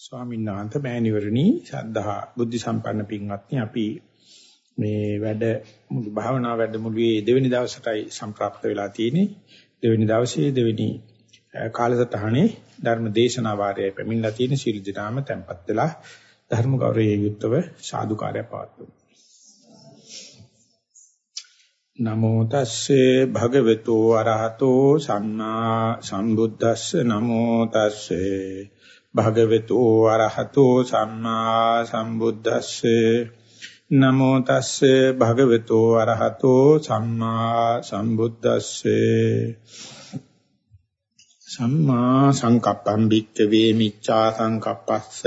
ස්වාමීන් වහන්සේ මෑණිවරණි ශ්‍රද්ධා බුද්ධ සම්පන්න පින්වත්නි අපි මේ වැඩ මුළු භාවනා වැඩමුළුවේ දෙවෙනි දවසටයි සම්ප්‍රාප්ත වෙලා තියෙන්නේ. දෙවෙනි දවසේ දෙවෙනි කාලසටහනේ ධර්ම දේශනා වාරයයි පැමිණලා තියෙන සීල දිනාම tempත් වෙලා ධර්ම ගෞරවයේ යුක්තව සාදුකාරය පවත්වමු. නමෝ තස්සේ භගවතු අරහතෝ සම්මා සම්බුද්දස්ස. නමෝ තස්සේ භගවතු අරහතෝ සම්මා සම්බුද්දස්සේ නමෝ තස්සේ භගවතු අරහතෝ සම්මා සම්බුද්දස්සේ සම්මා සංකප්පං භික්ඛවේ මිච්ඡා සංකප්පස්ස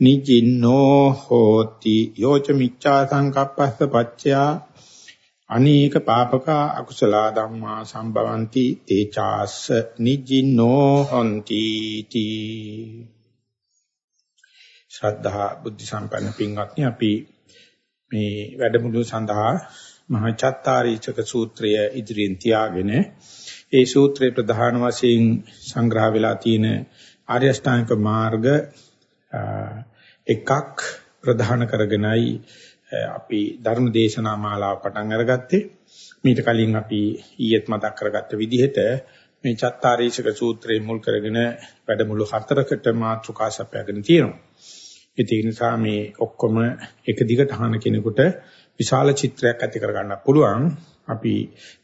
නිජින්නෝ හෝති යෝච මිච්ඡා සංකප්පස්ස පච්චයා අනේක පාපක අකුසල ධම්මා සම්භවಂತಿ තේ චාස්ස නිජින්නෝ හොಂತಿ තී ශ්‍රද්ධා බුද්ධ සම්පන්න පින්වත්නි අපි මේ වැඩමුළු සඳහා මහා චත්තාරීචක සූත්‍රය ඉදිරියෙන් තියාගෙන ඒ සූත්‍රයේ ප්‍රධාන වශයෙන් සංග්‍රහ වෙලා තියෙන ආර්ය අෂ්ටාංගික මාර්ග එකක් ප්‍රධාන කරගෙනයි අපි ධර්ම දේශනා මාලාව පටන් අරගත්තේ. මීට කලින් අපි ඊයේත් මතක් කරගත්ත විදිහට මේ චත්තාරීචක සූත්‍රයේ මුල් කරගෙන වැඩමුළු හතරකට මාතෘකා සපයාගෙන තියෙනවා. ඒ නිසා මේ ඔක්කොම එක දිගට අහන කෙනෙකුට විශාල චිත්‍රයක් ඇති කරගන්න පුළුවන්. අපි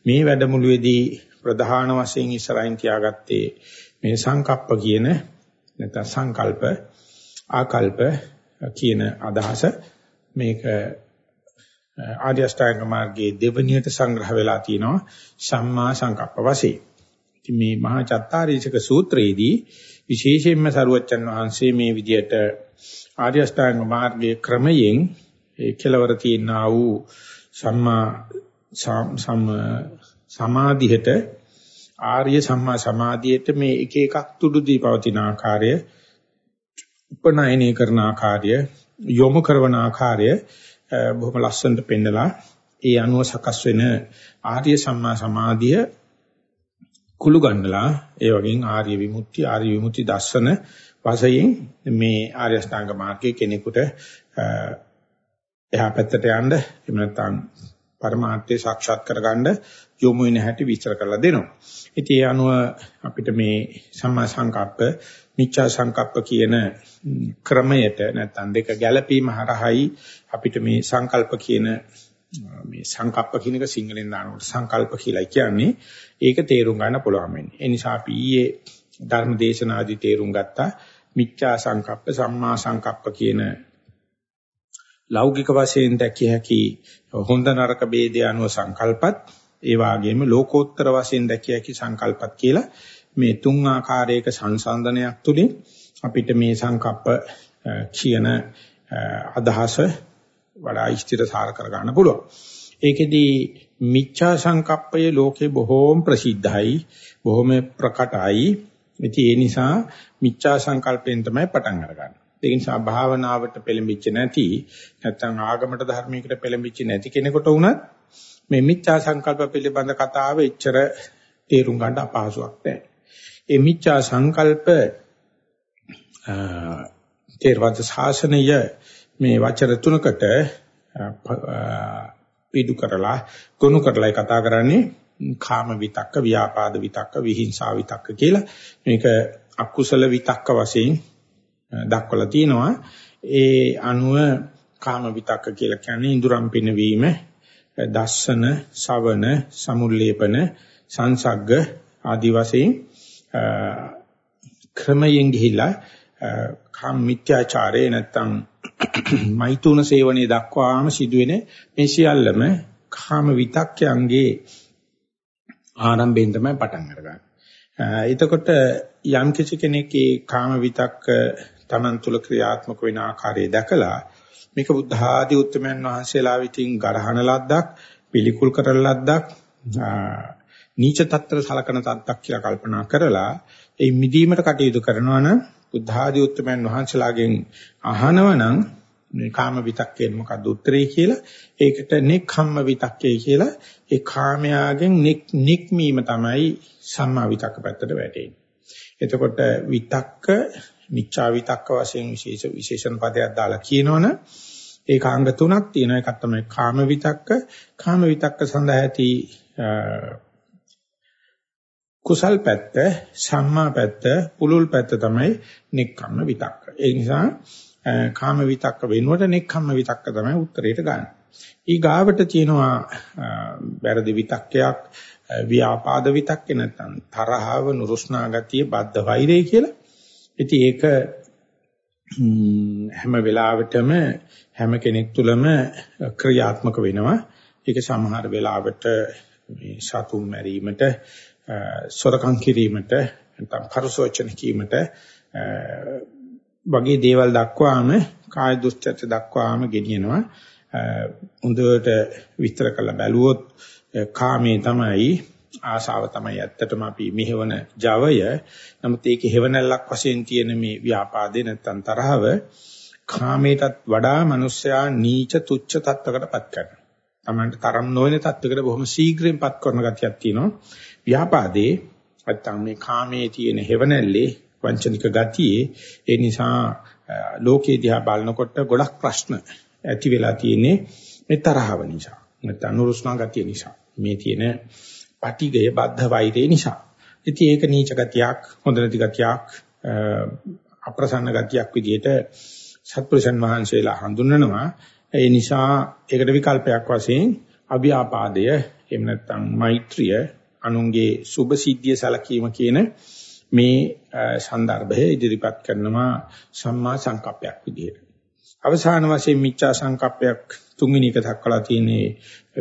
මේ වැඩමුළුවේදී ප්‍රධාන වශයෙන් ඉස්සරහින් තියාගත්තේ මේ සංකප්ප කියන නැත්නම් සංකල්ප ආකල්ප කියන අදහස මේක ආර්ය අෂ්ටාංග මාර්ගයේ දෙවණියට සංග්‍රහ වෙලා තිනවා සම්මා සංකප්ප වශයෙන්. ඉතින් මේ මහා චත්තාරීසක සූත්‍රයේදී විශේෂයෙන්ම සරුවච්චන් වහන්සේ මේ විදියට ආර්ය අෂ්ටාංග මාර්ගයේ ක්‍රමයෙන් ඒ කෙලවර තියෙනා වූ සම්මා සම් සමාධියට ආර්ය සම්මා සමාධියට මේ එක එකක් තුඩු දී පවතින ආකාරය උපනයනය කරන ආකාරය යොමු කරන ආකාරය බොහොම ලස්සනට පෙන්නලා ඒ අනුව සකස් වෙන ආර්ය සම්මා සමාධිය කුළු ගන්නලා ඒ වගේම ආර්ය විමුක්ති ආර්ය විමුක්ති දර්ශන වශයෙන් මේ ආර්ය අෂ්ටාංග මාර්ගයේ කෙනෙකුට එහා පැත්තට යන්න එහෙම නැත්නම් පරමාර්ථය සාක්ෂාත් කරගන්න යොමු වෙන හැටි විස්තර කරලා දෙනවා. ඉතින් ඒ අනුව අපිට මේ සම්මා සංකප්ප, මිච්ඡා සංකප්ප කියන ක්‍රමයට නැත්නම් දෙක ගැළපීම හරහායි අපිට මේ සංකල්ප කියන මේ සංකප්ප කියන එක සිංහලෙන් දානකොට සංකල්ප කියලා කියන්නේ ඒක තේරුම් ගන්න පුළුවන් වෙන්නේ. ඒ නිසා අපි ඊයේ ධර්ම දේශනාදී තේරුම් ගත්තා මිච්ඡා සංකප්ප සම්මා සංකප්ප කියන ලෞකික වශයෙන් දැකිය හැකි හොඳ නරක ભેදය අනුව සංකල්පත් ඒ වගේම ලෝකෝත්තර වශයෙන් දැකිය හැකි සංකල්පත් කියලා මේ තුන් ආකාරයක සංසන්දනයක් තුලින් අපිට මේ සංකප්ප කියන අදහස වඩා ස්ථිරසාර කර ගන්න පුළුවන්. ඒකෙදී මිච්ඡා සංකප්පය ලෝකේ බොහෝම ප්‍රසිද්ධයි, බොහොම ප්‍රකටයි. ඉතින් ඒ නිසා මිච්ඡා සංකල්පයෙන් තමයි පටන් අරගන්නේ. ඒ නිසා භාවනාවට පෙළඹිච්ච නැති නැත්නම් ආගමට ධර්මයකට පෙළඹිච්ච නැති කෙනෙකුට වුණත් මේ මිච්ඡා සංකල්ප පිළිබඳ කතාව එච්චර තේරුම් ගන්න අපහසුයක් නැහැ. ඒ මිච්ඡා සංකල්ප තේරවද ශාසනය මේ වචන තුනකට පිටු කරලා ගොනු කරලා කතා කරන්නේ කාම විතක්ක, ව්‍යාපාද විතක්ක, විහිංසා විතක්ක කියලා. මේක අකුසල විතක්ක වශයෙන් දක්වලා තියෙනවා. ඒ අනුව කාම විතක්ක කියලා කියන්නේ ඉඳුරම් පිනවීම, දස්සන, ශවන, සමුල්ලේපන, සංසග්ග ආදි වශයෙන් ක්‍රමයෙන් ගිහිලා කාම මිත්‍යාචාරේ නැත්තම් මෛතුන සේවනයේ දක්වාම සිදුවෙන මේ සියල්ලම කාම විතක්යන්ගේ ආරම්භයෙන් තමයි පටන් අරගන්නේ. එතකොට යම් කිසි කෙනෙක්ගේ කාම විතක්ක Taman තුල ක්‍රියාත්මක වෙන ආකාරය දැකලා මේක බුද්ධ ආදී උත්තමයන් වහන්සේලා විසින් ගරහන ලද්දක් පිළිකුල් කරන ලද්දක් නීච తත්‍ර සලකන තත්ත්වයක් කියලා කල්පනා කරලා ඒ මිදීමට කටයුතු කරනවා නම් බුද්ධ ආදී උත්තමයන් වහන්සේලාගෙන් අහනවා නම් මේ කාම විතක්කේ මොකද්ද උත්තරේ කියලා. ඒකට නෙක්ඛම්ම විතක්කේ කියලා. ඒ කාමයාගෙන් නික්මීම තමයි සම්මා විතක්ක පැත්තට වැටෙන්නේ. එතකොට විතක්ක මිච්ඡා විතක්ක වශයෙන් විශේෂ විශේෂණ පදයක් දාලා කියනවනේ ඒක අංග තුනක් තියෙනවා. එකක් තමයි කාම විතක්ක. කාම විතක්ක සඳහා ඇති කුසල් පැත්ත සම්මා පැත්ත පුලුල් පැත්ත තමයි නෙක්ඛම්ම විතක්ක. ඒ නිසා කාම විතක්ක වෙනුවට නෙක්ඛම්ම විතක්ක තමයි උත්තරේට ගන්න. ඊ ගාවට තියෙනවා වැරදි විතක්කයක් ව්‍යාපාද විතක්කේ නැත්නම් තරහව නුරුස්නා ගතිය බද්ධ වෛරය කියලා. ඉතින් ඒක හැම වෙලාවෙටම හැම කෙනෙක් තුළම ක්‍රියාත්මක වෙනවා. ඒක සමහර වෙලාවට මේ සතුන් මැරීමට, සොරකම් කිරීමට, නැත්නම් පරිසෝචන කීමට වගේ දේවල් දක්වාම කාය දුස්චර්ය දක්වාම ගෙනියනවා. හොඳට විස්තර කරලා බැලුවොත් කාමයේ තමයි ආශාව තමයි ඇත්තටම අපි මෙහෙවන ජවය. නමුත් ඒකේ හේවණල්ලක් වශයෙන් තියෙන මේ ව්‍යාපාදේ නැත්තම් තරහව කාමයටත් වඩා මිනිස්සයා නීච තුච්ච තත්වකටපත් කරනවා. Tamanට තරම් නොවන තත්වයකට බොහොම ශීඝ්‍රයෙන්පත් කරන ගතියක් තියෙනවා. ව්‍යාපාදේ නැත්තම් මේ කාමයේ තියෙන හේවණල්ලේ වංචනික ගතියේ ඒ නිසා ලෝකේ දිහා බලනකොට ගොඩක් ප්‍රශ්න ඇති වෙලා තියෙන්නේ මේ තරහව නිසා. නැත්නම් අනුරුස්නා ගතිය නිසා. මේ තියෙන පටිගය බද්ධ වෛරය නිසා. ඉතින් ඒක නීච ගතියක්, හොඳ නැති ගතියක්, අප්‍රසන්න ගතියක් විදිහට සත්පුරුෂන් වහන්සේලා හඳුන්වනවා. ඒ නිසා ඒකට විකල්පයක් වශයෙන් අභ්‍යාපාදය එහෙම නැත්නම් මෛත්‍රිය අනුන්ගේ සුභ සිද්ධිය සැලකීම කියන මේ સંદર્ભය ඉදිරිපත් කරනවා සම්මා සංකප්පයක් විදිහට. අවසාන වශයෙන් මිච්ඡා සංකප්පයක් තුන්වෙනි එක දක්වලා තියෙන්නේ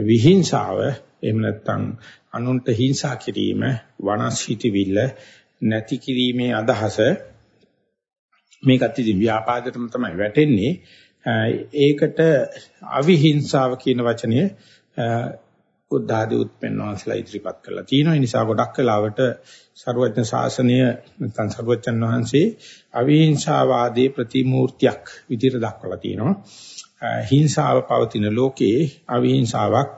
විහිංසාව එහෙම නැත්නම් අනුන්ට හිංසා කිරීම වනස්හිතවිල්ල නැති කිරීමේ අදහස මේකත් ඉතින් ව්‍යාපාදයටම තමයි වැටෙන්නේ ඒකට අවිහිංසාව කියන වචනය බුද්ධ ආදී උත්පන්නවන්සලා ඉදිරිපත් කරලා තියෙනවා. ඒ නිසා ගොඩක් වෙලාවට ਸਰුවඥ ශාසනය නැත්නම් ਸਰුවචන් වහන්සේ අවිහිංසාවාදී ප්‍රතිමූර්තියක් විදිහට දක්වලා තියෙනවා. හිංසාව පවතින ලෝකයේ අවිහිංසාවක්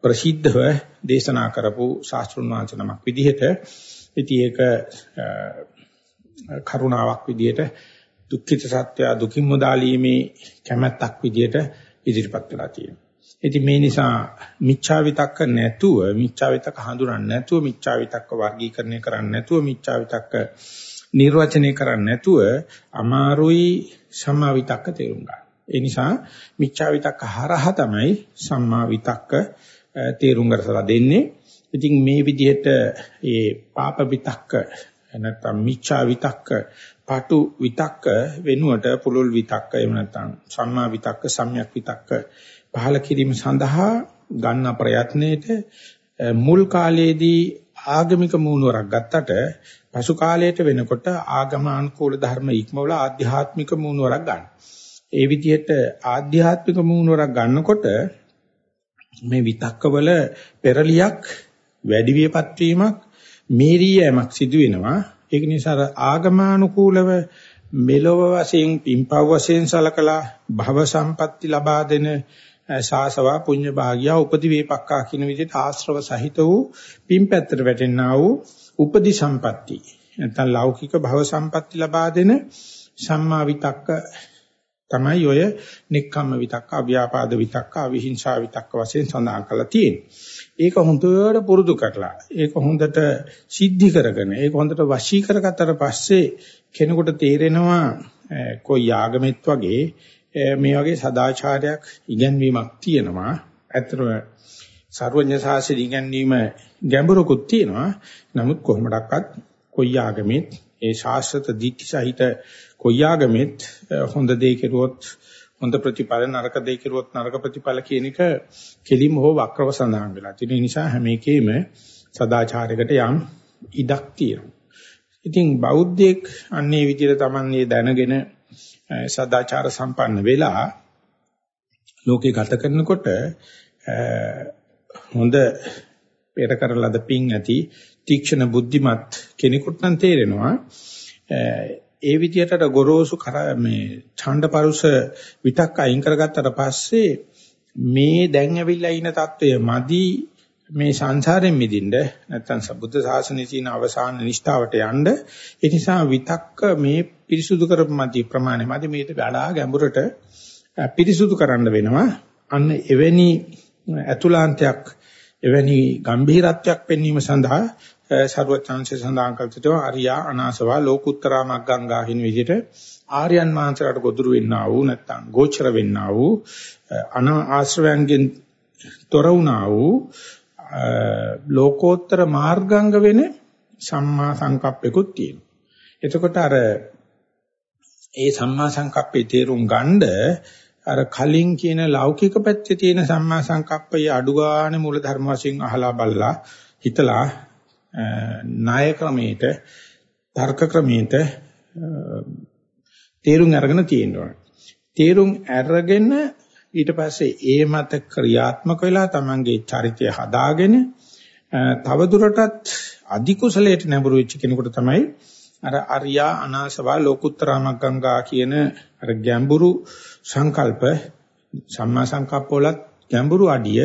ප්‍රසිද්ධව දේශනා කරපු ශාස්ත්‍රුන් වහන්සේ නමක් විදිහට ඉතින් ඒක කරුණාවක් විදිහට දුක්ඛිත සත්‍ය දුකින් මුදාලීමේ කැමැත්තක් විදිහට ඉදිරිපත් වෙලා තියෙනවා. ඉතින් මේ නිසා මිච්ඡා විතක්ක නැතුව මිච්ඡා විතක්ක හඳුනන්නේ නැතුව මිච්ඡා විතක්ක වර්ගීකරණය කරන්නේ නැතුව මිච්ඡා විතක්ක නිර්වචනය කරන්නේ නැතුව අමාරුයි සම්මා විතක්ක තේරුම් ගන්න. ඒ නිසා මිච්ඡා විතක්ක හරහා තමයි සම්මා විතක්ක තේරුම් ගන්නසලා දෙන්නේ. ඉතින් මේ විදිහට ඒ පාප විතක්ක නැත්නම් මිච්ඡා විතක්ක පාටු විතක්ක වෙනුවට පුලුල් විතක්ක එහෙම නැත්නම් සම්මා විතක්ක සම්‍යක් විතක්ක පහල කිරීම සඳහා ගන්න ප්‍රයත්නයේට මුල් කාලයේදී ආගමික මූණුවරක් ගත්තට පසු කාලයට වෙනකොට ආගමානුකූල ධර්ම ඉක්මවල ආධ්‍යාත්මික මූණුවරක් ගන්න. ඒ විදිහට ආධ්‍යාත්මික මූණුවරක් ගන්නකොට මේ විතක්කවල පෙරලියක් වැඩි වියපත් වීමක් මේරියමක් සිදු වෙනවා. ඒක නිසා ආගමානුකූලව මෙලොව වශයෙන් පිම්පව් වශයෙන් සලකලා භව සම්පatti ලබා දෙන සාසවා පුඤ්ඤ භාගියා උපදි වේපක්කා කියන විදිහට ආශ්‍රව සහිත වූ පින් පැත්තට වැටෙනා වූ උපදි සම්පatti නැත්නම් ලෞකික භව සම්පatti ලබා දෙන සම්මා විතක්ක තමයි ඔය නික්කම්ම විතක්ක, අව්‍යාපාද විතක්ක, අවිහිංසා විතක්ක වශයෙන් සඳහන් කරලා තියෙන්නේ. ඒක හොඳට පුරුදු කරලා, ඒක හොඳට සිද්ධි කරගෙන, ඒක හොඳට වශී කරගත්තට පස්සේ කෙනෙකුට තේරෙනවා કોઈ යාගමෙත් වගේ මේ වගේ සදාචාරයක් ඉගැන්වීමක් තියෙනවා. ඇත්තටම සර්වඥ සාසන ඉගැන්වීම ගැඹුරකුත් තියෙනවා. නමුත් කොහොමඩක්වත් કોઈ ආගමෙත් ඒ ශාස්ත්‍රත දීක්ෂ සහිත කොයි ආගමෙත් හොඳ දේ කෙරුවොත් හොඳ ප්‍රතිඵල නරක දේ කෙරුවොත් නරක ප්‍රතිඵල කියන එක කෙලින්ම හෝ වක්‍රව සඳහන් වෙලා තියෙන නිසා හැම එකෙම සදාචාරයකට යම් ඉඩක් තියෙනවා. ඉතින් බෞද්ධයෙක් අන්නේ විදිහට Taman දැනගෙන සදාචාර සම්පන්න වෙලා ලෝකේ ගත කරනකොට හොඳ පෙර කරලද පිං ඇති තීක්ෂණ බුද්ධිමත් කෙනෙකුට නම් තේරෙනවා. ඒ විදියට අර ගොරෝසු මේ ඡණ්ඩපරුස විතක් අයින් කරගත්තට පස්සේ මේ දැන් ඇවිල්ලා ඉන தত্ত্বය මදි මේ සංසාරයෙන් මිදින්න නැත්නම් සබුද්ධ ශාසනයේ තියෙන අවසාන නිෂ්ඨාවට යන්න. ඒ නිසා විතක්ක මේ පිරිසුදු කරපු මැදි ප්‍රමාණය මැදි මේට වඩා ගැඹුරට පිරිසුදු කරන්න වෙනවා. අන්න එවැනි අතුලාන්තයක් එවැනි ගම්භීරත්වයක් පෙන්වීම සඳහා ਸਰවචාන්සේ සඳහන් කළ තිතෝ අරියා අනාසවා ලෝකුත්තරා මග්ගංගා කියන විදිහට ආර්යයන් වහන්සේලාට ගොදුරු වෙන්නා වූ නැත්නම් ගෝචර වෙන්නා වූ අන ආශ්‍රවයන්ගෙන් තොර වුණා වූ ලෝකෝත්තර මාර්ගාංග වෙන සම්මා සංකප්පෙකුත් තියෙනවා. එතකොට අර ඒ සම්මා සංකප්පේ තේරුම් ගන්නද අර කලින් කියන ලෞකික පැත්තේ තියෙන සම්මා සංකප්පය අඩු ගන්න මූල ධර්ම වශයෙන් අහලා බලලා හිතලා ණය ක්‍රමයට තර්ක ක්‍රමයට තේරුම් අරගෙන තියෙනවා. තේරුම් අරගෙන ඊට පස්සේ ඒ මත ක්‍රියාත්මක වෙලා තමන්ගේ චරිතය හදාගෙන තව දුරටත් අධි කුසලයට නැඹුරු වෙච්ච කෙනෙකුට තමයි අර අරියා අනාසවා ලෝකුත්තරාමග්ගංගා කියන අර ගැඹුරු සංකල්ප සම්මා සංකප්පවලත් ගැඹුරු අඩිය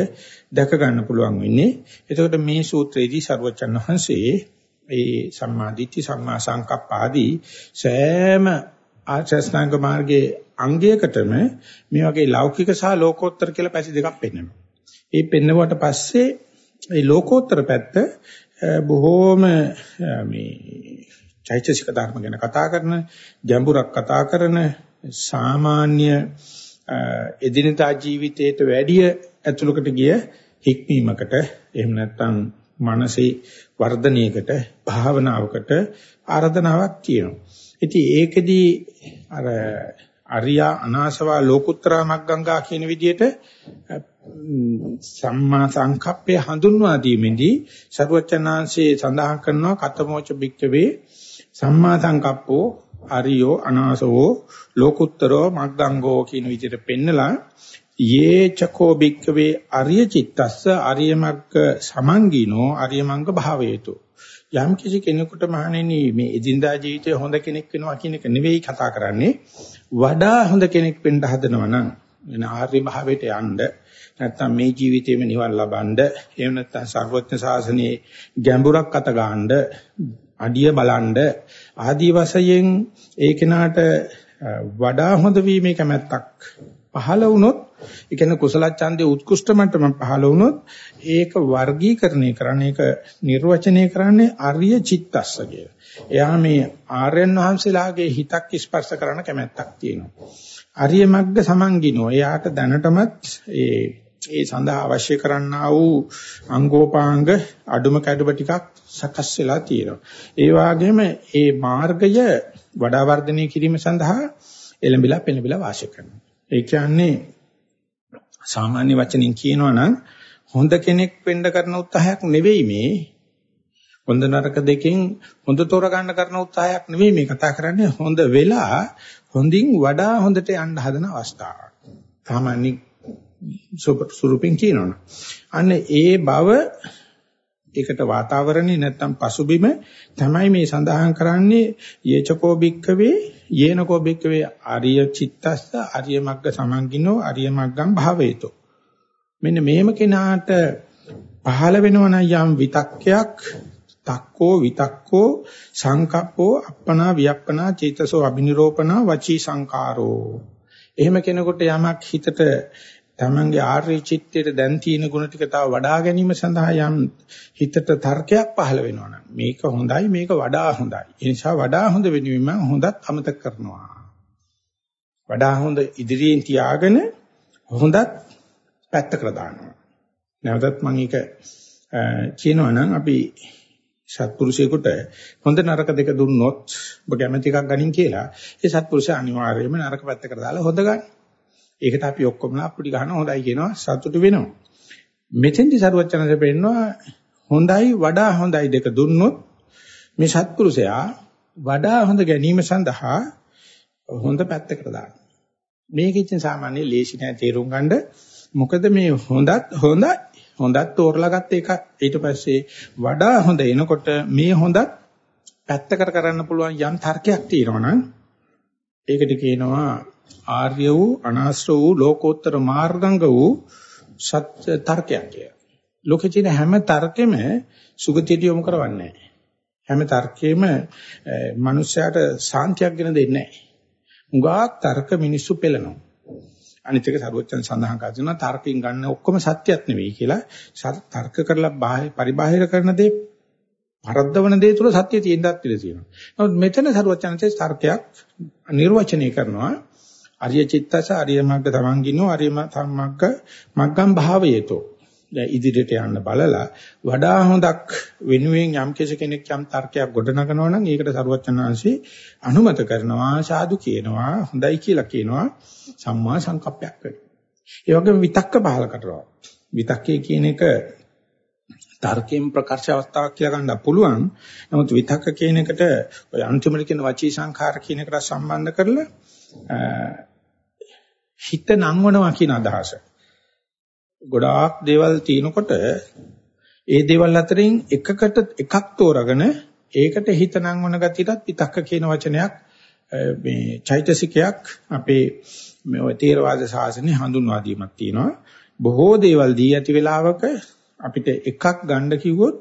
දැක ගන්න පුළුවන් වෙන්නේ. එතකොට මේ සූත්‍රයේදී සර්වචන් වහන්සේ ඒ සම්මා දිට්ඨි සම්මා සංකප්ප ආදී සෑම ආචස්නාංග මාර්ගයේ අංගයකටම මේ වගේ ලෞකික සහ ලෝකෝත්තර කියලා පැති දෙකක් පෙන්වනවා. ඒ පෙන්වුවට පස්සේ ඒ ලෝකෝත්තර පැත්ත බොහෝම මේ චෛතසික ධර්ම ගැන කතා කරන, ගැඹුරක් කතා කරන, සාමාන්‍ය එදිනදා ජීවිතයට වැඩිය ඇතුළකට ගිය හික්මීමකට එහෙම නැත්නම් මානසික වර්ධනයකට භාවනාවකට ආරාධනාවක් තියෙනවා. ඉතින් ඒකෙදී අර අරියා අනාසවා ලෝකුත්තරා මග්ගංගා කියන විදිහට සම්මා සංකප්පය හඳුන්වා දීමේදී සරුවචනාංශේ සඳහන් කරනවා කතමෝච බික්කවේ සම්මා සංකප්පෝ අරියෝ අනාසවෝ ලෝකුත්තරෝ මග්ගංගෝ කියන විදිහට පෙන්නලා යේ චකෝ බික්කවේ අරිය චිත්තස්ස අරිය මග්ග සමංගිනෝ අරිය මංග භාවේතු. යම් කිසි කෙනෙකුට මහණෙනි මේ එදිනදා ජීවිතේ හොඳ කෙනෙක් වෙනවා කියන එක නෙවෙයි කතා කරන්නේ. වඩා හොඳ කෙනෙක් වෙන්න හදනවා නම් වෙන ආර්ය භාවයට යන්න නැත්නම් මේ ජීවිතේම නිවන් ලබන්න එහෙම නැත්නම් සර්වඥ ශාසනයේ ගැඹුරක් අත ගන්න අඩිය බලන්න ආදී වශයෙන් ඒ කෙනාට වඩා හොඳ වීමේ කැමැත්තක් පහළ වුණොත් ඒ කියන්නේ කුසල ඡන්දේ උත්කෘෂ්ඨ මට්ටම පහළ වුණොත් ඒක වර්ගීකරණය කරන්නේ ඒක නිර්වචනය කරන්නේ ආර්ය චිත්තස්ස කියලා. එයා මේ ආර්යයන් වහන්සේලාගේ හිතක් ස්පර්ශ කරන කැමැත්තක් තියෙනවා. ආර්ය මග්ග සමංගිනෝ එයාට දැනටමත් ඒ ඒ සඳහා අවශ්‍ය කරන්නා වූ අංගෝපාංග අඩුම කැඩුම ටිකක් සකස් වෙලා තියෙනවා. ඒ වගේම ඒ මාර්ගය වඩා වර්ධනය කිරීම සඳහා එළඹිලා පෙළඹිලා වාසය කරනවා. ඒ කියන්නේ සාමාන්‍ය වචනින් කියනවා නම් හොඳ කෙනෙක් වෙන්න කරන උත්සාහයක් නෙවෙයි මේ හොඳ නරක දෙකෙන් හොඳ තෝරගන්න කරන උත්සාහයක් නෙවෙයි මේ කතා කරන්නේ හොඳ වෙලා හොඳින් වඩා හොඳට යන්න හදන අවස්ථාවක්. සාමාන්‍ය සුරුපින් කියනවනේ. අන්න ඒ බව ඒකට වාතාවරණේ නැත්තම් පසුබිම තමයි මේ සඳහන් කරන්නේ යේචකෝ බික්කවේ යේනකෝ බික්කවේ ආර්ය චිත්තස්ස ආර්ය මග්ග සමංගිනෝ ආර්ය මග්ගම් භාවේතෝ. මෙන්න මේම කෙනාට පහළ වෙනවනම් යම් විතක්කයක් තක්කෝ විතක්කෝ සංකප්පෝ අප්පනා වියප්පනා චේතසෝ අබිනිරෝපනා වචී සංකාරෝ එහෙම කෙනෙකුට යමක් හිතට තමන්ගේ ආර්ය චිත්තයට දැන් තියෙන ගුණ ටික තව වඩා ගැනීම සඳහා යම් හිතට තර්කයක් පහළ වෙනවා නම් මේක හොඳයි මේක වඩා හොඳයි. ඒ නිසා වඩා හොඳ වෙනුවෙන් මම හොඳත් අමතක කරනවා. වඩා හොඳ ඉදිරියෙන් තියාගෙන හොඳත් පැත්තකට දානවා. නැවතත් මම ඒක කියනවා නම් අපි සත්පුරුෂයෙකුට හොඳ නරක දෙක දුන්නොත් ඔබ කැමති එකක් ගනින් කියලා ඒ සත්පුරුෂයා අනිවාර්යයෙන්ම නරක පැත්තකට දාලා හොඳ ගන්න. ඒකට අපි ඔක්කොමලා අපුඩි ගන්න හොඳයි කියනවා සතුටු වෙනවා. මෙතෙන්දි සරුවචනද පෙන්නනවා හොඳයි වඩා හොඳයි දෙක දුන්නොත් මේ සත්පුරුෂයා වඩා හොඳ ගැනීම සඳහා හොඳ පැත්තකට දානවා. මේක ඉතින් සාමාන්‍ය ලේසි නෑ තේරුම් ගන්න. මොකද මේ හොඳත් හොඳයි හොඳත් තෝරලා ගත්ත එක ඊට පස්සේ වඩා හොඳ එනකොට මේ හොඳත් පැත්තකට කරන්න පුළුවන් යම් තර්කයක් තියෙනවා නම් ඒකට කියනවා ආර්ය වූ අනාශ්‍ර වූ ලෝකෝත්තර මාර්ගංග වූ සත්‍ය තර්කයක් කිය. ලෝකේ තියෙන හැම තර්කෙම සුගතියට යොමු කරවන්නේ නැහැ. හැම තර්කෙම මනුස්සයාට සාන්තියක් ගෙන දෙන්නේ නැහැ. උගාක් තර්ක මිනිස්සු පෙළනවා. අනිත් එක සරුවචන සඳහන් කරනවා තර්කයෙන් ගන්න ඔක්කොම සත්‍යයක් නෙවෙයි කියලා තර්ක කරලා පරිබාහිර කරන දේ පරද්දවන දේ තුල සත්‍ය තියෙන්නත් ඉඩ තියෙනවා. නමුත් මෙතන සරුවචනසේ තර්කයක් නිර්වචනය කරනවා අරිය චිත්තස අරිය මග්ග තමන්ගිනෝ අරිය මග්ග මග්ගම් භාවයේතෝ දැන් ඉදිරියට යන්න බලලා වඩා හොඳක් වෙනුවෙන් යම් කෙනෙක් යම් තර්කයක් ගොඩනගනවා නම් ඒකට සරුවචනාංශي අනුමත කරනවා සාදු කියනවා හොඳයි කියලා කියනවා සම්මා සංකප්පයක් කරනවා. ඒ වගේම විතක්ක පහල කරනවා. විතක්කේ කියන එක තර්කයෙන් ප්‍රකර්ෂ අවස්ථාවක් කියලා ගන්න පුළුවන්. නමුත් විතක්ක කියන එකට ඔය අන්තිමට කියන වචී සංඛාර කියන එකට සම්බන්ධ කරලා හිත නංවනවා කියන අදහස. ගොඩාක් දේවල් තියෙනකොට ඒ දේවල් අතරින් එකකට එකක් තෝරගෙන ඒකට හිත නංවන ගතියටත් විතක්ක කියන වචනයක් මේ චෛතසිකයක් අපේ මේ තේරවාද ශාසනය හඳුන්වා දීමක් තියෙනවා. බොහෝ දේවල් දී ඇති වෙලාවක අපිට එකක් ගන්න කිව්වොත්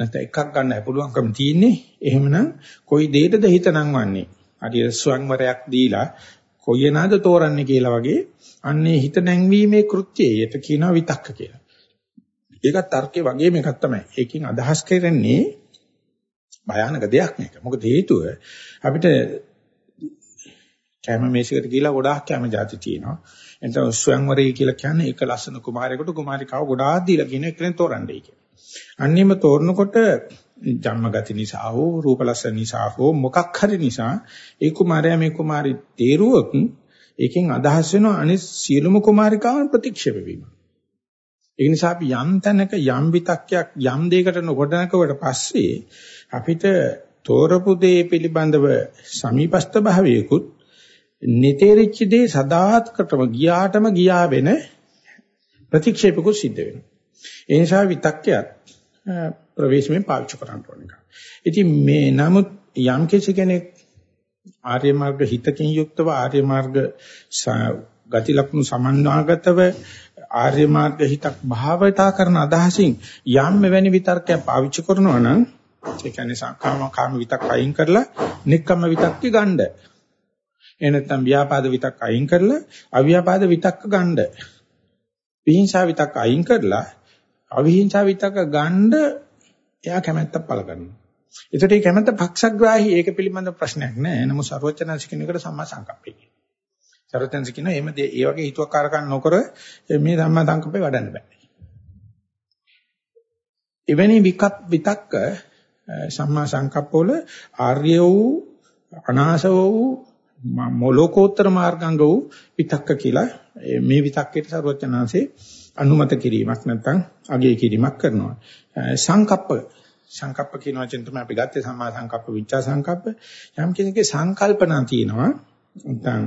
නැත්නම් එකක් ගන්න පුළුවන්කම තියෙන්නේ. එහෙමනම් කොයි දෙයකද හිත නංවන්නේ? හරියට ස්වංවරයක් දීලා කොයනද තෝරන්නේ කියලා වගේ අන්නේ හිත නැංවීමේ කෘත්‍යයට කියනවා විතක්ක කියලා. ඒකත් තර්කේ වගේම එකක් තමයි. ඒකෙන් අදහස් කරන්නේ භයානක දෙයක් මේක. මොකද හේතුව අපිට කැම මේසයකට ගිහිලා ගොඩාක් කැම જાති තියෙනවා. එතන ස්වයංවරය කියලා කියන්නේ එක ලස්සන කුමාරයෙකුට කුමාරිකාව ගොඩාක් දීලා කියන එකෙන් තෝරන්නේ කියලා. අන්නේම තෝරනකොට ජන්මගති නිසා හෝ රූපලස්ස නිසා හෝ මොකක් හරි නිසා ඒ කුමාරයා මේ කුමාරි තේරුවොත් ඒකෙන් අදහස් වෙනවා අනිත් සියලුම කුමාරිකාවන් ප්‍රතික්ෂේප වීම. ඒ නිසා අපි යම් තැනක යම් විතක්යක් යම් දෙයකට නොගොඩනකවට පස්සේ අපිට තෝරපු දේ පිළිබඳව සමීපස්ත භාවයකුත් නිතේරිච්ච දේ සදාත්කටම ගියාටම ගියා වෙන ප්‍රතික්ෂේපකුත් සිද්ධ වෙනවා. ඒ නිසා විතක්කයක් ප්‍රවේශමෙන් පාවිච්චි කරන්න ඕන එක. ඉතින් මේ නමුත් යම් කෙනෙක් ආර්ය මාර්ග හිතකින් යුක්තව ආර්ය මාර්ග ගති ලක්ෂණ සමන්වාගතව ආර්ය මාර්ග හිතක් භාවිතා කරන අදහසින් යම් මෙවැනි විතර්කයක් පාවිච්චි කරනවා නම් ඒ කියන්නේ සාකාම කාම විතක් අයින් කරලා නික්කම විතක්ක ගන්න. එහෙ නැත්නම් ව්‍යාපාද විතක් අයින් කරලා අව්‍යාපාද විතක්ක ගන්න. විහිංසාව විතක් අයින් කරලා අවිහිංසාව විතක්ක ගන්න එයා කැමැත්තක් පළ කරනවා. ඒතට මේ කැමැත්ත පක්ෂග්‍රාහී ඒක පිළිබඳ ප්‍රශ්නයක් නෑ. නමුත් ਸਰවඥාන්ස කියන එකට සම්මා සංකප්පය කියනවා. ਸਰවඥාන්ස කියනවා එහෙම ඒ වගේ හිතුවක්කාරකම් නොකර මේ ධම්මා සංකප්පේ වඩන්න බෑ. එවැනි විකත් විතක්ක සම්මා සංකප්පවල ආර්ය වූ අනාසව වූ මොලෝකෝත්තර මාර්ගංග වූ විතක්ක කියලා මේ විතක්කේට ਸਰවඥාන්සේ අනුමත කිරීමක් නැත්නම් අගය කිරීමක් කරනවා. සංකප්ප. සංකප්ප කියන වචෙන් තමයි අපි ගත්තේ සම්මා සංකප්ප විචා සංකප්ප. යම් කෙනෙක්ගේ සංකල්පනා තියෙනවා. නැත්නම්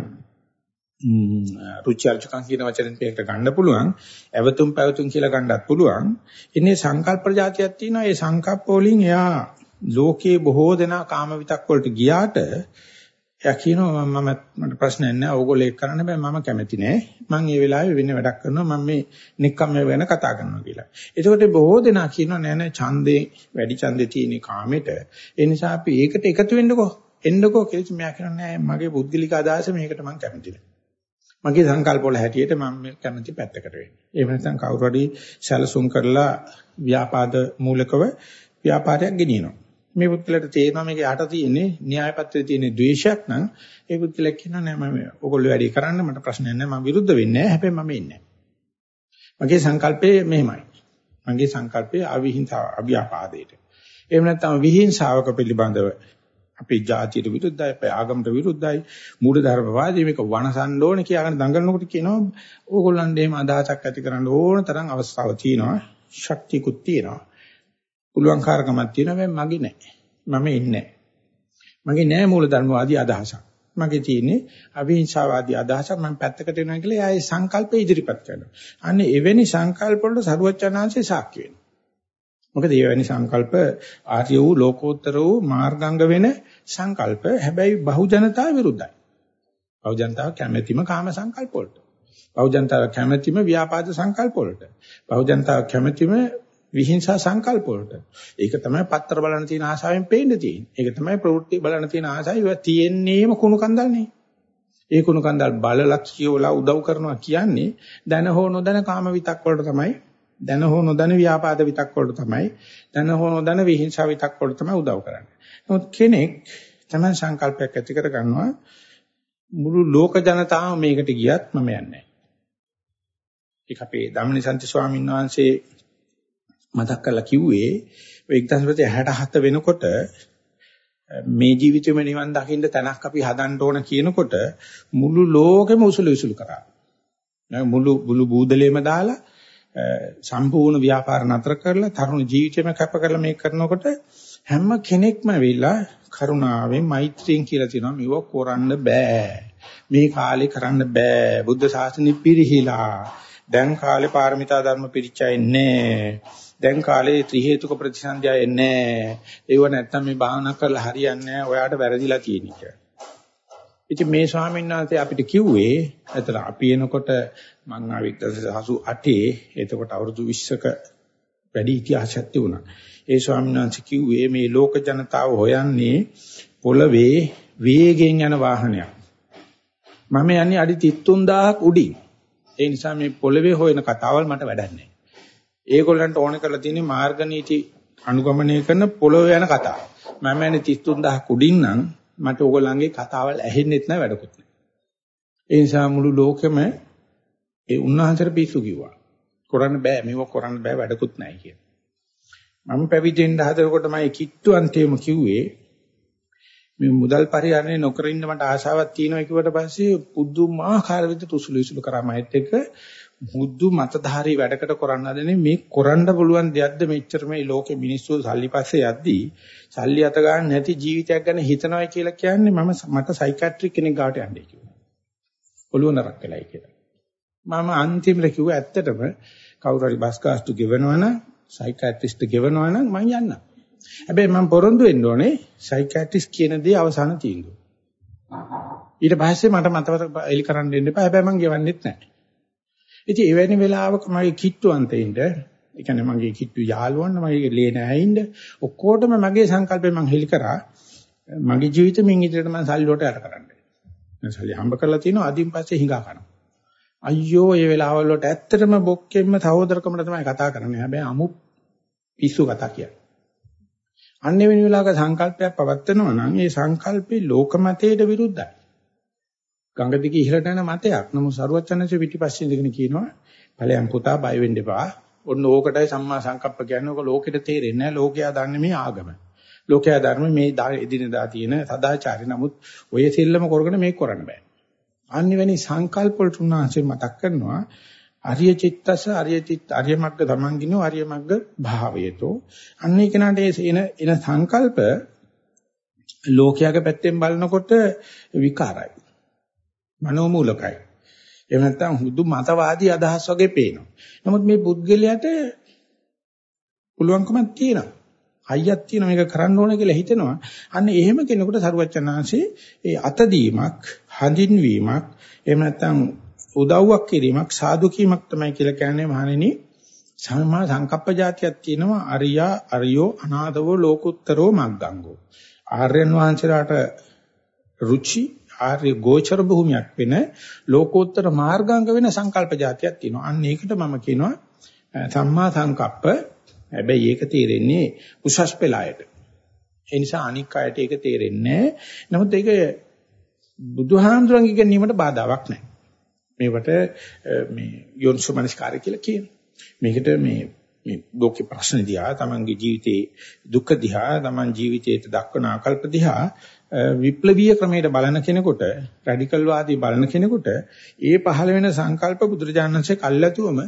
රුචි අරුචිකම් කියන වචනෙන් මේකට ගන්න පුළුවන්. ඇවතුම් පැවතුම් කියලා ගන්නත් පුළුවන්. ඉන්නේ සංකල්ප ප්‍රජාතියක් තියෙනවා. ඒ සංකප්ප වලින් එයා ලෝකේ බොහෝ දෙනා කාම විතක් වලට ගියාට එයා කියනවා මම මට ප්‍රශ්නයක් නැහැ. ඕගොල්ලෝ ඒක කරන්න බෑ මම කැමති නෑ. මම ඒ වෙලාවේ වෙන වැඩක් කරනවා. මම මේ නික්කම් ගැන කතා කරනවා කියලා. එතකොට බොහෝ දෙනා කියනවා නෑ නෑ ඡන්දේ වැඩි ඡන්දේ තියෙන කාමෙට. ඒ නිසා අපි ඒකට එකතු වෙන්නකෝ. එන්නකෝ කියලා මෙයා කියනවා නෑ මගේ බුද්ධිලික අදහස මේකට මම කැමති නෑ. මගේ සංකල්ප වල හැටියට මම කැමති පැත්තකට වෙන්නේ. ඒ වෙනසෙන් කවුරු හරි සැලසුම් කරලා ව්‍යාපාද මූලකව ව්‍යාපාරයක් ගෙනියනවා. මේ පුත්ලට තේරෙනවා මේක යට තියෙන්නේ න්‍යාය පත්‍රයේ තියෙන ද්වේෂයක් නම් ඒ පුත්ලෙක් කියනවා නෑ මම ඔයගොල්ලෝ වැඩි කරන්න මට ප්‍රශ්නයක් නෑ මම විරුද්ධ වෙන්නේ නෑ හැබැයි මම ඉන්නේ මගේ සංකල්පේ මෙහෙමයි. මගේ සංකල්පේ අවිහිංසාව අභ්‍යාපාදයට එහෙම නැත්නම් විහිංසාවක පිළිබඳව අපේ ජාතියට විරුද්ධයි අපේ ආගමට විරුද්ධයි මූල ධර්මවාදී මේක වනසන්න ඕනේ කියලාගෙන දඟලනකොට කියනවා ඕගොල්ලන්ට එහෙම අදහසක් ඇති කරන්න ඕන තරම් අවස්ථාවක් තියෙනවා ශක්තියකුත් තියෙනවා. පුළුවන්කාරකමක් තියෙනවා මගේ නෑ. මම ඉන්නේ මගේ නෑ මූලධර්මවාදී අදහසක්. මගේ තියෙන්නේ අවිහිංසාවාදී අදහසක් මම පැත්තකට වෙනවා කියලා එයා ඒ සංකල්පය ඉදිරිපත් කරනවා. අන්න එවැනි සංකල්ප වලට සරුවචනාංශේ සාක්ෂි වෙනවා. මොකද එවැනි සංකල්ප ආර්ය වූ ලෝකෝත්තර වූ මාර්ගාංග වෙන සංකල්ප හැබැයි බහුජනතාව විරුද්ධයි. බහුජනතාව කැමැතිම කාම සංකල්ප වලට. බහුජනතාව කැමැතිම ව්‍යාපාද සංකල්ප වලට. බහුජනතාව කැමැතිම විහිංසා සංකල්ප වලට. ඒක තමයි පත්තර බලන තියෙන ආසාවෙන් පේන්න තියෙන්නේ. ඒක තමයි ප්‍රවෘත්ති බලන තියෙන ආසාව. ඒවා තියෙන්නේම කුණු කන්දල්නේ. ඒ කුණු කන්දල් බලලා කියවලා උදව් කරනවා කියන්නේ දැන හෝ නොදැන කාම විතක් වලට තමයි දැන හෝ නොදැන ව්‍යාපාද විතක් වලට තමයි දැන හෝ නොදැන විහිංසාව විතක් වලට තමයි උදව් කරන්නේ. නමුත් කෙනෙක් තමයි සංකල්පයක් ඇති කර ගන්නවා මුළු ලෝක ජනතාවම මේකට ගියත් මම යන්නේ නැහැ. ඒක අපේ ධම්මනිසන්ති ස්වාමීන් වහන්සේ මතක් කරලා කිව්වේ 1967 වෙනකොට මේ ජීවිතේම නිවන් දකින්න තැනක් අපි හදන්න ඕන කියනකොට මුළු ලෝකෙම උසුළු උසුළු කරා. මුළු මුළු බූදලේම දාලා සම්පූර්ණ ව්‍යාපාර නතර කරලා තරුණ ජීවිතේම කැප කරලා මේක කරනකොට හැම කෙනෙක්ම වෙලා කරුණාවෙන් මෛත්‍රියෙන් කියලා තියෙනවා මේව කරන්න බෑ. මේ කාලේ කරන්න බෑ. බුද්ධ ශාසනෙ පිරිහිලා. දැන් කාලේ පාරමිතා ධර්ම පිරිච්චා ඉන්නේ. දැන් කාලේ ත්‍රි හේතුක ප්‍රතිසන්දිය එන්නේ ඒව නැත්තම් මේ භාවනා කරලා හරියන්නේ නැහැ ඔයාට වැරදිලා තියෙන එක. ඉතින් මේ ස්වාමීන් වහන්සේ අපිට කිව්වේ ඇතර අපි එනකොට මම ආවේ 1988 එතකොට අවුරුදු 20ක වැඩි ඉතිහාසයක් තිබුණා. ඒ ස්වාමීන් වහන්සේ කිව්වේ මේ ලෝක ජනතාව හොයන්නේ පොළවේ වේගෙන් යන වාහනයක්. මම යන්නේ අඩි 33000ක් උඩින්. ඒ නිසා මේ පොළවේ හොයන කතාවල් මට වැඩක් නැහැ. ඒගොල්ලන්ට ඕන කරලා තියෙන්නේ මාර්ග නීති අනුගමනය කරන පොළොව යන කතාව. මම යන්නේ 33000 කුඩින් නම් මට ඕගොල්ලන්ගේ කතාවල් ඇහෙන්නෙත් නැහැ වැඩකුත් නැහැ. ඒ නිසා මුළු ලෝකෙම ඒ උන්වහන්සේට පිස්සු කිව්වා. කරන්න බෑ මේව කරන්න බෑ වැඩකුත් නැහැ කියලා. මම පැවිදෙන්න හදනකොට මම කිට්ටු අන්තිම කිව්වේ මේ මුදල් පරිහරණය නොකර ඉන්න මට ආශාවක් තියෙනවා කිව්වට පස්සේ පුදුමාකාර විදිහට උසුළු උසුළු කරා මයිත් එක මුද්දු මතධාරී වැඩකට කරන්න හදනේ මේ කරන්න පුළුවන් දෙයක්ද මෙච්චර මේ ලෝකෙ මිනිස්සු සල්ලි පස්සේ යද්දී සල්ලි අත ගන්න නැති ජීවිතයක් ගැන හිතනවා කියලා කියන්නේ මම මට සයිකියාට්‍රික් කෙනෙක් ගාවට යන්නේ කිව්වා. ඔළුව නරක් වෙලයි කියලා. මම අන්තිමට කිව්වා ඇත්තටම කවුරු හරි බස් ගාස්තු ගෙවනවනම් සයිකියාට්‍රිස්ට් ගෙවනවනම් මම යන්නම්. හැබැයි මම පොරොන්දු වෙන්න ඕනේ සයිකියාට්‍රිස්ට් කියන දේ අවසාන තීන්දුව. ඊට පස්සේ මට මතවත එලි කරන්න දෙන්න එපා. හැබැයි මම ගෙවන්නෙත් නැහැ. ඉතින් එවැනි වෙලාවක මගේ කිට්ටුවන්තෙින්ද ඒ කියන්නේ මගේ කිට්ටු යාළුවන්ට මගේ ලේ නැහින්ද ඔක්කොටම මගේ සංකල්පය මම හෙලි කරා මගේ ජීවිතෙ මින් ඉදිරියට මම සල්ලි වලට යට කරන්නේ. මම සල්ලි හම්බ කරලා තිනවා අදින් පස්සේ හිඟා කරනවා. අයියෝ මේ වෙලාවල් වලට ඇත්තටම බොක්කෙම්ම සහෝදරකමට තමයි කතා කරන්නේ. හැබැයි අමු පිස්සු කතා කියන්නේ. අන්නේ වෙන වෙලාවක සංකල්පයක් පවත්නවා නම් ඒ සංකල්පේ ලෝකමතයට විරුද්ධයි. ගඟ දිගේ ඉහළට යන මතයක්. නමුත් සරුවචනන්සේ පිටිපස්සේ ඉඳගෙන කියනවා ඵලයන් පුතා බය වෙන්න එපා. ඔන්න ඕකටයි සම්මා සංකප්ප කියන්නේ. ඕක ලෝකෙට තේරෙන්නේ නැහැ. ලෝකයා දන්නේ මේ ආගම. ලෝකයා ධර්ම මේ එදිනදා තියෙන සදාචාරය. නමුත් ඔය සෙල්ලම කරගෙන මේක කරන්න බෑ. අනිවෙනි සංකල්ප වලට උන්වහන්සේ මතක් කරනවා අරිය චිත්තස අරිය චිත්ත අරිය මග්ග තමන්ගිනෝ අරිය මග්ග භාවයතෝ අන්නේ කෙනාට එන එන සංකල්ප ලෝකයාගේ පැත්තෙන් බලනකොට විකාරයි මනෝමූලකයි. එහෙම නැත්නම් හුදු මතවාදී අදහස් වගේ පේනවා. නමුත් මේ පුද්ගලයාට පුළුවන්කමක් තියෙනවා. අයියක් තියෙන මේක කරන්න ඕන කියලා හිතෙනවා. අන්න එහෙම කෙනෙකුට සරුවචනාංශේ ඒ අතදීමක්, හඳින්වීමක්, එහෙම නැත්නම් උදව්වක් කිරීමක්, සාදු කීමක් තමයි කියලා කියන්නේ මහණෙනි. සමහා සංකප්ප જાතියක් තියෙනවා අරියා අරියෝ අනාදවෝ ලෝකුත්තරෝ මග්ගංගෝ. ආර්යයන් වහන්සේලාට රුචි ආර්ය ගෝචර භූමියක් වෙන ලෝකෝත්තර මාර්ගාංග වෙන සංකල්ප જાතියක් තියෙනවා. අන්න ඒකට මම කියනවා සම්මා සංකප්ප. හැබැයි ඒක තේරෙන්නේ උසස් පෙළායට. ඒ නිසා අනික් අයට ඒක තේරෙන්නේ නමුත් ඒක බුදුහාමුදුරන්ගේ ගැනීමට බාධාවක් නැහැ. මේවට මේ යොන්සුමනස්කාරය කියලා කියනවා. මේකට මේ මේ ලෝකේ ප්‍රශ්න දිහා තමන්ගේ ජීවිතේ දුක්ඛ දිහා තමන් ජීවිතයට දක්වන ආකල්ප දිහා විප්ලවීය ක්‍රමයට බලන කෙනෙකුට රැඩිකල් වාදී බලන කෙනෙකුට ඒ පහළ වෙන සංකල්ප බුදුරජාණන්සේ කල්ැතුවම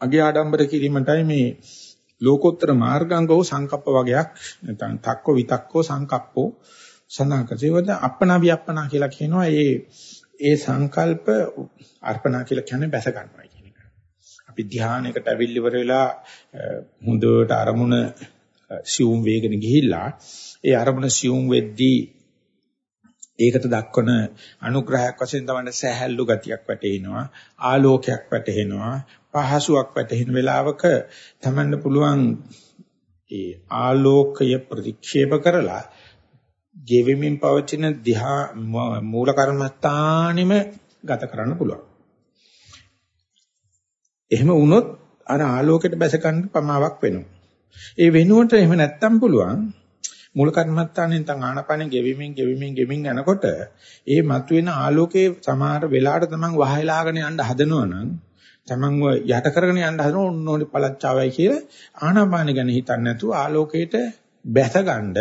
අගේ ආඩම්බර කිරීමටයි මේ ලෝකෝත්තර මාර්ගාංගෝ සංකප්ප වගේක් නැත්නම් තක්කෝ විතක්කෝ සංකප්පෝ සනාකසේවද අප්පනා විප්පනා කියලා කියනවා ඒ ඒ සංකල්ප අර්පණා කියලා කියන්නේ බැස ගන්නවා කියන එක. අපි ධානයකට අවිල්ල ඉවර වෙලා හොඳට අරමුණ සියුම් වේගන ගිහිල්ලා ඒ අරමුණ සියුම් වෙද්දී ඒකට දක්වන අනුග්‍රහයක් වශයෙන් තමයි සහැල්ලු ගතියක් වැටෙනවා ආලෝකයක් වැටෙනවා පහසුවක් වැටෙන වෙලාවක තමන්න පුළුවන් ඒ ආලෝකය ප්‍රතික්ෂේප කරලා ගෙවෙමින් පවතින දිහා මූල කර්මස්ථානෙම ගත කරන්න පුළුවන්. එහෙම වුණොත් අර ආලෝකයට බැස ගන්න පමාවක් වෙනවා. ඒ වෙනුවට එහෙම නැත්තම් පුළුවන් මූල කර්මස්ථානෙන් තන් ආනපනෙ ගෙවිමින් ගෙවිමින් ගෙවිමින් යනකොට ඒ මතුවෙන ආලෝකයේ සමහර වෙලාවට තමන් වහලාගෙන යන්න හදනවනම් තමන්ව යට කරගෙන යන්න හදන ඕනෝනේ පළච්චාවයි කියලා ආනාපාන ගැන හිතන්නේ නැතුව ආලෝකයට බැස ගන්න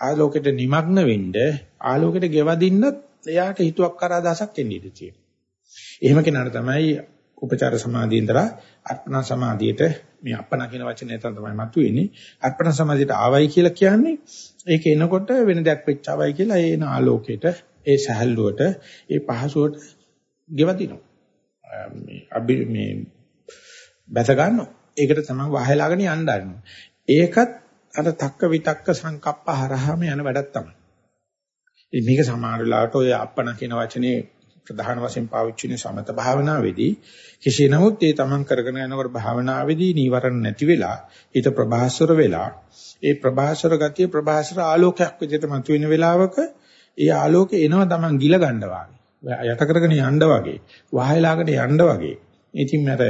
ආලෝකයට নিমগ্ন වෙන්න ආලෝකයට ගෙවදින්නත් එයාට හිතුවක් කරා දසක් එන්න ඉඩ තියෙනවා. එහෙම කෙනාට තමයි උපචාර සමාධියෙන්දලා අර්පණ සමාධියට මේ අපන කියන වචනේ තමයි මතුවෙන්නේ. අර්පණ සමාධියට ආවයි කියලා කියන්නේ ඒක එනකොට වෙන දෙයක් වෙච්චවයි කියලා ඒ එන ආලෝකයට ඒ සහැල්ලුවට ඒ පහසුවට ගෙවදිනවා. මේ අභි මේ බැස ගන්නවා. ඒකට තමයි වහලාගෙන යන්න ආරම්භ. ඒකත් අර තක්ක විතක්ක සංකප්ප හරහාම යන වැඩක් තමයි. මේක සමහර වෙලාවට ඔය අපන කියන වචනේ ප්‍රධාන වශයෙන් පාවිච්චි වෙන සමත භාවනාවේදී කෙසේ නමුත් ඒ තමන් කරගෙන යනකොට භාවනාවේදී නීවරණ නැති වෙලා හිත ප්‍රභාසර වෙලා ඒ ප්‍රභාසර ගතිය ප්‍රභාසර ආලෝකයක් විදිහට මතුවෙන වෙලාවක ඒ ආලෝකය එනවා තමන් ගිල ගන්නවා යට කරගෙන යන්න වගේ වහයලාකට යන්න වගේ. ඉතින් මට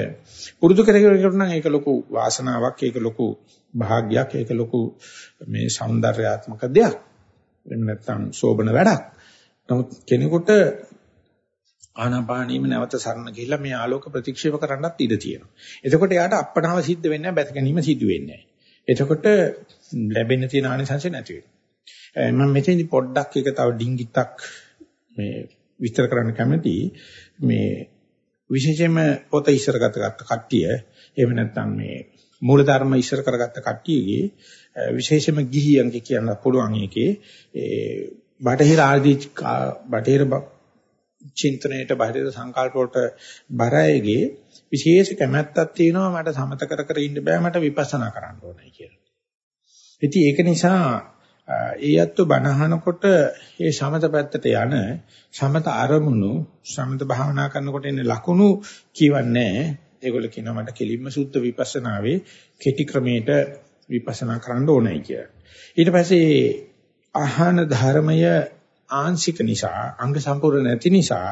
පුරුදු කරගෙන නම් ඒක ලොකු වාසනාවක් ඒක ලොකු භාග්යක් ඒක ලොකු මේ సౌందర్యාත්මක දෙයක්. එහෙම නැත්නම් සෝබන වැඩක්. නමුත් කෙනෙකුට ආනාපානීයම නැවත සරණ ගිහිල්ලා මේ ආලෝක ප්‍රතික්ෂේප කරන්නත් ඉඩ තියෙනවා. එතකොට යාට අප්පනාව සිද්ධ වෙන්නේ නැහැ, බැස ගැනීම සිද්ධ වෙන්නේ නැහැ. එතකොට ලැබෙන්න තියෙන ආනිසංශ නැති වෙනවා. මම මෙතෙන්දි පොඩ්ඩක් එක තව ඩිංගිත්තක් මේ විස්තර කරන්න කැමතියි. මේ විශේෂයෙන්ම පොත ඉස්සර ගත කට්ටිය එහෙම නැත්නම් මේ මූලධර්ම ඉස්සර කරගත්ත කට්ටියගේ විශේෂයෙන්ම ගිහියන්ගේ කියන්න පුළුවන් එකේ ඒ බටහිර ආදී බටහිර චින්තනයේට බාහිර සංකල්ප වලට බර අයගේ විශේෂ කැමැත්තක් තියෙනවා මට සමත කර කර ඉන්න බෑ මට විපස්සනා කරන්න ඕනයි කියලා. ඉතින් ඒක නිසා ඒ අත්තු බණහනකොට ඒ සමත පැත්තට යන සමත අරමුණු සමත භාවනා කරනකොට එන්නේ ලකුණු කියවන්නේ ඒගොල්ලෝ කියනවා මට කෙලින්ම සුද්ධ විපස්සනාවේ කෙටි ක්‍රමයට විපස්සනා කරන්න ඕනයි කියලා. ඊට පස්සේ ආහන ධර්මය ආංශික නිසා අංග සම්පූර්ණ නැති නිසා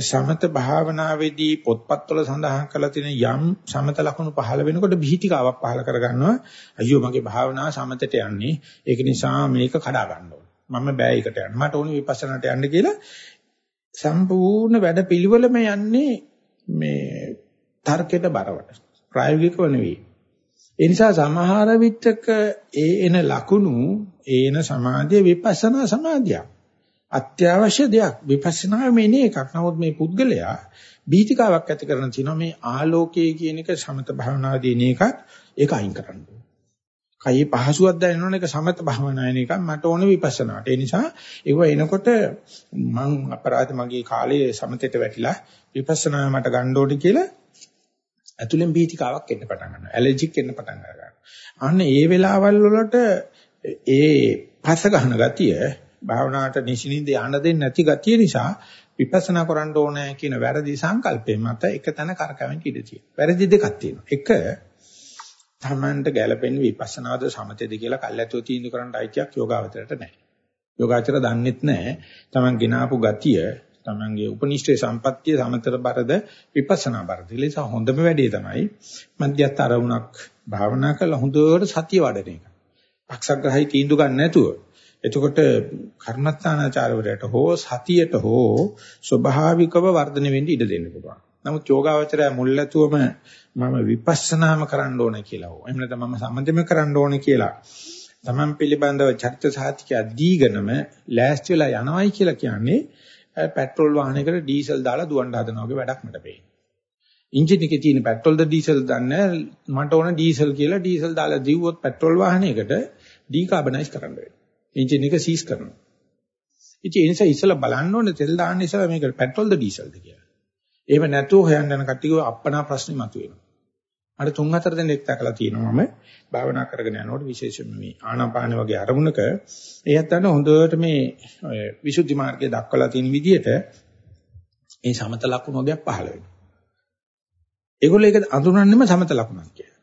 සමත භාවනාවේදී පොත්පත්වල සඳහන් කරලා තියෙන යම් සමත ලක්ෂණ පහළ වෙනකොට බිහිතිකාවක් පහළ කරගන්නවා. අයියෝ මගේ භාවනාව සමතට යන්නේ. ඒක නිසා මේක කඩා ගන්න ඕන. මම බෑ ඒකට යන්න. මට ඕනේ විපස්සනාට යන්න කියලා. සම්පූර්ණ වැඩ පිළිවෙලම යන්නේ මේ තර්කයට බරවට. ප්‍රායෝගිකව නෙවෙයි. ඒ නිසා සමහර විටක ඒ එන ලකුණු ඒ එන සමාධිය විපස්සනා සමාධියක්. අත්‍යවශ්‍ය දෙයක් විපස්සනාවේ මේ එකක්. නමුත් මේ පුද්ගලයා බීතිකාවක් ඇති කරන තියෙනවා මේ ආලෝකයේ කියන එක සමත භාවනාදී න එකක් ඒක අයින් කරන්න ඕනේ. කයි පහසුවක් දැනෙනවනේ ඒක සමත භාවනායන එකක් මට ඕන විපස්සනාට. ඒ නිසා ඒව එනකොට මං අපරාධ මගේ කාලේ සමතේට වැටිලා විපස්සනා මට ගන්න ඕනේ කියලා ඇතුලෙන් බීතිකාවක් එන්න පටන් ගන්නවා. ඇලර්ජික් එන්න පටන් ගන්නවා. අන්න ඒ වෙලාවල් වලට ඒ පස ගන්න ගතිය භාවනාවට නිසින්ින්ද යන්න දෙන්නේ නැති ගතිය නිසා විපස්සනා කරන්න ඕනේ කියන වැරදි සංකල්පේ මත එක තැන කරකවෙන්න ඉඩ තියෙනවා. වැරදි දෙකක් තියෙනවා. එක තමන්ට ගැළපෙන විපස්සනාද සමතේද කියලා කල්ැතුව තීන්දුව කරන්න අයිතියක් යෝගාවචරයට නැහැ. යෝගාචර දන්නෙත් නැහැ. තමන් ගినాපු ගතිය, තමන්ගේ උපනිෂ්ඨේ සම්පත්තිය සමතර බරද විපස්සනා බරද. ඒ නිසා හොඳම වැඩේ තමයි මධ්‍යස්ථ අරමුණක් භාවනා කරලා හොඳට සතිය වඩන එක. පක්ෂග්‍රහයි තීන්දුව ගන්න නැතුව එතකොට කර්මස්ථානාචාරවලට හෝ සතියට හෝ ස්වභාවිකව වර්ධනය වෙන්න ඉඩ දෙන්න පුළුවන්. නමුත් යෝගාවචරය මුල්ලැතුවම මම විපස්සනාම කරන්න ඕන කියලා හෝ එහෙම නැත්නම් මම සම්මතෙම කරන්න ඕන කියලා තමන් පිළිබඳව චරිත සාහිත්‍ය දීගෙනම ලෑස්ති වෙලා යනවයි කියලා කියන්නේ පෙට්‍රල් වාහනයකට ඩීසල් දාලා දුවන්න හදනවා වගේ වැඩක් මට පේනවා. එන්ජින් එකේ තියෙන පෙට්‍රල්ද ඩීසල් දන්නේ මට ඕන ඩීසල් කියලා ඩීසල් දාලා දිව්වොත් පෙට්‍රල් වාහනයකට ඩීකාබනයිස් කරන්න වෙනවා. එන්ජින් එක සීස් කරනවා. ඉතින් ඒ නිසා ඉස්සලා බලන්න ඕනේ තෙල් දාන්න ඉස්සලා මේක පෙට්‍රල්ද ඩීසල්ද කියලා. එහෙම නැතුව හොයන්න යන කට්ටිය අප්පනා ප්‍රශ්නේ මතුවෙනවා. අර තුන් හතර දෙනෙක් දැකලා තියෙනවා මම භාවනා කරගෙන යනකොට විශේෂයෙන්ම මේ ආනාපාන වගේ අරමුණක එයත් අන්න හොඳට මේ විසුද්ධි මාර්ගය දක්වලා තියෙන විදිහට මේ සමත ලක්ෂණ වර්ගයක් පහළ වෙනවා. ඒගොල්ලෝ ඒක අඳුරන්නේම සමත ලක්ෂණක් කියලා.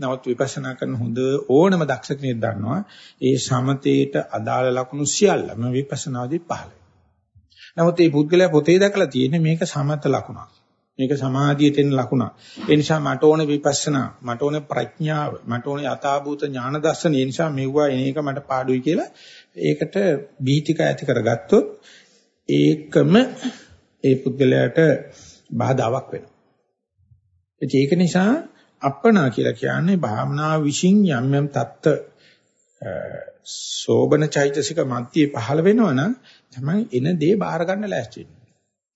නමුත් විපස්සනා කරන හොඳ ඕනම දක්ෂ කෙනෙක් දන්නවා ඒ සමතේට අදාළ ලක්ෂණ සියල්ලම විපස්සනාදී පහළ නමුත් මේ පුද්ගලයා පොතේ දැකලා තියෙන්නේ මේක සමත ලක්ෂණක්. මේක සමාධියට එන ලකුණක්. ඒ නිසා මට ඕන විපස්සනා, මට ඕන ප්‍රඥාව, මට ඕන යථාභූත ඥාන දර්ශන. ඒ නිසා මෙවුවා එන එක මට පාඩුයි කියලා ඒකට බීතික ඇති කරගත්තොත් ඒකම ඒ පුද්ගලයාට බාධාවක් වෙනවා. ඒක නිසා අප්පනා කියලා කියන්නේ භාවනා විශ්ින් යම් යම් தත්ත සෝබන චෛතසික මන්තිය පහළ වෙනවනම් තමයි එන දේ බාර ගන්න ලෑස්ති වෙන්නේ.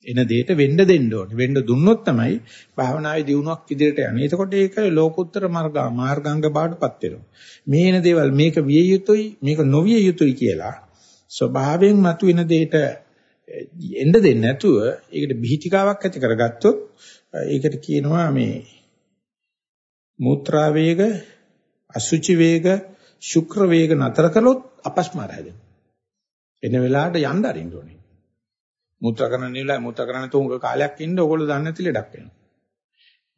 එන දෙයට වෙන්න දෙන්න ඕනේ. වෙන්න දුන්නොත් තමයි භාවනාවේ දියුණුවක් ඉදිරියට යන්නේ. එතකොට ඒක ලෝකෝත්තර මාර්ග මාර්ගාංග බාටපත් වෙනවා. මේ එන දේවල් මේක විය යුතුයි මේක නොවිය යුතුයි කියලා ස්වභාවයෙන් මතුවෙන දෙයට එන්න දෙන්නේ නැතුව ඒකට බිහිතිකාවක් ඇති කරගත්තොත් ඒකට කියනවා මේ මූත්‍රා වේග අසුචි වේග ශුක්‍ර වේග නතර කළොත් අපස්මාර හැදෙනවා. එන වෙලාවට යන්න අරින්න ඕනේ. මුත්‍රා කරන්න නිවිලා මුත්‍රා කරන්න තුඟ කාලයක් ඉන්න ඕගොල්ලෝ දන්නේ නැති ලඩක් වෙනවා.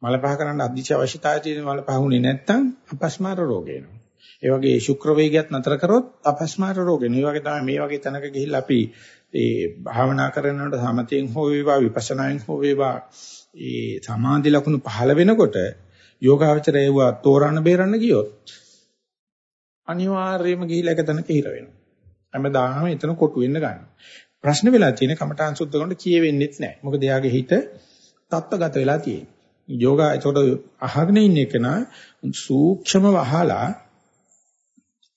මල පහ කරන්න අධිච අවශ්‍යතාවය තියෙන මල පහුනේ නැත්නම් අපස්මාර රෝග එනවා. ඒ වගේ ශුක්‍ර වේගයත් නතර කරොත් අපස්මාර රෝග එනවා. ඒ වගේ තමයි මේ වගේ තැනක ගිහිල්ලා අපි ඒ භාවනා කරනකොට සමතෙන් හෝ වේවා විපස්සනායෙන් හෝ වේවා ඒ සමාධි ලක්ෂණ පහළ වෙනකොට යෝගාවචරය ඒවා තෝරන්න බේරන්න ගියොත් අනිවාර්යයෙන්ම ගිහිල්ලා එක තැනක හිර වෙනවා. හැමදාම එතන කොටු වෙන්න ගන්නවා. ප්‍රශ්න වෙලා තියෙන කමඨාන් සුද්ධ කරනකොට කියෙවෙන්නෙත් නැහැ. මොකද එයාගේ හිත තත්ත්වගත වෙලා තියෙන්නේ. යෝගා ඒකට අහගෙන ඉන්න එක නා සූක්ෂම වහලා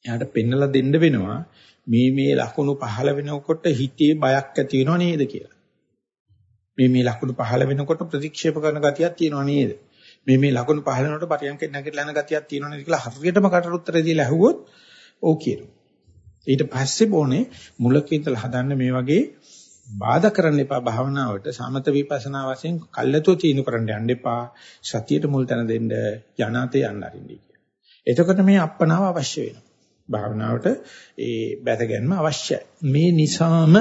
එයාට පෙන්නලා දෙන්න වෙනවා මේ මේ ලකුණු පහළ වෙනකොට හිතේ බයක් ඇති වෙනව නේද කියලා. මේ මේ ලකුණු පහළ වෙනකොට ප්‍රතික්ෂේප කරන ගතියක් තියෙනව නේද? මේ මේ ලකුණු පහළ වෙනකොට පරියන්කෙන් නැගිටලා යන ගතියක් තියෙනව නේද කියලා හරියටම කටට උත්තර දීලා ඇහුවොත් ඔව් කියනවා. ඊට පස්සේ ඕනේ මුලක ඉඳලා හදන්න මේ වගේ බාධා කරන්න එපා භාවනාවට සමත විපස්සනා වශයෙන් කල්ැතෝ තීනු කරන්න යන්න එපා සතියට මුල් තැන දෙන්න යනාතේ යන්න අරින්නයි කියන්නේ. එතකොට මේ අප්පනාව අවශ්‍ය වෙනවා. භාවනාවට ඒ බැසගැන්ම අවශ්‍යයි. මේ නිසාම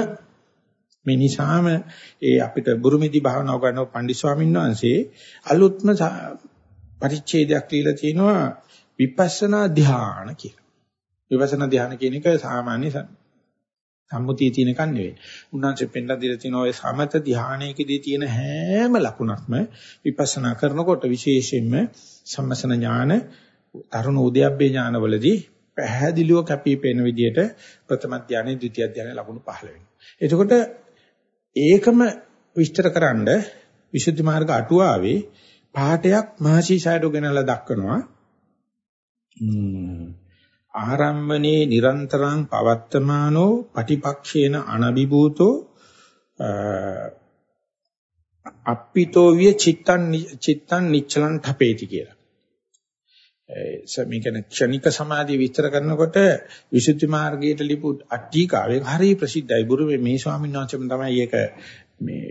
මේ නිසාම ඒ අපිට බුරුමෙදි භාවනාව කරන පණ්ඩිත ස්වාමීන් වහන්සේ අලුත්ම පරිච්ඡේදයක් ලියලා තිනවා විපස්සනා ධ්‍යාන කියලා. විපස්සනා ධ්‍යාන කියන එක සාමාන්‍ය සම්මුතිය තියෙන එකක් නෙවෙයි. උන්වහන්සේ පෙන්නලා දීලා තියෙන ඔය සමත ධ්‍යානයේදී තියෙන හැම ලකුණක්ම විපස්සනා කරනකොට විශේෂයෙන්ම සම්මසන ඥාන, තරුණ උද්‍යප්පේ ඥානවලදී පැහැදිලිව කැපී පෙනෙන විදිහට ප්‍රථම ධ්‍යානෙ, ද්විතිය ධ්‍යානෙ ලකුණු පහළ වෙනවා. එතකොට ඒකම විස්තරකරනද විසුද්ධි මාර්ග අටුවාවේ පාඩයක් මහසීසයඩෝ ගෙනලා දක්වනවා. ආරම්මනේ නිරන්තරං පවත්තමානෝ පටිපක්ෂේන අනබිභූතෝ අප්පිතෝ විය චිත්තං චිත්තං නිච්චලං තපේති කියලා. ඒ මේ කියන්නේ ක්ෂණික සමාධිය විස්තර කරනකොට විසුද්ධි මාර්ගයට ලිපු අට්ටිකාවේ හරිය ප්‍රසිද්ධයි. බුරුමේ මේ ස්වාමීන් වහන්සේම තමයි ඒක මේ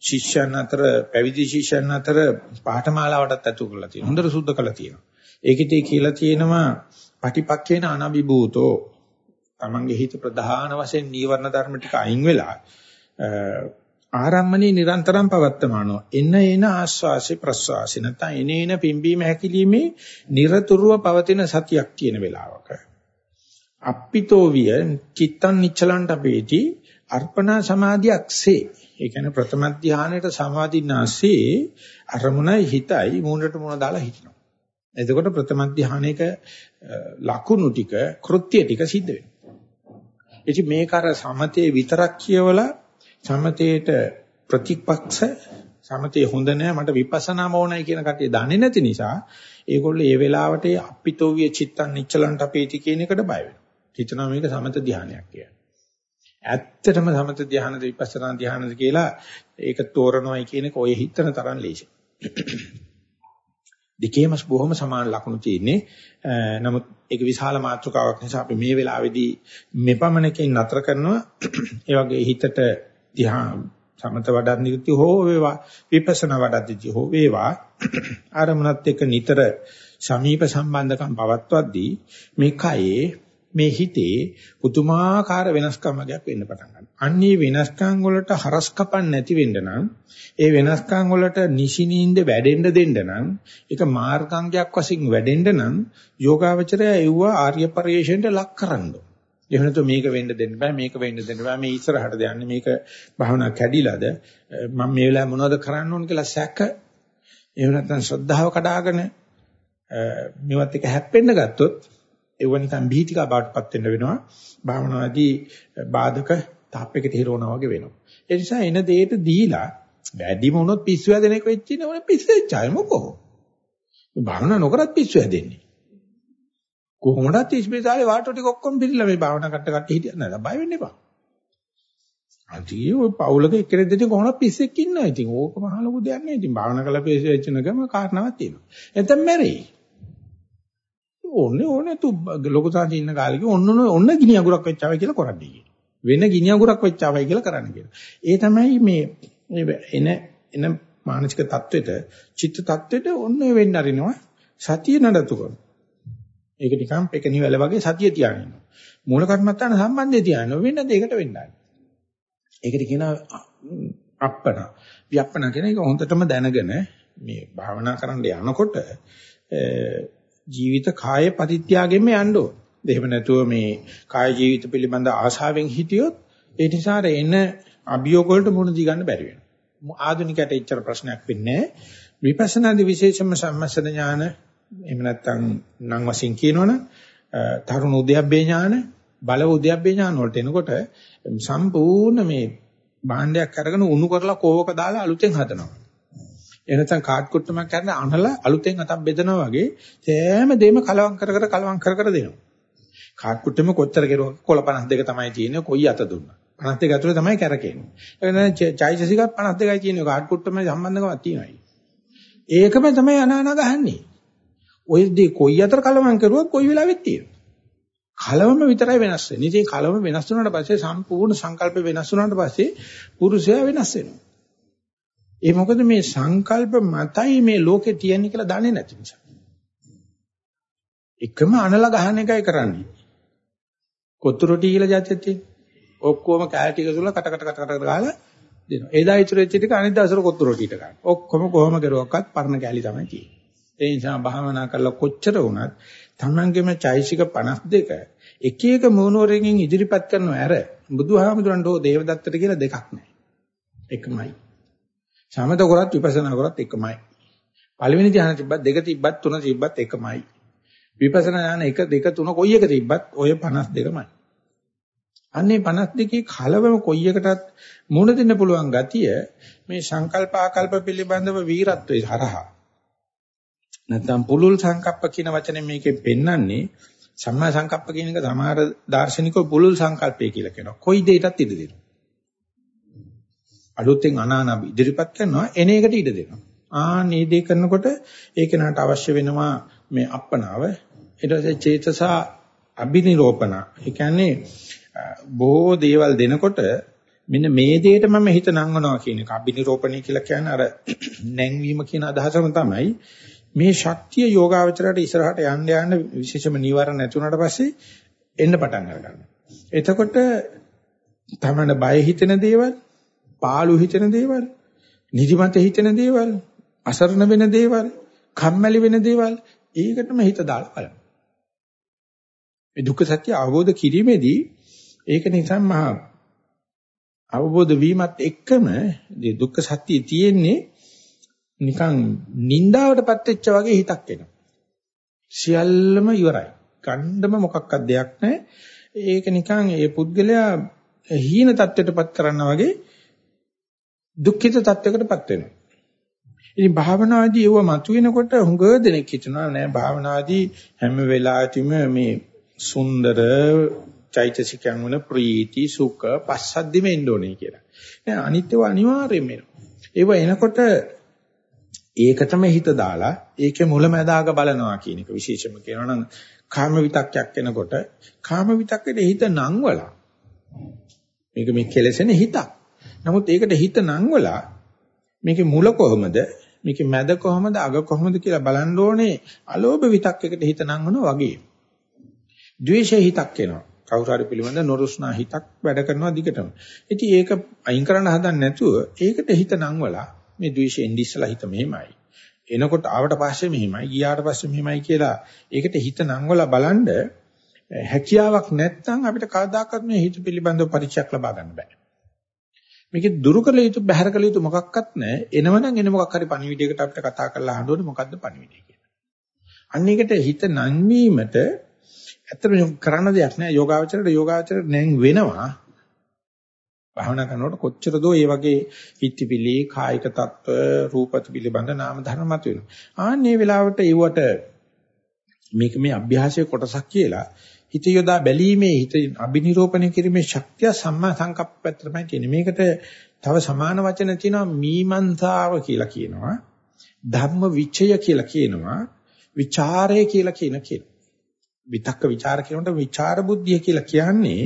ශිෂ්‍යයන් අතර පැවිදි ශිෂ්‍යයන් අතර පාඨමාලාවටත් ඇතුළු කරලා තියෙනවා. හොඳට සුද්ධ කරලා තියෙනවා. ඒකෙදී කියලා තියෙනවා පටිපක්කේන අනබිභූතෝ තමන්ගේ හිත ප්‍රධාන වශයෙන් නීවරණ ධර්ම ටික අයින් වෙලා ආරම්මණී නිරන්තරම් පවත්තමානෝ එන එන ආස්වාසේ ප්‍රස්වාසේ නැත්නම් එන එන පිම්බීම හැකිලිමේ নিরතුරුව පවතින සතියක් කියන වෙලාවක. අප්පිතෝ විය චිත්තං නිච්චලන්ට අපේටි අර්පණා සමාධියක්සේ ඒ කියන්නේ ප්‍රථම ධානයේට සමාධිනාසේ අරමුණයි හිතයි මූණට මූණ දාලා හිටිනවා. එතකොට ප්‍රථම ධානයක ලකුණු ටික කෘත්‍ය ටික සිද්ධ වෙනවා. ඉතින් මේක අර සමතේ විතරක් කියවලා සමතේට ප්‍රතිපක්ෂ සමතේ හොඳ නෑ මට විපස්සනාම ඕනයි කියන කටිය දන්නේ නැති නිසා ඒගොල්ලෝ ඒ වෙලාවට අපිතෝවිය චිත්තං නිච්චලන්ට අපේටි කියන එකට බය වෙනවා. හිතනවා මේක සමත ධානයක් කියලා. ඇත්තටම සමත ධානද විපස්සනා ධානද කියලා ඒක තෝරනවායි කියන එක ඔය හිතන තරම් ලේසි. දෙකේම බොහොම සමාන ලක්ෂණ තියෙන්නේ. නමුත් ඒක විශාල මාත්‍රකාවක් නිසා අපි මේ වෙලාවේදී මෙපමණකින් නතර කරනවා. ඒ වගේ හිතට දිහා සමත වඩන්නිති හෝ වේවා විපස්සනා වඩද්දී හෝ වේවා ආරමුණත් එක්ක නිතර සමීප සම්බන්ධකම් පවත්වද්දී මේ කයේ මේ හිතේ පුදුමාකාර වෙනස්කම් වර්ගයක් වෙන්න පටන් ගන්නවා. අන්නේ වෙනස්කම් වලට හරස් කපන්න නැති වෙන්න නම් ඒ වෙනස්කම් වලට නිසිනින්ද වැඩෙන්න දෙන්න නම් ඒක මාර්ගාංගයක් වශයෙන් වැඩෙන්න නම් යෝගාවචරය එව්ව ආර්ය පරිශ්‍රයට ලක් කරන්න ඕන. එහෙම නැත්නම් මේක වෙන්න දෙන්න බෑ මේක වෙන්න දෙන්න බෑ මේ ඉස්සරහට යන්නේ මේක භවනා කැඩිලාද? මම මේ වෙලාවේ මොනවද කරන්න ඕන කියලා සැක. එහෙම නැත්නම් ශ්‍රද්ධාව කඩාගෙන මේවත් එක හැප්පෙන්න ගත්තොත් ඒව නිකන් බීතිකා බාටපත් වෙන්න වෙනවා. භවනාදී බාධක තාප්පයකට හිරවනවා වගේ වෙනවා. ඒ නිසා එන දෙයට දීලා වැඩිම වුණොත් පිස්සු හැදෙන එක වෙච්ච ඉන්නේ පිස්සු වෙච්චාය මොකෝ? භවනා නොකරත් පිස්සු හැදෙන්නේ. කොහොමදත් ඉස්පිරිතාලේ වාටෝ ටික ඔක්කොම පිළිලා මේ භාවනා කරට කට්ටි හිටියන නේද බය වෙන්න එපා. අදී ඔය පවුලක එක්කෙනෙක් දෙන්නේ කොහොමද පිස්සෙක් ඉන්නවා. ඉතින් ඕක මහ ලොකු දෙයක් නේ. ඉතින් භාවනා කළා පේසෙ වෙච්ච නගම කාරණාවක් තියෙනවා. එතෙන් මැරෙයි. ඕනේ ඕනේ තු ලොකු තාත්තේ ඉන්න කාලේ ඔන්න ඔන්න ගිනි අඟුරක් වෙච්චාවයි කියලා කරන්නේ කියලා. වෙන ගිනි අඟුරක් වෙච්චාවයි කියලා කරන්න කියලා. ඒ තමයි මේ එන එන මානසික தത്വෙට චිත්ත தത്വෙට ඔන්න වෙන්න අරිනවා. සතිය නඩතු කරනවා. ඒක නිකන් පෙකණි වැල වගේ සතිය තියාගෙන ඉන්නවා. මූල කර්මත්තාන සම්බන්ධය තියාගෙන වෙන දෙයකට වෙන්නයි. ඒකට කියනවා අප්පන. විප්පන කියන එක හොඳටම දැනගෙන මේ භාවනා කරන්න යනකොට ජීවිත කාය පරිත්‍යාගයෙන්ම යන්න ඕන. එහෙම නැතුව මේ කාය ජීවිත පිළිබඳ ආශාවෙන් හිටියොත් ඒ නිසා එන අභියෝග වලට මුහුණ දී ගන්න බැරි වෙනවා. ආධුනිකයට එච්චර ප්‍රශ්නයක් වෙන්නේ නැහැ. විපස්සනාදී විශේෂම සම්මස්සන ඥාන එහෙම නැත්නම් නම් වශයෙන් කියනවනම් තරුණ උද්‍යප්පේ ඥාන බල උද්‍යප්පේ ඥාන වලට එනකොට සම්පූර්ණ මේ භාණ්ඩයක් අරගෙන උණු කරලා කෝවක දාලා අලුතෙන් හදනවා. එනතන් කාඩ් කුට්ටමක් කරන අනලා අලුතෙන් අතක් බෙදනවා වගේ සෑම දෙයක්ම කලවම් කර කර කලවම් කර කර දෙනවා. කාඩ් කුට්ටෙම කොච්චර කෙරුවා කොළ 52 තමයි තියෙන්නේ කොයි අත දුන්නා. 52 ඇතුලේ තමයි කැරකෙන්නේ. ඒ කියන්නේ චෛතසික 52යි තියෙන්නේ කාඩ් කුට්ටමේ සම්බන්ධකමක් තියෙනවායි. ඒකම තමයි අනාන ගහන්නේ. ඔය දේ කොයි අතර කලවම් කරුවත් කොයි වෙලාවෙත් තියෙනවා. කලවම විතරයි වෙනස් වෙන්නේ. ඉතින් කලවම වෙනස් වුණාට පස්සේ සම්පූර්ණ සංකල්ප වෙනස් වුණාට පස්සේ පුරුෂයා වෙනස් වෙනවා. ඒ මොකද මේ සංකල්ප මතයි මේ ලෝකේ තියෙන්නේ කියලා දන්නේ නැති නිසා. එකම අනල ගහන එකයි කරන්නේ. කොත්තු රොටි කියලා જાතියක් තියෙන්නේ. ඔක්කොම කෑලි ටික සුලා කට කට කට කට ගාලා දෙනවා. එදා ඉතුරු වෙච්ච ටික අනිත් දවසට කොත්තු රොටියට ගන්න. ඔක්කොම කොහොම කරුවක්වත් පරණ කෑලි තමයි තියෙන්නේ. ඒ නිසා භාවනා කරලා කොච්චර වුණත් තමන්ගේම චෛසික 52 එක එක මූණවරකින් ඉදිරිපත් කරනව ඇර බුදුහාමුදුරන්ට හෝ දේවදත්තට කියලා දෙකක් නැහැ. එකමයි. සමත කරත් විපස්සනා කරත් එකමයි. පළවෙනි ධ්‍යාන තිබ්බත් දෙක තිබ්බත් තුන තිබ්බත් එකමයි. විපස්සනා ඥාන 1 2 3 කොයි එක තිබ්බත් ඔය 52මයි. අන්නේ 52 කලවම කොයි එකටත් මුණ දෙන්න පුළුවන් ගතිය මේ සංකල්ප ආකල්ප පිළිබඳව වීරත්වයේ හරහා නැත්නම් පුලුල් සංකප්ප කියන වචනේ මේකෙන් පෙන්වන්නේ සම්මා සංකප්ප කියන එක සමහර දාර්ශනිකව පුලුල් සංකල්පය කියලා කියනවා. කොයි දෙයකටත් ඉඩ දෙනවා. අලුතෙන් අනානබ ඉදිරිපත් කරනවා එන එකට ඉඩ දෙනවා. ආ මේ දේ කරනකොට ඒක නට අවශ්‍ය වෙනවා මේ අප්පනාව. ඊට පස්සේ චේතසා අබිනිරෝපණ. ඒ කියන්නේ බොහෝ දේවල් දෙනකොට මෙන්න මේ දෙයට මම හිත නංවනවා කියන එක අබිනිරෝපණය කියලා කියන්නේ අර නැංවීම කියන අදහසම තමයි මේ ශක්තිය යෝගාවචරයට ඉස්සරහට යන්න යන්න විශේෂම නීවරණ නැති වුණාට පස්සේ එන්න පටන් ගන්නවා. එතකොට තමන්න බය හිතෙන දේවල්, පාළු හිතෙන දේවල්, නිදිමත හිතෙන දේවල්, අසරණ වෙන දේවල්, කම්මැලි වෙන දේවල් ඒකටම හිත දාලා බලන්න. මේ දුක්ඛ සත්‍ය අවබෝධ කිරීමේදී ඒක නිසා මහා අවබෝධ වීමත් එක්කම මේ දුක්ඛ සත්‍ය තියෙන්නේ නිකන් නින්දාවටපත් වෙච්ච වගේ හිතක් එනවා. සියල්ලම ඉවරයි. ගණ්ඩම මොකක්වත් දෙයක් නැහැ. ඒක නිකන් ඒ පුද්ගලයා හීන තත්ත්වයටපත් කරනා වගේ දුක්ඛිත තත්ත්වයකටපත් වෙනවා. ඉතින් භාවනාදී ඒව මතුවෙනකොට හුඟ දෙනෙක් හිතනවා නෑ භාවනාදී හැම වෙලාවෙම මේ සුන්දර චෛතසිකයන් වල ප්‍රීති සුඛ පස්සද්ධිම එන්න ඕනේ කියලා. නෑ අනිත්‍යව අනිවාර්යයෙන්ම එනවා. ඒව එනකොට ඒකටම හිත දාලා ඒකේ මුලැමැදාක බලනවා කියන එක විශේෂම කියනවා නම් කාම විතක්යක් එනකොට කාම විතක්කේ හිත නංවලා මේක මේ කෙලසෙන හිතක් නමුත් ඒකට හිත නංවලා මේකේ මුල කොහොමද? මේකේ මැද කොහොමද? අග කොහොමද කියලා බලන්න ඕනේ අලෝභ විතක්කයකට හිත නංවනවා වගේ. ද්වේෂ හිතක් එනවා. කවුරු හරි පිළිබඳ නොරුස්නා හිතක් වැඩ කරනවා දිගටම. ඉතින් ඒක අයින් කරන්න හදන්නේ නැතුව ඒකට හිත නංවලා මේ ද්වේෂයෙන් ඉස්සලා හිත මෙහෙමයි. එනකොට ආවට පස්සේ මෙහෙමයි, ගියාට පස්සේ මෙහෙමයි කියලා ඒකට හිත නංවලා බලනද හැකියාවක් නැත්නම් අපිට කවදාකවත් මේ හිත පිළිබඳව පරිචයක් ලබා ගන්න බෑ. මේකේ දුරු කළ යුතු බැහැර කළ යුතු මොකක්වත් නැහැ. එනවනම් එන මොකක් හරි පණිවිඩයකට අපිට කතා කරලා අහනකොට මොකද්ද පණිවිඩය කියලා. අන්න ඒකට හිත නංවීමට ඇත්තටම කරන්න දෙයක් නෑ යෝගාවචරයට යෝගාවචරයට නැන් වෙනවා භාවනා කරනකොට කොච්චර දෝ මේ වගේ හිතවිලි කායික තත්ත්ව රූපත් පිළිබඳ නාම ධර්ම මත වෙනවා ආන්නේ වෙලාවට ඒවට මේක මේ අභ්‍යාසයේ කොටසක් කියලා හිත යොදා බැලීමේ හිත අභිනිරෝපණය කිරීමේ ශක්තිය සම්මා සංකප්ප පැත්තටමයි තියෙන්නේ මේකට තව සමාන වචන තියෙනවා මීමන්තාව කියලා කියනවා. ධම්ම විචය කියලා කියනවා. විචාරය කියලා කියන කියනවා විතක්ක ਵਿਚාර කියනකොට විචාර බුද්ධිය කියලා කියන්නේ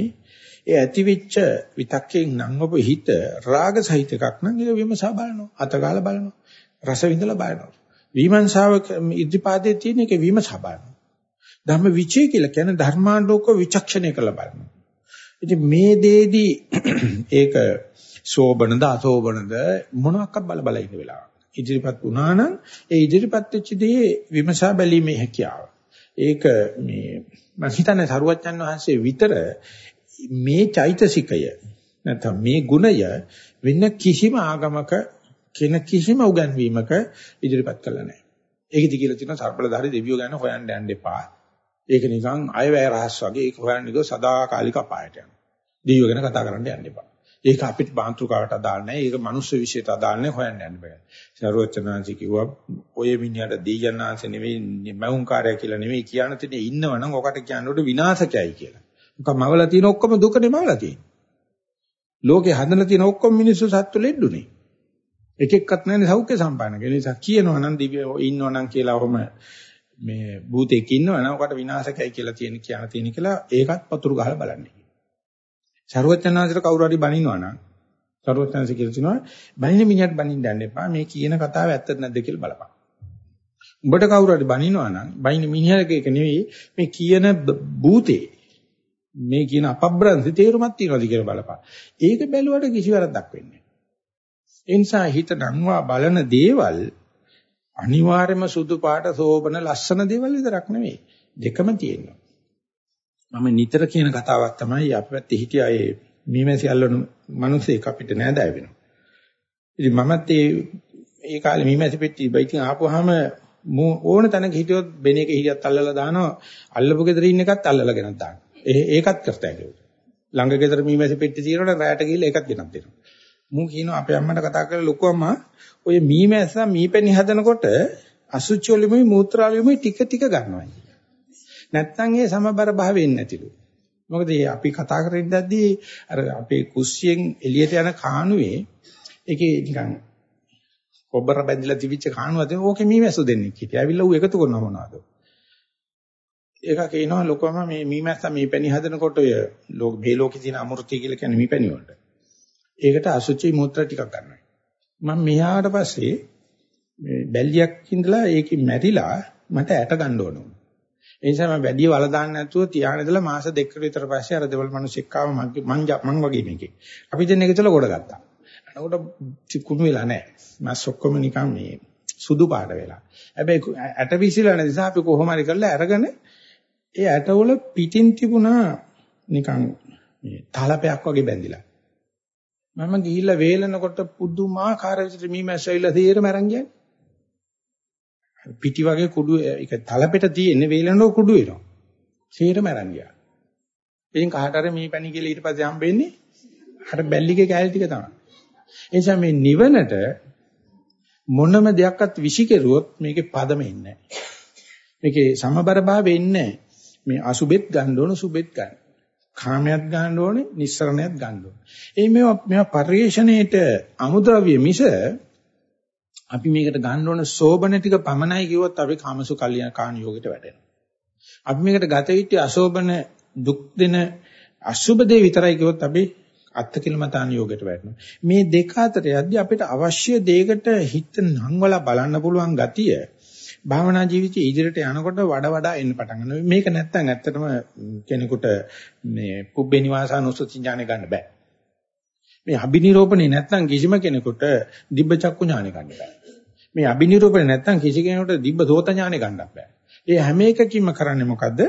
ඒ ඇතිවෙච්ච විතක්කෙන් නම් ඔබ හිත රාග සහිත එකක් නම් ඒක විමසා බලනවා. අතගාලා බලනවා. රස විඳලා බලනවා. විමර්ශාව ඉදිපාදයේ තියෙන එක විමසා බලනවා. ධම්ම විචේ කියලා කියන්නේ ධර්මාලෝක විචක්ෂණය කළ බලනවා. ඉතින් මේ දෙේදී ඒක සෝබනද අසෝබනද මොනවාක්වත් බල බල ඉන්න වෙලාව ඉදිරිපත් වුණා නම් ඒ ඉදිරිපත් වෙච්ච දේ විමසා බැලීමේ හැකියාව. ඒක මේ මම හිතන්නේ සරුවච්චන් වහන්සේ විතර මේ චෛතසිකය නැත්නම් මේ ගුණය වෙන කිසිම ආගමක කෙන කිසිම උගන්වීමක ඉදිරිපත් කළා නැහැ. ඒකෙදි කියලා තියෙනවා සර්බලධාරි දෙවියෝ ගැන හොයන්න යන්න එපා. ඒක නිකන් අයවැය රහස් වගේ ඒක හොයන්න ගියොත් සදාකාලික අපායට යනවා. දෙවියෝ ගැන කතා කරන්න යන්න එපා. ඒක අපිට බාන්තුකාවට අදාළ නැහැ. ඒක මනුස්ස විශ්යට අදාළ නැහැ හොයන්න යන්න බෑ. සරුවචනාංශි කිව්වා ඔය මිනිහට දීජනාංශ නෙවෙයි මෞංකාරය කියලා නෙවෙයි කියන තැනේ ඉන්නවනම් ඔකට කියනකොට විනාශකයයි කියලා. මොකක්ම අවල තියෙන ඔක්කොම දුකනේ මවලා තියෙන්නේ. ලෝකේ හදලා තියෙන ඔක්කොම මිනිස්සු සත්තු ලෙඩුනේ. එක එක්කත් නැන්නේ සෞඛ්‍ය සම්පන්නක. ඒ නිසා කියනවා නම් දිව්‍ය ඉන්නවා නම් කියලා ඔහම මේ භූතෙක් ඉන්නවා නම් ඔකට විනාශකයි කියලා තියෙන කියන තියෙන කියලා ඒකත් පතුරු ගහලා බලන්න. ਸਰවඥාන්සේට කවුරු හරි බනිනවා නම් ਸਰවඥාන්සේ කියලා තිනවා බනින මිනිහට බනින්න යන්න එපා මේ කියන කතාව ඇත්තද නැද්ද කියලා බලපන්. උඹට කවුරු හරි බනිනවා නම් බනින මිනිහගේ එක නෙවෙයි මේ කියන භූතේ මේ කියන අපබ්‍රංශ තේරුමක් තියනවාද කියලා බලපන්. ඒක බැලුවට කිසි වැරද්දක් වෙන්නේ නැහැ. ඒ නිසා හිත නංවා බලන දේවල් අනිවාර්යයෙන්ම සුදු පාට සෝබන ලස්සන දේවල් විතරක් නෙවෙයි. දෙකම තියෙනවා. මම නිතර කියන කතාවක් තමයි අපි පැත්තේ හිටිය අය මීමැසි අල්ලන මිනිස්සෙක් අපිට නෑදෑ වෙනවා. ඉතින් මමත් ඒ ඒ කාලේ මීමැසි පෙට්ටි බයිටින් ආපුවාම ඕන තැනක හිටියොත් බෙන එක හිටියත් අල්ලලා දානවා අල්ලපු ගෙදර ඉන්න එකත් අල්ලලා ගෙනත් දානවා. ඒ ඒකත් කරතයි ඒක. ළඟ ගෙදර මීමැසි පෙට්ටි තියෙනකොට රැයට ගිහලා ඒකත් ගෙනත් දෙනවා. මම කියනවා අපේ අම්මට කතා කරලා ලොකු අම්මා ඔය මීමැස්ස මීපැණි හදනකොට අසුචි වලිමුයි මූත්‍රාවලිමුයි ටික ටික ගන්නවා. නැත්නම් ඒ සමබර භාවයෙන් නැතිලු. මොකද අපි කතා කරගෙන ඉඳද්දී අර අපේ කුස්සියෙන් එළියට යන කාණුවේ ඒකේ නිකන් කොබර බැඳිලා තිබිච්ච කාණුවද ඕකේ මීමැස්සු දෙන්නෙක් හිටියා. ඇවිල්ලා ඌ එකතු කරනවා මොනවද? ඒක කියනවා ලොකම මේ මීමැස්ස මේ පැණි හදනකොට ඔය ලෝක මේ ලෝකේ තියෙන අමෘතය කියලා කියන්නේ මේ පැණි වලට. ඒකට අසුචි මූත්‍රා ටිකක් ගන්නවා. මම මෙහාට පස්සේ මේ බැල්ලියක් ඉඳලා ඒකේ මැරිලා මට ඇට ගන්න ඕන. ඒ නිසා මම වැඩි වල දාන්න නැතුව තියාගෙන ඉඳලා මාස දෙකකට විතර පස්සේ අර දෙවල් මිනිස්සෙක් ආව මගේ මං මං වගේ මේකේ. අපි දෙන්න එකතල ගොඩ ගත්තා. එනකොට කුණු වෙලා නැහැ. මාස් ඔක්කොම නිකන් මේ සුදු පාට වෙලා. හැබැයි ඇට විසිලා නැති නිසා අපි කොහොම හරි කරලා අරගෙන ඒ ඇටවල පිටින් තිබුණා නිකන් මේ තලපයක් වගේ බැඳිලා. මම ගිහිල්ලා වේලනකොට පුදුමාකාර විදිහට මීමැස්ස ඇවිල්ලා තීරම අරන් ගියා. පිටි වගේ කුඩු ඒක තලපෙට තියෙන වේලනෝ කුඩු වෙනවා. සීරම අරන් ගියා. ඉතින් කහට අර මේ පැණි කියලා ඊට පස්සේ හම්බෙන්නේ අර බැල්ලිගේ කෑලි ටික තමයි. ඒ නිසා මේ නිවනට මොනම දෙයක්වත් විසිකරුවොත් මේකේ පදම ඉන්නේ නැහැ. මේකේ සමබර භාවය ඉන්නේ මේ අසුබෙත් ගන්න ඕන සුබෙත් ගන්න. කාමයක් ගන්න ඕනේ නිස්සරණයක් ගන්න ඕනේ. ඒ මේවා මේවා පරිේශණයේට අමුද්‍රව්‍ය මිස අපි මේකට ගන්න ඕන සෝබන ටික පමණයි කිව්වොත් අපි කාමසු කල්යන කාණ යෝගයට වැටෙනවා. අපි මේකට ගත යුත්තේ අසෝබන දුක් දෙන අසුබ දේ විතරයි කිව්වොත් අපි අත්කිලමතාන යෝගයට වැටෙනවා. මේ දෙක අතර යද්දී අපිට අවශ්‍ය දෙයකට හිත නංවලා බලන්න පුළුවන් ගතිය භාවනා ජීවිතයේ ඉදිරියට යනකොට වඩා වඩා එන්න පටන් ගන්නවා. මේක නැත්තම් ඇත්තටම කෙනෙකුට මේ පුබ්බේ නිවාසානුස්සති ඥානෙ ගන්න බෑ. මේ අබිනිරෝපණේ නැත්තම් කිසිම කෙනෙකුට දිබ්බ චක්කු ඥානෙ ගන්න බෑ. මේ අබිනිරෝපණේ නැත්තම් කිසි කෙනෙකුට දිබ්බ සෝත ඥානෙ ගන්නත් බෑ. ඒ හැම එකකින්ම කරන්නේ මොකද්ද?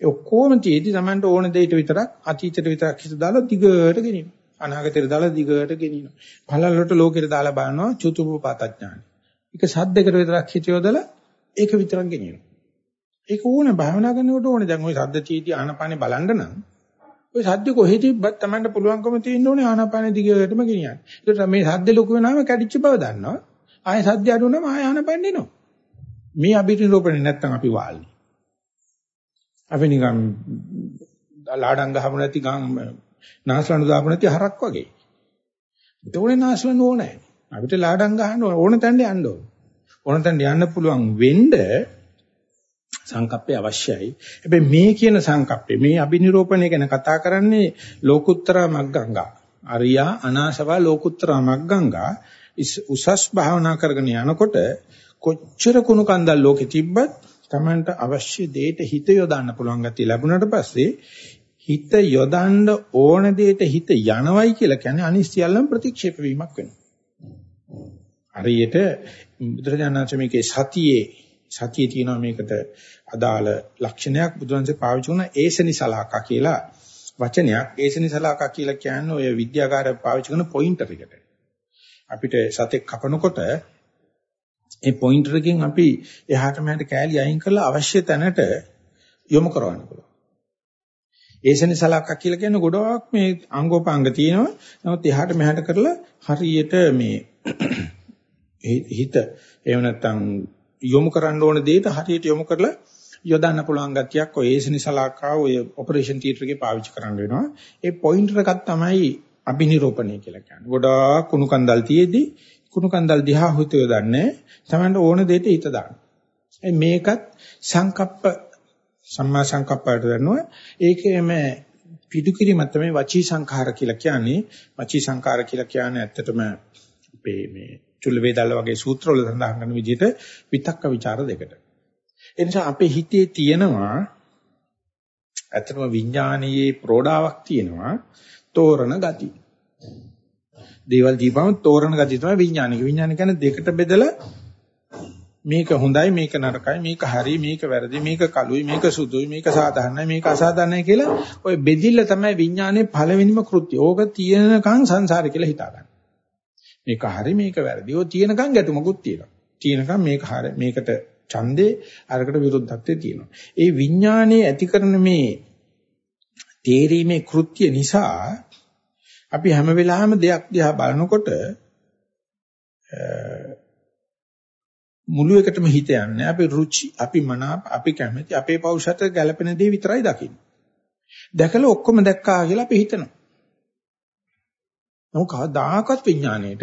ඒ ඔක්කොම තියේදී Tamanට ඕන දෙයට විතරක් අතීතයට විතරක් හිත දාලා දිගට ගෙනියනවා. අනාගතයට දාලා දිගට ගෙනියනවා. පළලට ලෝකෙට දාලා බලනවා චතුප්පපාතඥානයි. ඒක සද්දයකට විතරක් හිත යොදලා ඒක විතරක් ගෙනියනවා. ඒක ඕනේ භාවනා කරනකොට ඕනේ. දැන් ওই සද්ද චීටි ආනපානේ බලන්න නම් ওই සද්ද කොහෙ තිබ්බත් Tamanට පුළුවන්කම තියෙන්න ඕනේ ආනපානේ දිගටම ගෙනියන්න. ඒකට මේ සද්ද ලොකු වෙනාම කැඩිච්ච බව දන්නවා. ආයෙ සද්ද අඩු වුණාම ආයෙ ආනපානේ එනවා. මේ අභිනිරෝපණය නැත්තම් අපි වාල්නි. අපි නිකන් ලාඩම් ගහමු නැති ගම් නාස්ලනු දාපු නැති හරක් වගේ. ඒතෝනේ නාස්ලනු ඕනේ. අපිට ලාඩම් ගහන්න ඕන තැනට යන්න ඕන. ඕන තැනට යන්න පුළුවන් වෙන්න සංකප්පය අවශ්‍යයි. හැබැයි මේ කියන සංකප්පේ මේ අබිනිරෝපණය ගැන කතා කරන්නේ ලෝකුත්තර මග්ගංගා. අරියා අනාශවා ලෝකුත්තර මග්ගංගා උසස් භාවනා කරගෙන යනකොට කොච්චර කුණු කන්දල් ලෝකෙ තිබ්බත් Tamanට අවශ්‍ය දෙයට හිත යොදන්න පුළුවන් ගැතිය ලැබුණාට පස්සේ හිත යොදන්න ඕන දෙයට හිත යනවයි කියලා කියන්නේ අනිස්තියල්ලම ප්‍රතික්ෂේප වීමක් වෙනවා. හරියට බුදුරජාණන් මේකේ සතියේ සතියේ තියෙනවා මේකට අදාළ ලක්ෂණයක් බුදුන්සේ පාවිච්චි කරන ඒසනිසලාකා කියලා වචනයක්. ඒසනිසලාකා කියලා කියන්නේ ඔය විද්‍යාකාරය පාවිච්චි කරන පොයින්ටර් එකට. අපිට සතෙක් කපනකොට ඒ පොයින්ටර් එකෙන් අපි එහාට මෙහාට කෑලි අයින් කරලා අවශ්‍ය තැනට යොමු කරවන්න පුළුවන්. ඒසනේ සලකා කියලා කියන ගොඩක් මේ අංගෝපාංග තියෙනවා. නමුත් එහාට මෙහාට කරලා හරියට මේ හිත එහෙම නැත්නම් යොමු කරන්න ඕන දෙයට හරියට යොමු කරලා යොදන්න පුළුවන් ගතියක් ඔය ඒසනේ සලකා ඔය ඔපරේෂන් තියටර් එකේ පාවිච්චි කරන්න වෙනවා. ඒ පොයින්ටර් එකක් තමයි අභිනිරෝපණය කියලා කියන්නේ. ගොඩාක් කුණු කන්දල් තියේදී කුණු කන්දල් දිහා හිත යොදන්නේ තමන්ට ඕන දෙයට හිත දාන්න. මේකත් සංකප්ප සම්මා සංකප්පයට දන්නවා. ඒකේම පිටු කිරීම තමයි වචී සංඛාර කියලා කියන්නේ. වචී සංඛාර කියලා කියන්නේ ඇත්තටම අපේ මේ චුල්ල වේදාල වගේ සූත්‍රවල සඳහන් කරන විදිහට විතක්ක ਵਿਚාර දෙකට. ඒ නිසා අපේ හිතේ තියෙනවා ඇත්තටම විඥානීයේ ප්‍රෝඩාවක් තියෙනවා තෝරන ගති. දේවල් දීපම තෝරන ගතිය තමයි විඥානික. විඥාන කියන්නේ දෙකට බෙදලා මේක හොඳයි මේක නරකයි මේක හරි මේක වැරදි මේක කළුයි මේක සුදුයි මේක සාධාරණයි මේක අසාධාරණයි කියලා ඔය බෙදිල්ල තමයි විඥානයේ පළවෙනිම කෘත්‍යය. ඕක තියෙනකන් සංසාරේ කියලා හිතා ගන්න. මේක හරි මේක වැරදි. ඔය තියෙනකන් ගැටුමකුත් තියෙනවා. තියෙනකන් මේක හරි මේකට ඡන්දේ අරකට විරුද්ධත්වයේ තියෙනවා. ඒ විඥානයේ ඇති කරන මේ තේරීමේ කෘත්‍ය නිසා අපි හැම වෙලාවෙම දෙයක් දිහා බලනකොට මුළු එකටම හිත යන්නේ අපි රුචි අපි මනාප අපි කැමති අපේ පෞෂත්ව ගැළපෙන දේ විතරයි දකින්නේ. දැකලා ඔක්කොම දැක්කා කියලා අපි හිතනවා. නමුත් කවදාකවත් විඥාණයට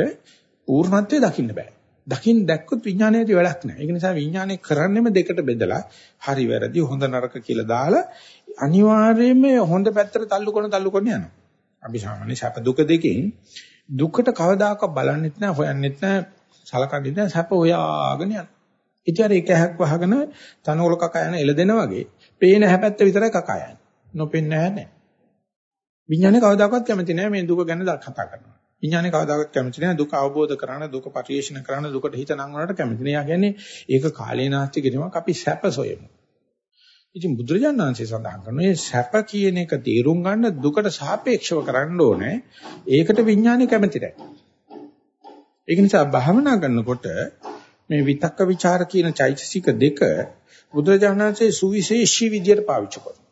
පූර්ණත්වය දකින්න බෑ. දකින් දැක්කොත් විඥාණයට වැඩක් නෑ. ඒක නිසා විඥාණය කරන්නේම දෙකට බෙදලා හරි වැරදි හොඳ නරක කියලා දාලා අනිවාර්යයෙන්ම හොඳ පැත්තට තල්ලු කරන තල්ලු කරන යනවා. අපි සාමාන්‍ය සැප දුක දෙකෙන් දුකට කවදාකවත් බලන්නෙත් නැහැ හොයන්නෙත් නැහැ සලකන්නෙත් නැහැ සැප හොයාගෙන යන. ඉතින් අර එක හැක් වහගෙන තනකොළ කකා යන එළදෙනා වගේ පේන හැපැත්ත විතරයි කකා යන්නේ. නොපෙන්නේ නැහැ නෑ. විඥානේ කවදාකවත් කැමති නැහැ මේ දුක ගැන කතා කරනවා. විඥානේ කවදාකවත් කැමති නැහැ දුක අවබෝධ කරගන්න දුක පරිේශන කරන්න දුකට හිත නංවනට කැමති නෑ. කියන්නේ ඒක කාලේ නාස්ති කිරීමක් අපි සැප සොයමු. ඉතින් බුදුරජාණන් වහන්සේ සඳහන් කරනවා මේ සැප කියන එක තේරුම් ගන්න දුකට සාපේක්ෂව කරන්න ඕනේ. ඒකට විඥානය කැමති නැහැ. ඒක නිසා භාවනා කරනකොට මේ විතක්ක ਵਿਚාර කියන චෛතසික දෙක බුදුරජාණන් වහන්සේ සුවිශේෂී විදියට පාවිච්චි කරනවා.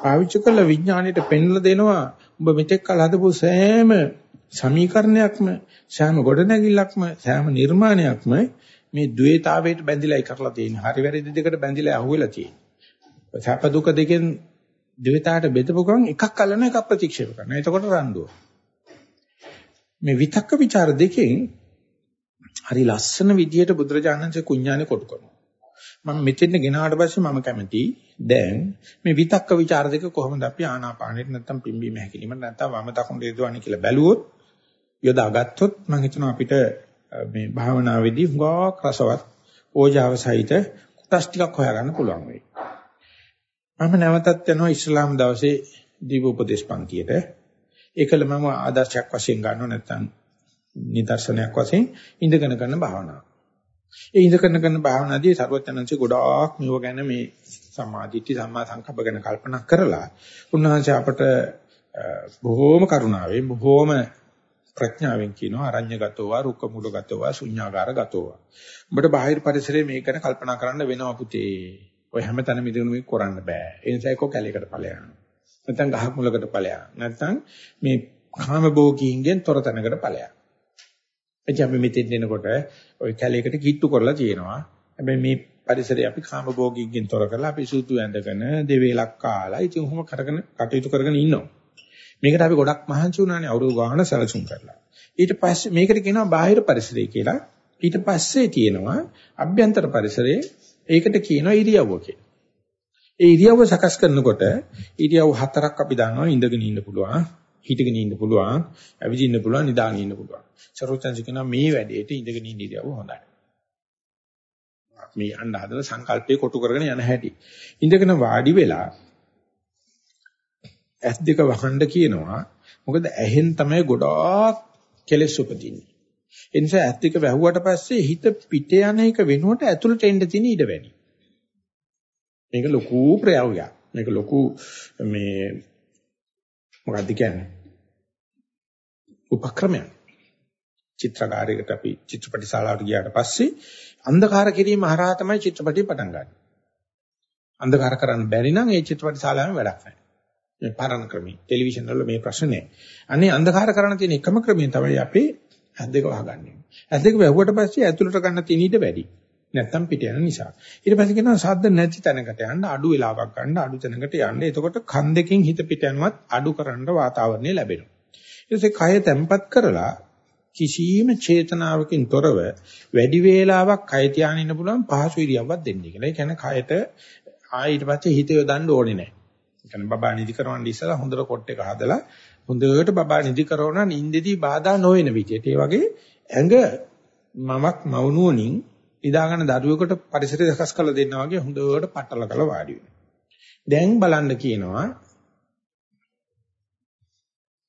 පාවිච්චි කළ විඥාණයට පෙන්ලා දෙනවා ඔබ මෙතෙක් කල හදපු සෑම සමීකරණයක්ම සෑම ගොඩනැගිල්ලක්ම සෑම නිර්මාණයක්ම මේ द्वේතාවයට බැඳිලායි කරලා තියෙන්නේ. හරි වැරදි දෙකට බැඳිලා අහුවෙලා තියෙන්නේ. සැප දුක දෙකෙන් द्वේතාවට බෙදපු ගමන් එකක් අල්ලන එකක් ප්‍රතික්ෂේප කරනවා. එතකොට රණ්ඩුව. මේ විතක්ක ਵਿਚාර දෙකෙන් හරි ලස්සන විදියට බුදුරජාණන්සේ කුඤ්ඤානේ කොට කරනවා. මම මෙතෙන් ගෙනාවට පස්සේ මම කැමති දැන් මේ විතක්ක ਵਿਚාර දෙක කොහොමද අපි ආනාපානෙට නැත්තම් පිම්බීම හැකිලිම නැත්තම් වම දකුණු යොදවන්නේ කියලා බැලුවොත් යොදාගත්තොත් මම හිතනවා අපිට මේ භාවනාවේදී හුඟක් රසවත් ඕජාව සහිත කොටස් ටිකක් හොයාගන්න පුළුවන් වෙයි. මම නැවතත් යනවා ඉස්ලාම් දවසේ දීප උපදේශ පන්තියට. ඒකල මම ආදර්ශයක් වශයෙන් ගන්නව නැත්තම් නිදර්ශනයක් වශයෙන් ඉඳගෙන කරන භාවනාව. ඒ ඉඳගෙන කරන භාවනාදී සර්වඥාන්සේ ගොඩාක් මේව ගැන මේ සම්මාදිට්ඨි සම්මා සංකප්ප ගැන කල්පනා කරලා උන්වහන්සේ අපට බොහෝම කරුණාවෙන් බොහෝම ප්‍රඥාවෙන් කියනවා අරඤ්‍යගතෝවා රුක්ක මූලගතෝවා ශුඤ්ඤාගාරගතෝවා. උඹට බාහිර පරිසරයේ මේක ගැන කල්පනා කරන්න වෙනවා පුතේ. ඔය හැමතැනම ඉදගෙන මේක කරන්න බෑ. ඒ නිසා එක්ක කැලේකට ඵලයන්. නැත්නම් ගහක් මුලකට ඵලයන්. නැත්නම් මේ කාම භෝගීන්ගෙන් තොර තැනකට ඵලයන්. එච්ච අපි මෙතෙන් එනකොට ওই කැලේකට කිට්ටු කරලා තියෙනවා. හැබැයි මේ පරිසරය අපි කාම භෝගීන්ගෙන් තොර කරලා අපි සූතු ඇඳගෙන දෙවේලක් කාලා ඉතින් ඔහොම කරගෙන කටයුතු කරගෙන ඉන්නවා. මේකට අපි ගොඩක් මහන්සි වුණානේ අවුරුදු ගාන සැලසුම් කරලා. ඊට පස්සේ මේකට කියනවා බාහිර පරිසරය කියලා. ඊට පස්සේ තියෙනවා අභ්‍යන්තර පරිසරයේ ඒකට කියනවා ඉරියව්ව කියලා. ඒ ඉරියව්ව සකස් කරනකොට ඉරියව් හතරක් අපි දන්නවා ඉඳගෙන ඉන්න පුළුවන්, හිටගෙන ඉන්න පුළුවන්, ඇවිදින්න පුළුවන්, නිදාගෙන ඉන්න පුළුවන්. සරෝජන්සි කියනවා මේ වැඩේට ඉඳගෙන ඉන්න ඉරියව්ව හොඳයි. මේ අන්න හදන සංකල්පේ කොටු කරගෙන යන හැටි. ඉඳගෙන වාඩි වෙලා ඇස් දෙක වහන්න කියනවා. මොකද ඇහෙන් තමයි ගොඩාක් කෙලෙස් උපදින්නේ. ඒ නිසා ඇස් දෙක වැහුවට පස්සේ හිත පිට යන එක වෙනුවට ඇතුළට එන්න තියෙන ඉඩ වැඩි. මේක ලොකු ප්‍රයෝගයක්. මේක ලොකු මේ මොකක්ද කියන්නේ? උපක්‍රමයක්. චිත්‍රකාරයකට අපි චිත්‍රපට ශාලාවට ගියාට පස්සේ අන්ධකාර කිරීම හරහා තමයි චිත්‍රපටය පටන් ගන්න. අන්ධකාර කරන්න බැරි නම් ඒ චිත්‍රපට ශාලාවෙම වැඩක් නැහැ. මේ පරණ ක්‍රමී. ටෙලිවිෂන් වල මේ ප්‍රශ්නේ. අනේ අන්ධකාර කරන්න තියෙන එකම ක්‍රමය තමයි අපි ඇස් දෙක වහගන්නේ. ඇස් දෙක වැහුවට පස්සේ ඇතුළට ගන්න තියෙන ඊට වැඩි. නැත්තම් පිට යන නිසා. ඊට පස්සේ කියනවා ශබ්ද නැති තැනකට යන්න අඩු වෙලාවක් ගන්න අඩු තැනකට යන්න. එතකොට කන් දෙකෙන් හිත පිට යනවත් අඩු කරන්න වාතාවරණය ලැබෙනවා. ඊට පස්සේ කය තැම්පත් කරලා කිසියම් චේතනාවකින් තොරව වැඩි වේලාවක් කය තියාගෙන ඉන්න පුළුවන් පහසු ඉරියව්වක් දෙන්න කියලා. ඒ කියන්නේ කයට ආයෙ ඊට පස්සේ හිත යොදන්න ඕනේ නැහැ. ඒ කියන්නේ බබා නිදි කරවන්න ඉස්සලා හොඳට කොට එක හදලා හොඳට බබා නිදි කරවන නින්දෙදී බාධා නොවන විදිහට. ඒ වගේ ඇඟ මමක් මවුනුවණින් ඉදාගන්න දරුවෙකුට පරිසරය සකස් කරලා දෙන්නා වගේ හොඳට පටල කරලා වාඩි වෙනවා. දැන් බලන්න කියනවා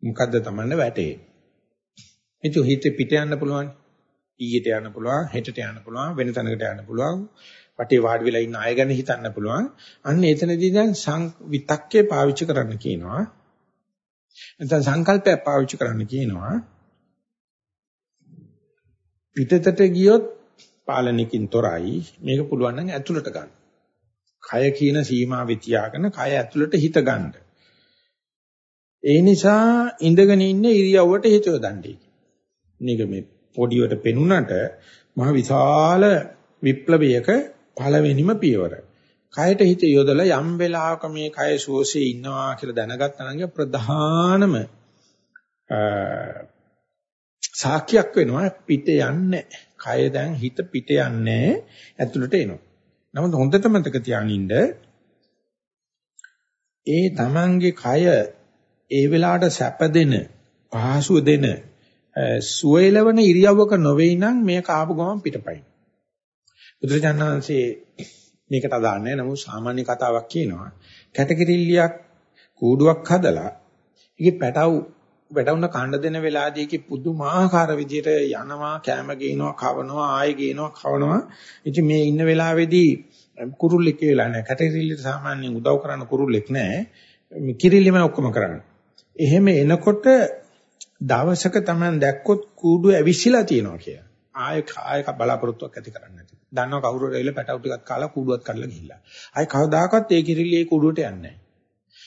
මොකද්ද Tamanne වැටේ. එතකොට හිත පිට යන්න පුළුවන්. ඊයට යන්න පුළුවන්, හෙටට යන්න පුළුවන්, වෙන තැනකට යන්න පුළුවන්. වටේ වාඩි වෙලා ඉන්න අය ගැන හිතන්න පුළුවන්. අන්න එතනදී දැන් විතක්කේ පාවිච්චි කරන්න කියනවා. නැත්නම් සංකල්පයක් පාවිච්චි කරන්න කියනවා. පිටතට ගියොත් පාලනකින් තොරයි මේක පුළුවන් නම් ඇතුළට ගන්න. කය කියන සීමාවෙ තියාගෙන කය ඇතුළට හිත ගන්න. ඒ නිසා ඉඳගෙන ඉන්න ඉරියව්වට හිත යොදන්නේ. මේක මේ පොඩිවට පෙනුනට මහ විශාල විප්ලවයක පළවෙනිම පියවර. කයට හිත යොදලා යම් වෙලාවක මේ කය සුවසේ ඉන්නවා කියලා දැනගත්තා නම් ප්‍රධානම සාක්ෂියක් වෙනවා පිට යන්නේ. කය දැන් හිත පිට යන්නේ ඇතුළට එනවා. නමුත් හොඳට මතක තියාගන්න ඒ තමන්ගේ කය ඒ වෙලාවට සැප දෙන, පහසුව දෙන, සුවයලවන ඉරියව්වක නොවේ නම් මේක ආපු ගමන් පිටපයින්. බුදුරජාණන්සේ මේකට අදාන්නේ නමුත් සාමාන්‍ය කතාවක් කියනවා. කැටකිරිල්ලියක් කූඩුවක් හදලා ඒකේ පැටව් වැටුණ කණ්ඩ දෙන වෙලාවදී ඒකේ පුදුමාකාර විදියට යනවා කැම ගේනවා කවනවා ආයෙ ගේනවා කවනවා. ඉතින් මේ ඉන්න වෙලාවේදී කුරුල්ලෙක් කියලා නෑ. කැටකිරිල්ලට සාමාන්‍යයෙන් උදව් කරන්න කුරුල්ලෙක් නෑ. කිරිල්ලිම ඔක්කොම කරන්නේ. එහෙම එනකොට දවසක Taman දැක්කොත් කූඩුව ඇවිස්සලා තියෙනවා කියලා. ආය ආය බලාපොරොත්තුවක් ඇති කරන්නේ නැති. දන්නවා කවුරු හරි ඇවිල්ලා පැටව ටිකක් කාලා කූඩුවක් කඩලා ගිහිල්ලා. ආය කවදාකවත් ඒ කිරිල්ල ඒ කූඩුවට යන්නේ නැහැ.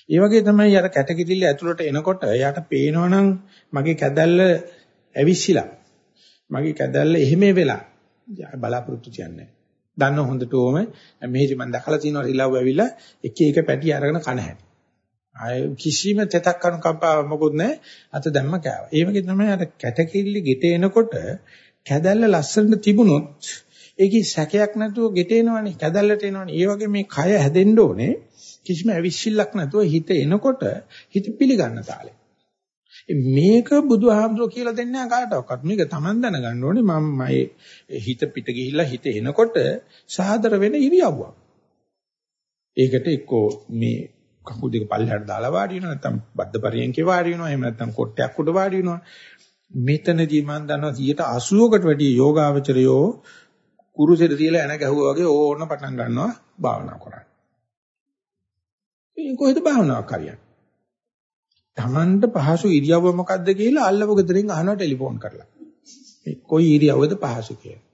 ඒ වගේ තමයි අර කැට කිරිල්ල ඇතුළට එනකොට එයාට පේනවනම් මගේ කැදැල්ල ඇවිස්සලා. මගේ කැදැල්ල එහෙම වෙලා බලාපොරොත්තු තියන්නේ දන්න හොඳට ඕම මෙහෙදි මම දැකලා තියෙනවා රිලව් ඇවිල්ලා එක එක පැටි අරගෙන කන හැටි. ආය කිසිම තෙතක් කන කම්පාව මොකුත් නැහැ. අත දැම්ම කෑවා. ඒ වගේ තමයි අර කැටකිල්ල ගෙට එනකොට කැදැල්ල ලස්සනට තිබුණොත් ඒකේ සැකයක් නැතුව ගෙටේනවනේ, කැදල්ලට එනවනේ. ඒ වගේ මේ කය හැදෙන්න ඕනේ කිසිම ඇවිස්සිල්ලක් නැතුව හිත එනකොට හිත පිළිගන්න තාලේ. මේක බුදුහාමුදුරුවෝ කියලා දෙන්නේ නැහැ කාටවත්. මේක Taman දැනගන්න ඕනේ මම මගේ හිත පිට ගිහිල්ලා හිත එනකොට සාදර වෙන ඉරියව්වක්. ඒකට එක්කෝ මේ කකුල් දෙක පල්ලෙහාට දාලා වාඩි වෙනවා නැත්නම් බද්ද පරියන්කේ වාඩි වෙනවා එහෙම නැත්නම් කොට්ටයක් උඩ වාඩි වෙනවා මෙතනදී මම දන්නවා 80කට වැඩිය යෝගාවචරයෝ කුරුසෙට තියලා එන ගැහුවා වගේ ඕන පටන් ගන්නවා භාවනා කරන්න. ඉතින් කොහෙද භාවනාවක් හරියන්නේ? Tamanට පහසු ඉරියව්ව මොකද්ද කියලා අල්ලපු ගෙදරින් අහනවා ටෙලිෆෝන් කරලා. කොයි ඉරියව්වද පහසු කියලා.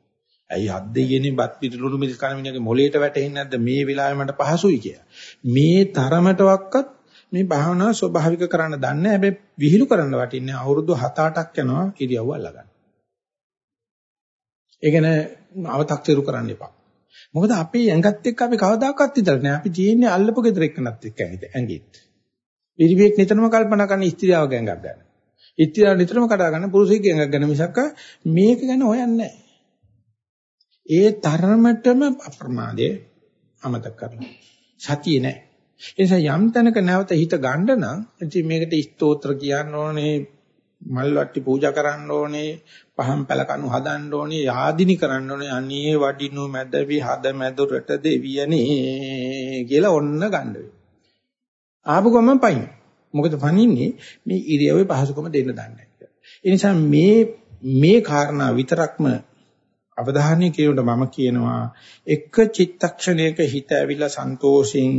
ඇයි හත් දෙයියනේ බත් පිටුලුණු මිස් කනමිනියගේ මොලේට වැටෙන්නේ නැද්ද මේ වෙලාවේ මට පහසුයි කියලා. මේ තරමටවත් මේ භාවනාව ස්වභාවික කරන්න දන්නේ හැබැයි විහිළු කරන්න වටින්නේ අවුරුදු 7-8ක් යනවා ඉරියව්ව අල්ලගන්න. ඒ කියන්නේ අව탁තිරු කරන්න එපා. මොකද අපි ඇඟත් එක්ක අපි කවදාකවත් ඉතල නෑ. අපි ජීන්නේ අල්ලපු ගෙදර එක්කනත් එක්ක ඇඟිත්. පිරිවියෙක් නිතරම කල්පනා කරන ස්ත්‍රියව ගැඟක් ගන්න. ස්ත්‍රියව නිතරම කතා කරන පුරුෂයෙක් ගැඟක් ගන්න මිසක් මේක ගැන හොයන්නේ නෑ. ඒ තරමටම අප්‍රමාදයේ අමතක කරලා. සතියේ නෑ. ඒ නිසා යම් තැනක නැවත හිත ගන්න නම් ඉතින් මේකට ස්තෝත්‍ර කියන්න ඕනේ මල් වට්ටි පූජා කරන්න ඕනේ පහන් පැල කණු හදන්න ඕනේ යාදිනි කරන්න ඕනේ අනේ වඩිනු මැදවි හද මැදුරට දෙවියනේ කියලා ඔන්න ගන්න වෙයි. ආපු ගමන් පයින්. මොකද පනින්නේ මේ ඉරියව්වේ පහසුකම දෙන්න දන්නේ නැහැ. ඒ නිසා මේ මේ කාරණා විතරක්ම අවධානය කියනකොට මම කියනවා එක චිත්තක්ෂණයක හිත ඇවිල්ලා සන්තෝෂෙන්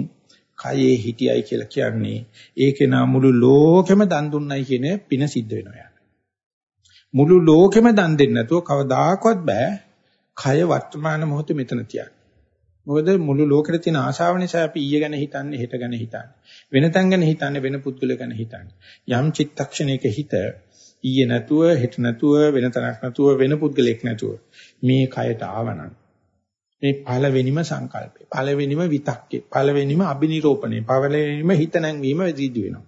කයේ හිටියයි කියලා කියන්නේ ඒකේ නා මුළු ලෝකෙම දන් දුන්නයි කියන පින සිද්ධ වෙනවා මුළු ලෝකෙම දන් දෙන්නේ නැතුව කවදාකවත් බෑ කය වර්තමාන මොහොතේ මෙතන තියන්න. මොකද මුළු ලෝකෙට තියෙන ආශාව නිසා අපි ඊය ගැන හිතන්නේ හෙට ගැන හිතන්නේ. වෙන තැන් ගැන හිතන්නේ වෙන පුද්ගල ගැන හිතන්නේ. යම් චිත්තක්ෂණයක හිත ඊයේ නැතුව හෙට නැතුව වෙන තැනක් නැතුව වෙන පුද්ගලෙක් නැතුව මේ කයට ආවනම් මේ පළවෙනිම සංකල්පේ පළවෙනිම විතක්කේ පළවෙනිම අබිනිරෝපණය පළවෙනිම හිත නැංවීම සිද්ධ වෙනවා.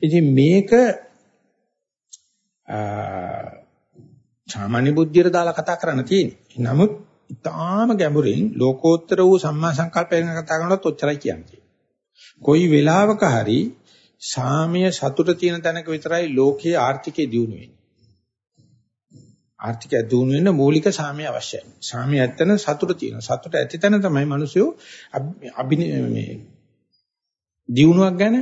ඉතින් මේක සාමාන්‍ය බුද්ධියට දාලා කතා කරන්න තියෙන්නේ. නමුත් ඊටාම ගැඹුරින් ලෝකෝත්තර වූ සම්මා සංකල්පයෙන් කතා කරනකොට ඔච්චරයි කියන්නේ. කොයි වෙලාවක හරි සාමය සතුට තියෙන තැනක විතරයි ලෝකයේ ආර්ථිකය දියුණු වෙන්නේ. ආර්ථිකය දියුණු වෙන්න මූලික සාමය අවශ්‍යයි. සාමය ඇත්තන සතුට තියෙනවා. සතුට ඇති තැන තමයි මිනිස්සු අභි මේ දියුණුවක් ගැන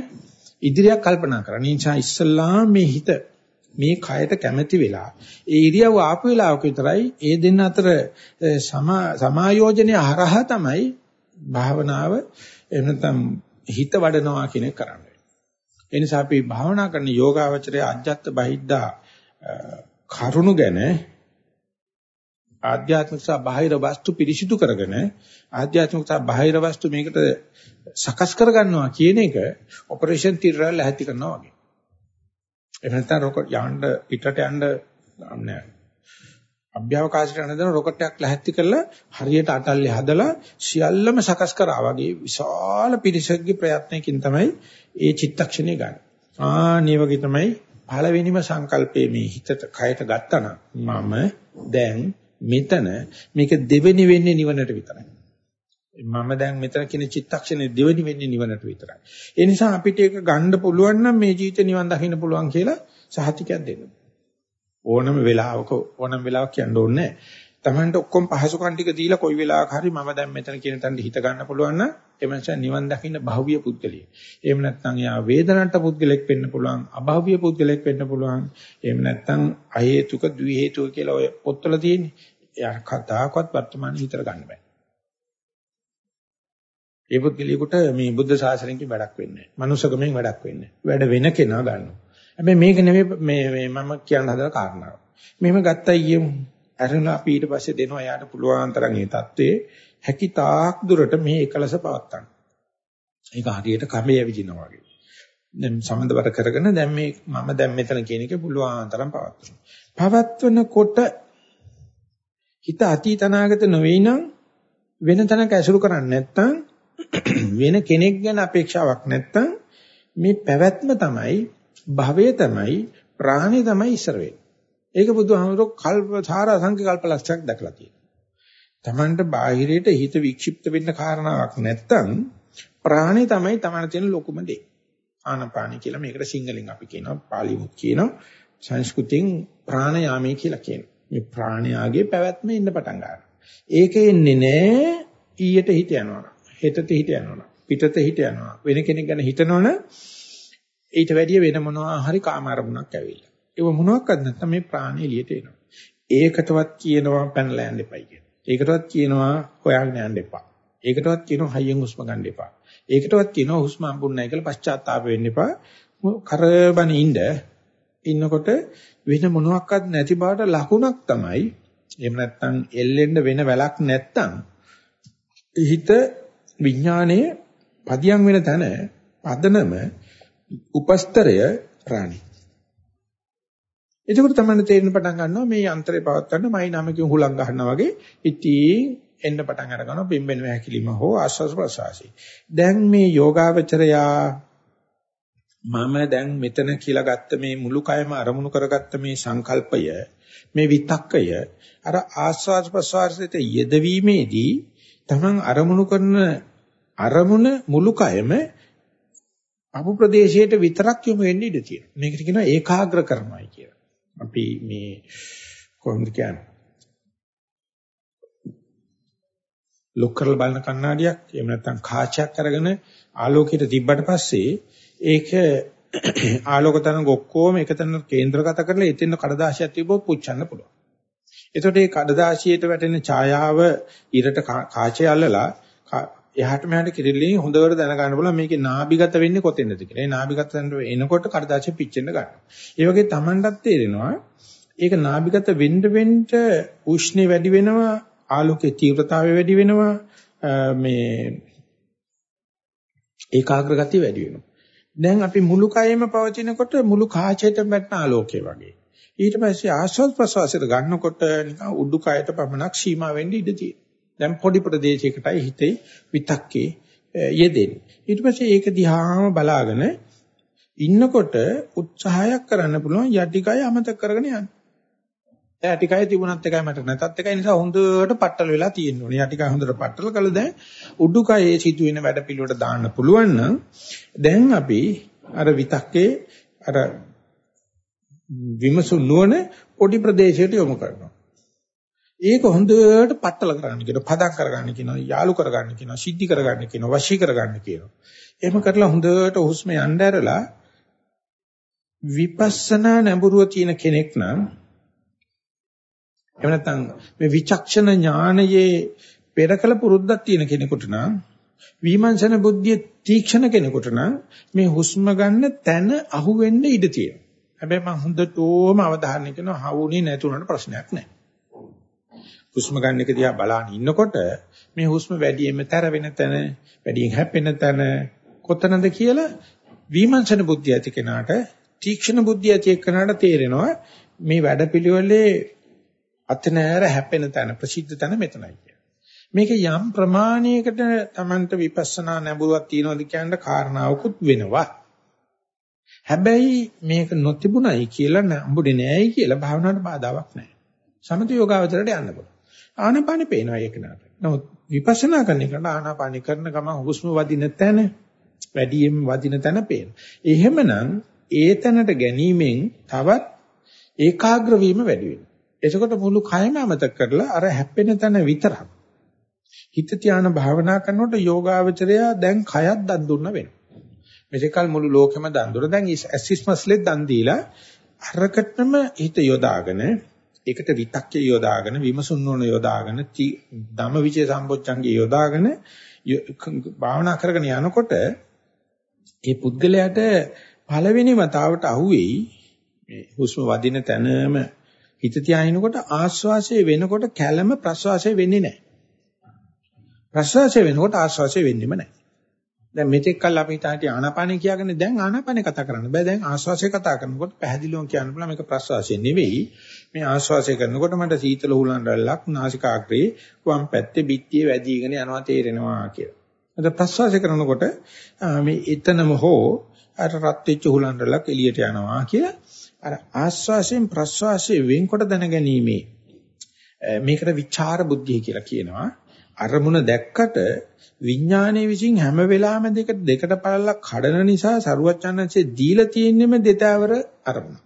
ඉදිරියක් කල්පනා කරන්නේ. නිසා ඉස්සල්ලා මේ හිත මේ කයට කැමැති වෙලා ඒ ඉරියව්ව ආපු වෙලාවක විතරයි ඒ දෙන්න අතර සමායෝජනය හරහා තමයි භාවනාව එහෙම නැත්නම් හිත වඩනවා කියන එක කරන්නේ. ඒ නිසා අපි භාවනා කරන යෝගාවචරයේ අජ්ජත් බහිද්දා කරුණු ගැන ආධ්‍යාත්මික සහ බාහිර වස්තු පිරිසිදු කරගෙන ආධ්‍යාත්මික සහ බාහිර වස්තු මේකට සකස් කරගන්නවා කියන එක ඔපරේෂන් තිරරල් ඇහැති කරනවා වගේ. එහෙම නැත්නම් රොකට් යන්න පිටට යන්න නෑ. අභ්‍යවකාශයට යන දන රොකට් එකක් ලැහැත්ති කරලා හරියට අටල්ලේ හදලා සියල්ලම සකස් කරා වගේ විශාල පිරිසකගේ ප්‍රයත්නයකින් තමයි ඒ චිත්තක්ෂණය ගන්න. ආ මේ වගේ තමයි පළවෙනිම සංකල්පයේ මේ හිතට කයට ගත්තා මම දැන් මෙතන මේක දෙවෙනි වෙන්නේ නිවනට විතරයි. මම දැන් මෙතන කියන චිත්තක්ෂණේ දෙවෙනි වෙන්නේ නිවනට විතරයි. ඒ නිසා අපිට ඒක ගන්න පුළුවන් නම් මේ ජීවිතේ නිවන් දකින්න පුළුවන් කියලා සහතිකයක් දෙන්න. ඕනම වෙලාවක ඕනම වෙලාවක කියන්න ඕනේ නැහැ. Tamanට ඔක්කොම පහසුකම් ටික දීලා කොයි වෙලාවක හරි මම දැන් මෙතන කියන තැනට හිත ගන්න පුළුවන් නම් එමන්ස නිවන් දකින්න භෞවිය පුද්ගලිය. එහෙම නැත්නම් යා වේදනට පුද්ගලෙක් වෙන්න පුළුවන්, අභෞවිය පුද්ගලෙක් වෙන්න පුළුවන්. එහෙම නැත්නම් අහේතුක, ද්වි හේතුක කියලා ඔය පොත්වල තියෙන්නේ. එයා කතාවක්වත් වර්තමානයේ හිතර ගන්න බෑ. ඒ පුද්ගලියෙකුට මේ බුද්ධ ශාසනයකින් වැඩක් වෙන්නේ නැහැ. මනුස්සකමෙන් වැඩක් වෙන්නේ නැහැ. වැඩ වෙන කෙනා ගන්නවා. හැබැයි මේක නෙමෙයි මේ මම කියන්න හදන කාරණාව. මෙහෙම ගත්තයි කියමු. අරලා අපි ඊට පස්සේ දෙනවා යාට පුළුවන් තරම් මේ தત્ත්වයේ හැකි තාක් දුරට මේ එකලස පවත්තන්න. ඒක හරියට කමේ ඇවිදිනවා වගේ. දැන් සම්බන්ධවට කරගෙන දැන් මේ මම දැන් මෙතන කියන එක පුළුවන් තරම් පවත්වනවා. පවත්වනකොට හිත අතීත අනාගත නොවේ නම් වෙන තැනක ඇසුරු කරන්නේ නැත්නම් වෙන කෙනෙක් ගැන අපේක්ෂාවක් නැත්නම් මේ පැවැත්ම තමයි භවය තමයි ප්‍රාණය තමයි ඉස්සර වෙන්නේ. ඒක බුදුහාමුදුරුවෝ කල්ප සාර අසංඛ්‍ය කල්ප ලක්ෂයක් දැකලා තියෙනවා. Tamanට බාහිරයට හිත වික්ෂිප්ත වෙන්න කාරණාවක් නැත්තම් ප්‍රාණය තමයි Taman තියෙන ලොකුම දේ. ආනපාන කියලා මේකට සිංහලෙන් අපි කියනවා පාලිමුත් කියනවා සංස්කෘතියෙන් ප්‍රාණයාමයේ කියලා කියනවා. මේ ප්‍රාණයාගේ පැවැත්ම ඉන්න පටන් ගන්නවා. ඒකේ එන්නේ නෑ ඊයට හිත යනවා. හෙටට හිත යනවා. පිටත හිත යනවා. වෙන කෙනෙක් ගැන හිතනවනම් ඊට වැඩිය වෙන මොනවා හරි කාම අරමුණක් ඇවිල්ලා. ඒක මොනවාක්වත් නැත්නම් මේ ප්‍රාණය එළියට එනවා. ඒකටවත් කියනවා පැනලා යන්න එපයි කියලා. ඒකටවත් කියනවා හොයාගෙන යන්න එපා. ඒකටවත් කියනවා හයියෙන් හුස්ම ගන්න එපා. ඒකටවත් කියනවා හුස්ම හම්බුන්නේ නැහැ කියලා පශ්චාත්තාප වෙන්න එපා. කරබන ඉන්න ඉන්නකොට වෙන මොනවත් නැති බවට ලකුණක් තමයි එහෙම නැත්නම් එල්ලෙන්න වෙන වැලක් නැත්නම් හිත විඥානයේ පදියම් වෙන තැන පදනම උපස්තරය ප්‍රාණි. එතකොට තමයි තේරෙන පටන් ගන්නවා මේ යන්ත්‍රය පවත්වන්න මයි නමකින් හුලං ගන්නවා වගේ ඉතින් එන්න පටන් අර ගන්නවා බිම්බෙන හැකිලිම හෝ ආස්වාස් ප්‍රසවාසී. දැන් මේ යෝගාවචරයා මම දැන් මෙතන කියලා ගත්ත මේ මුළු කයම අරමුණු කරගත්ත මේ සංකල්පය මේ විතක්කය අර ආස්වාද ප්‍රසවාසයට යෙදවීමේදී තමන් අරමුණු කරන අරමුණ මුළු කයම අපු ප්‍රදේශයට විතරක් යොමු වෙන්න ඉඩ තියෙනවා. මේකට කියනවා ඒකාග්‍ර කරනවායි කියලා. අපි මේ කොහොමද කියන්නේ? ලොක් කරලා බලන කණ්ණාඩියක් එහෙම නැත්නම් කාචයක් අරගෙන ආලෝකයට තිබ්බට පස්සේ ඒක ආලෝක තරංග ඔක්කොම එකතැන කේන්ද්‍රගත කරලා එතෙන් කඩදාසියක් තිබ්බොත් පුච්චන්න පුළුවන්. එතකොට මේ කඩදාසියට වැටෙන ඡායාව ඉරට කාචය අල්ලලා එහාට මෙහාට කිරිල්ලෙන් හොඳට දැනගන්න පුළුවන් මේකේ නාභිගත වෙන්නේ කොතෙන්ද කියලා. ඒ නාභිගත එනකොට කඩදාසිය පිච්චෙන්න ගන්නවා. ඒ වගේ Tamanටත් තේරෙනවා ඒක නාභිගත වෙන්න වෙන්න උෂ්ණේ වැඩි වෙනවා, ආලෝකයේ තීව්‍රතාවය වැඩි වෙනවා, මේ ඒකාග්‍ර ගතිය වැඩි වෙනවා. දැන් අපි මුළු කයෙම පවතිනකොට මුළු කාචයට වැටෙන ආලෝකය වගේ. ඊට පස්සේ ආශ්වාස ප්‍රශ්වාසයට ගන්නකොට නිකන් උඩුකයට පමණක් සීමා වෙන්න ඉඩ තියෙනවා. දැන් පොඩි ප්‍රදේශයකටයි හිතේ විතක්කේ යෙදෙන්නේ. ඊට පස්සේ ඒක දිහාම බලාගෙන ඉන්නකොට උත්සාහයක් කරන්න පුළුවන් යටිකය අමතක කරගෙන යන්න. දැන් යටිකය තිබුණත් එකයි මට නැතත් එකයි නිසා හොඳට පట్టල වෙලා තියෙන්න ඕනේ. යටිකය හොඳට පట్టල කළා දැන් උඩුකයේ සිදුවෙන වැඩ පිළිවෙලට දාන්න පුළුවන් නම් දැන් අපි අර විතක්කේ අර විමසු නුවණ පොඩි ප්‍රදේශයට යොමු කරනවා. ඒක හොඳට පట్టල කරගන්න කියනවා, පදක් කරගන්න කියනවා, යාලු කරගන්න කියනවා, සිද්ධි කරගන්න කියනවා, වශී කරගන්න කියනවා. එහෙම කරලා හොඳට හුස්ම යන්න ඇරලා විපස්සනා නැඹුරුව තියෙන කෙනෙක් නම් එහෙම නැත්නම් මේ විචක්ෂණ ඥානයේ පෙරකල පුරුද්දක් තියෙන කෙනෙකුට නම් විමර්ශන බුද්ධිය තීක්ෂණ කෙනෙකුට නම් මේ හුස්ම ගන්න තැන අහු වෙන්න ඉඩ තියෙනවා. හැබැයි මම හොඳටම අවධාරණය කරනවා හවුනේ නැතුණට ප්‍රශ්නයක් නැහැ. හුස්ම ගන්න එක දිහා බලාන ඉන්නකොට මේ හුස්ම වැඩියෙන්ම තර වෙන තැන, වැඩියෙන් හැපෙන තැන කොතනද කියලා විමර්ශන බුද්ධිය ඇති කෙනාට, තීක්ෂණ බුද්ධිය ඇති කෙනාට තේරෙනවා මේ වැඩපිළිවෙලේ අතනෑර හැපෙන තැන, ප්‍රසිද්ධ තැන මෙතනයි කියලා. මේක යම් ප්‍රමාණයකට Tamanට විපස්සනා නැඹුරුවක් තියනවාද කියන කාරණාවකුත් වෙනවා. හැබැයි මේක නොතිබුණයි කියලා නම්බුනේ නෑයි කියලා භාවනාවට බාධාවක් නෑ. සමථ යෝගාවචරයට යන්න පුළුවන්. ආනාපානෙ පේනවා ඒක නට. නමුත් විපස්සනා කරන එකට ආනාපානෙ කරන ගමන් හුස්ම වදින තැන වැඩියෙන් වදින තැන පේනවා. එහෙමනම් ඒ තැනට ගැනීමෙන් තවත් ඒකාග්‍ර වීම වැඩි වෙනවා. එතකොට මුළු කයම අමතක කරලා අර හැප්පෙන තැන විතරක් හිත ධාන භාවනා කරනකොට යෝගාවචරය දැන් කයත් දන් දුන්න වෙනවා. මෙතකල් මුළු ලෝකෙම දන් දුර දැන් ඇසිස්මස්ලෙත් දන් දීලා අරකටම හිත යොදාගෙන ඒකට විතක්කේ යොදාගෙන විමසුන් නොන යොදාගෙන ධම්මවිචේ සම්බොච්චංගේ යොදාගෙන භාවනා කරගෙන යනකොට ඒ පුද්ගලයාට පළවෙනි වතාවට අහුවෙයි මේ හුස්ම වදින තැනම හිත තියාිනකොට ආශ්වාසය වෙනකොට කැළම ප්‍රශ්වාසය වෙන්නේ නැහැ. ප්‍රශ්වාසය වෙනකොට ආශ්වාසය වෙන්නෙම නැහැ. දැන් මෙතෙක් කල් අපි හිතාටි ආනාපානෙ කියාගෙන දැන් ආනාපානෙ කතා කරන්න බෑ දැන් ආශ්වාසය කතා කරනකොට පැහැදිලිවම කියන්න පුළුවන් මේක ප්‍රශ්වාසය නෙවෙයි මේ ආශ්වාසය කරනකොට මට සීතල හුලන් රැල්ලක් නාසිකාග්‍රේ වම් පැත්තේ බිත්තියේ වැදීගෙන යනවා තේරෙනවා කියලා. අද ප්‍රශ්වාසය කරනකොට මේ එතනම හෝ අර රත් වෙච්ච හුලන් රැල්ලක් එළියට යනවා කියලා අර ආශ්වාසයෙන් ප්‍රශ්වාසයෙන් වෙන්කොට දැනගැනීමේ මේකට විචාර බුද්ධිය කියලා කියනවා. අරමුණ දැක්කට විඥානයේ විසින් හැම වෙලාවෙම දෙක දෙකට පළලා කඩන නිසා සරුවච්චන්හන්සේ දීලා තියෙන්නේම දෙතවර අරමුණ.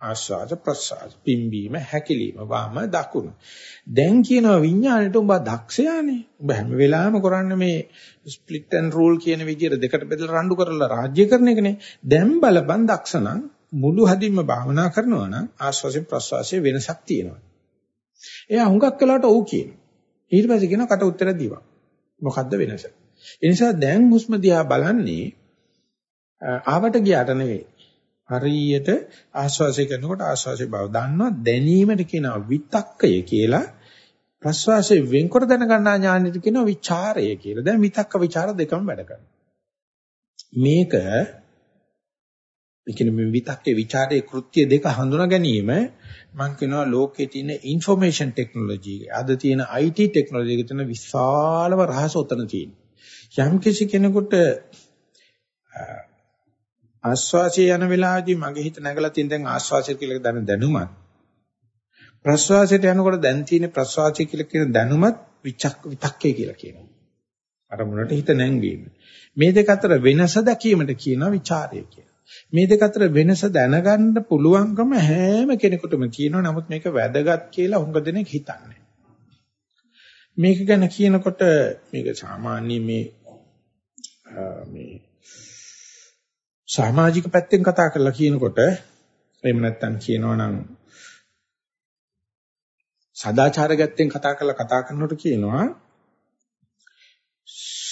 ආස්වාද ප්‍රසආද පිම්බීම හැකිලිම වාම දකුණ. දැන් කියනවා විඥාණයට උඹ දක්ෂයානේ. උඹ හැම වෙලාවෙම කරන්නේ මේ ස්ප්ලිට් ඇන්ඩ් රූල් කියන විදිහට දෙකට බෙදලා රණ්ඩු කරලා රාජ්‍ය කරන එකනේ. දැන් බලපන් දක්ෂණං මුළු හදින්ම භාවනා කරනවා නම් ආස්වාසිය ප්‍රසවාසයේ වෙනසක් තියෙනවා. එයා හුඟක් වෙලාවට ඔව් කියනවා. ඊට පස්සේ කියනවා කට උත්තර දීවා. මොකද්ද වෙනස? ඒ නිසා දැන් හුස්ම දිහා බලන්නේ ආවට ගියාට නෙවෙයි. හරියට ආශ්වාසය කරනකොට ආශ්වාසයේ බව දන්නවා දැනීමට කියනවා විතක්කය කියලා. ප්‍රශ්වාසයේ වෙන්කොට දැනගන්නා ඥානෙට කියනවා විචාරය කියලා. දැන් විතක්ක විචාර දෙකම වැඩ මේක කියන මේ විතක්කේ ਵਿਚාරයේ කෘත්‍ය දෙක හඳුනා ගැනීම මම කියනවා ලෝකයේ තියෙන ইনফরমේෂන් ටෙක්නොලොජි අද තියෙන IT ටෙක්නොලොජි එක තියෙන විශාලම රහස උතන තියෙනවා. යම් කිසි කෙනෙකුට ආස්වාසිය යන වෙලාවදී මගේ හිත නැගලා තියෙන දැන් ආස්වාසිය කියලා දැන දැනුමත් ප්‍රස්වාසයට යනකොට දැන් තියෙන ප්‍රස්වාසය කියලා කියන දැනුමත් විතක්කේ කියලා කියනවා. අර මොනට හිත නැංවීම. මේ දෙක අතර වෙනස දැකීමට කියනවා ਵਿਚාරය කියලා. මේ දෙක අතර වෙනස දැනගන්න පුළුවන්කම හැම කෙනෙකුටම තියෙනවා. නමුත් මේක වැදගත් කියලා හුඟ දෙනෙක් හිතන්නේ. මේක ගැන කියනකොට මේක සාමාන්‍ය මේ මේ සමාජික පැත්තෙන් කතා කරලා කියනකොට එහෙම නැත්නම් කියනවනම් සදාචාර ගැත්තෙන් කතා කරලා කතා කරනකොට කියනවා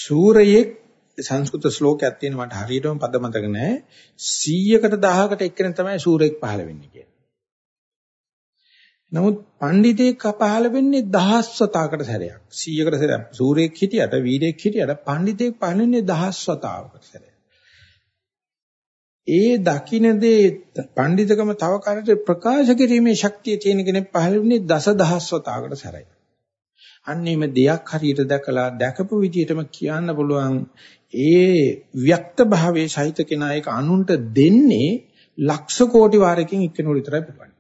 සූරයේ සංස්කෘත ශ්ලෝකයක් තියෙන මට හරියටම පද මතක නැහැ 100කට 1000කට එක්කෙනෙක් තමයි සූරෙක් පහළ වෙන්නේ කියලා. නමුත් පඬිතෙක් පහළ වෙන්නේ දහස් වතාවකට සැරයක්. 100කට සැරයක්. සූරෙක් හිටියට වීරෙක් හිටියට පඬිතෙක් පහළ වෙන්නේ දහස් වතාවකට සැරයක්. ඒ දකින්නේ පඬිතුකම තව කාලට ප්‍රකාශ කිරීමේ ශක්තිය තියෙන කෙනෙක් පහළ වෙන්නේ දසදහස් වතාවකට සැරයි. අන්නේම දෙයක් හරියට දැකලා දැකපු විදිහටම කියන්න පුළුවන් ඒ වික්ත භාවයේ සහිත කෙනා ඒක අනුන්ට දෙන්නේ ලක්ෂ කෝටි වාරකින් එක්කෙනෙකුට විතරයි පුළුවන්.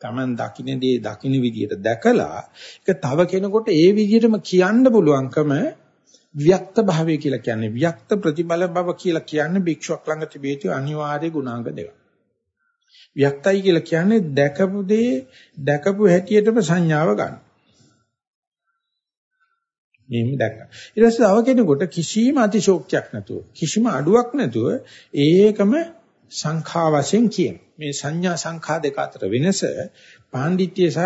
Taman දකින්නේ දකින්න විදිහට දැකලා ඒක තව කෙනෙකුට ඒ විදිහටම කියන්න පුළුවන්කම වික්ත භාවය කියලා කියන්නේ වික්ත ප්‍රතිබල බව කියලා කියන්නේ භික්ෂුවක් ළඟ තිබිය යුතු අනිවාර්ය ගුණාංග දෙකක්. වික්තයි කියලා කියන්නේ දැකපු දේ දැකපු හැටියටම සංඥාව ගන්න. මෙහෙම දැක්කා. ඊට පස්සේ තව කෙනෙකුට කිසිම අතිශෝක්තියක් නැතුව කිසිම අඩුවක් නැතුව ඒකම සංඛා වශයෙන් කියන. මේ සංඥා සංඛා දෙක අතර වෙනස පාණ්ඩිත්‍ය සහ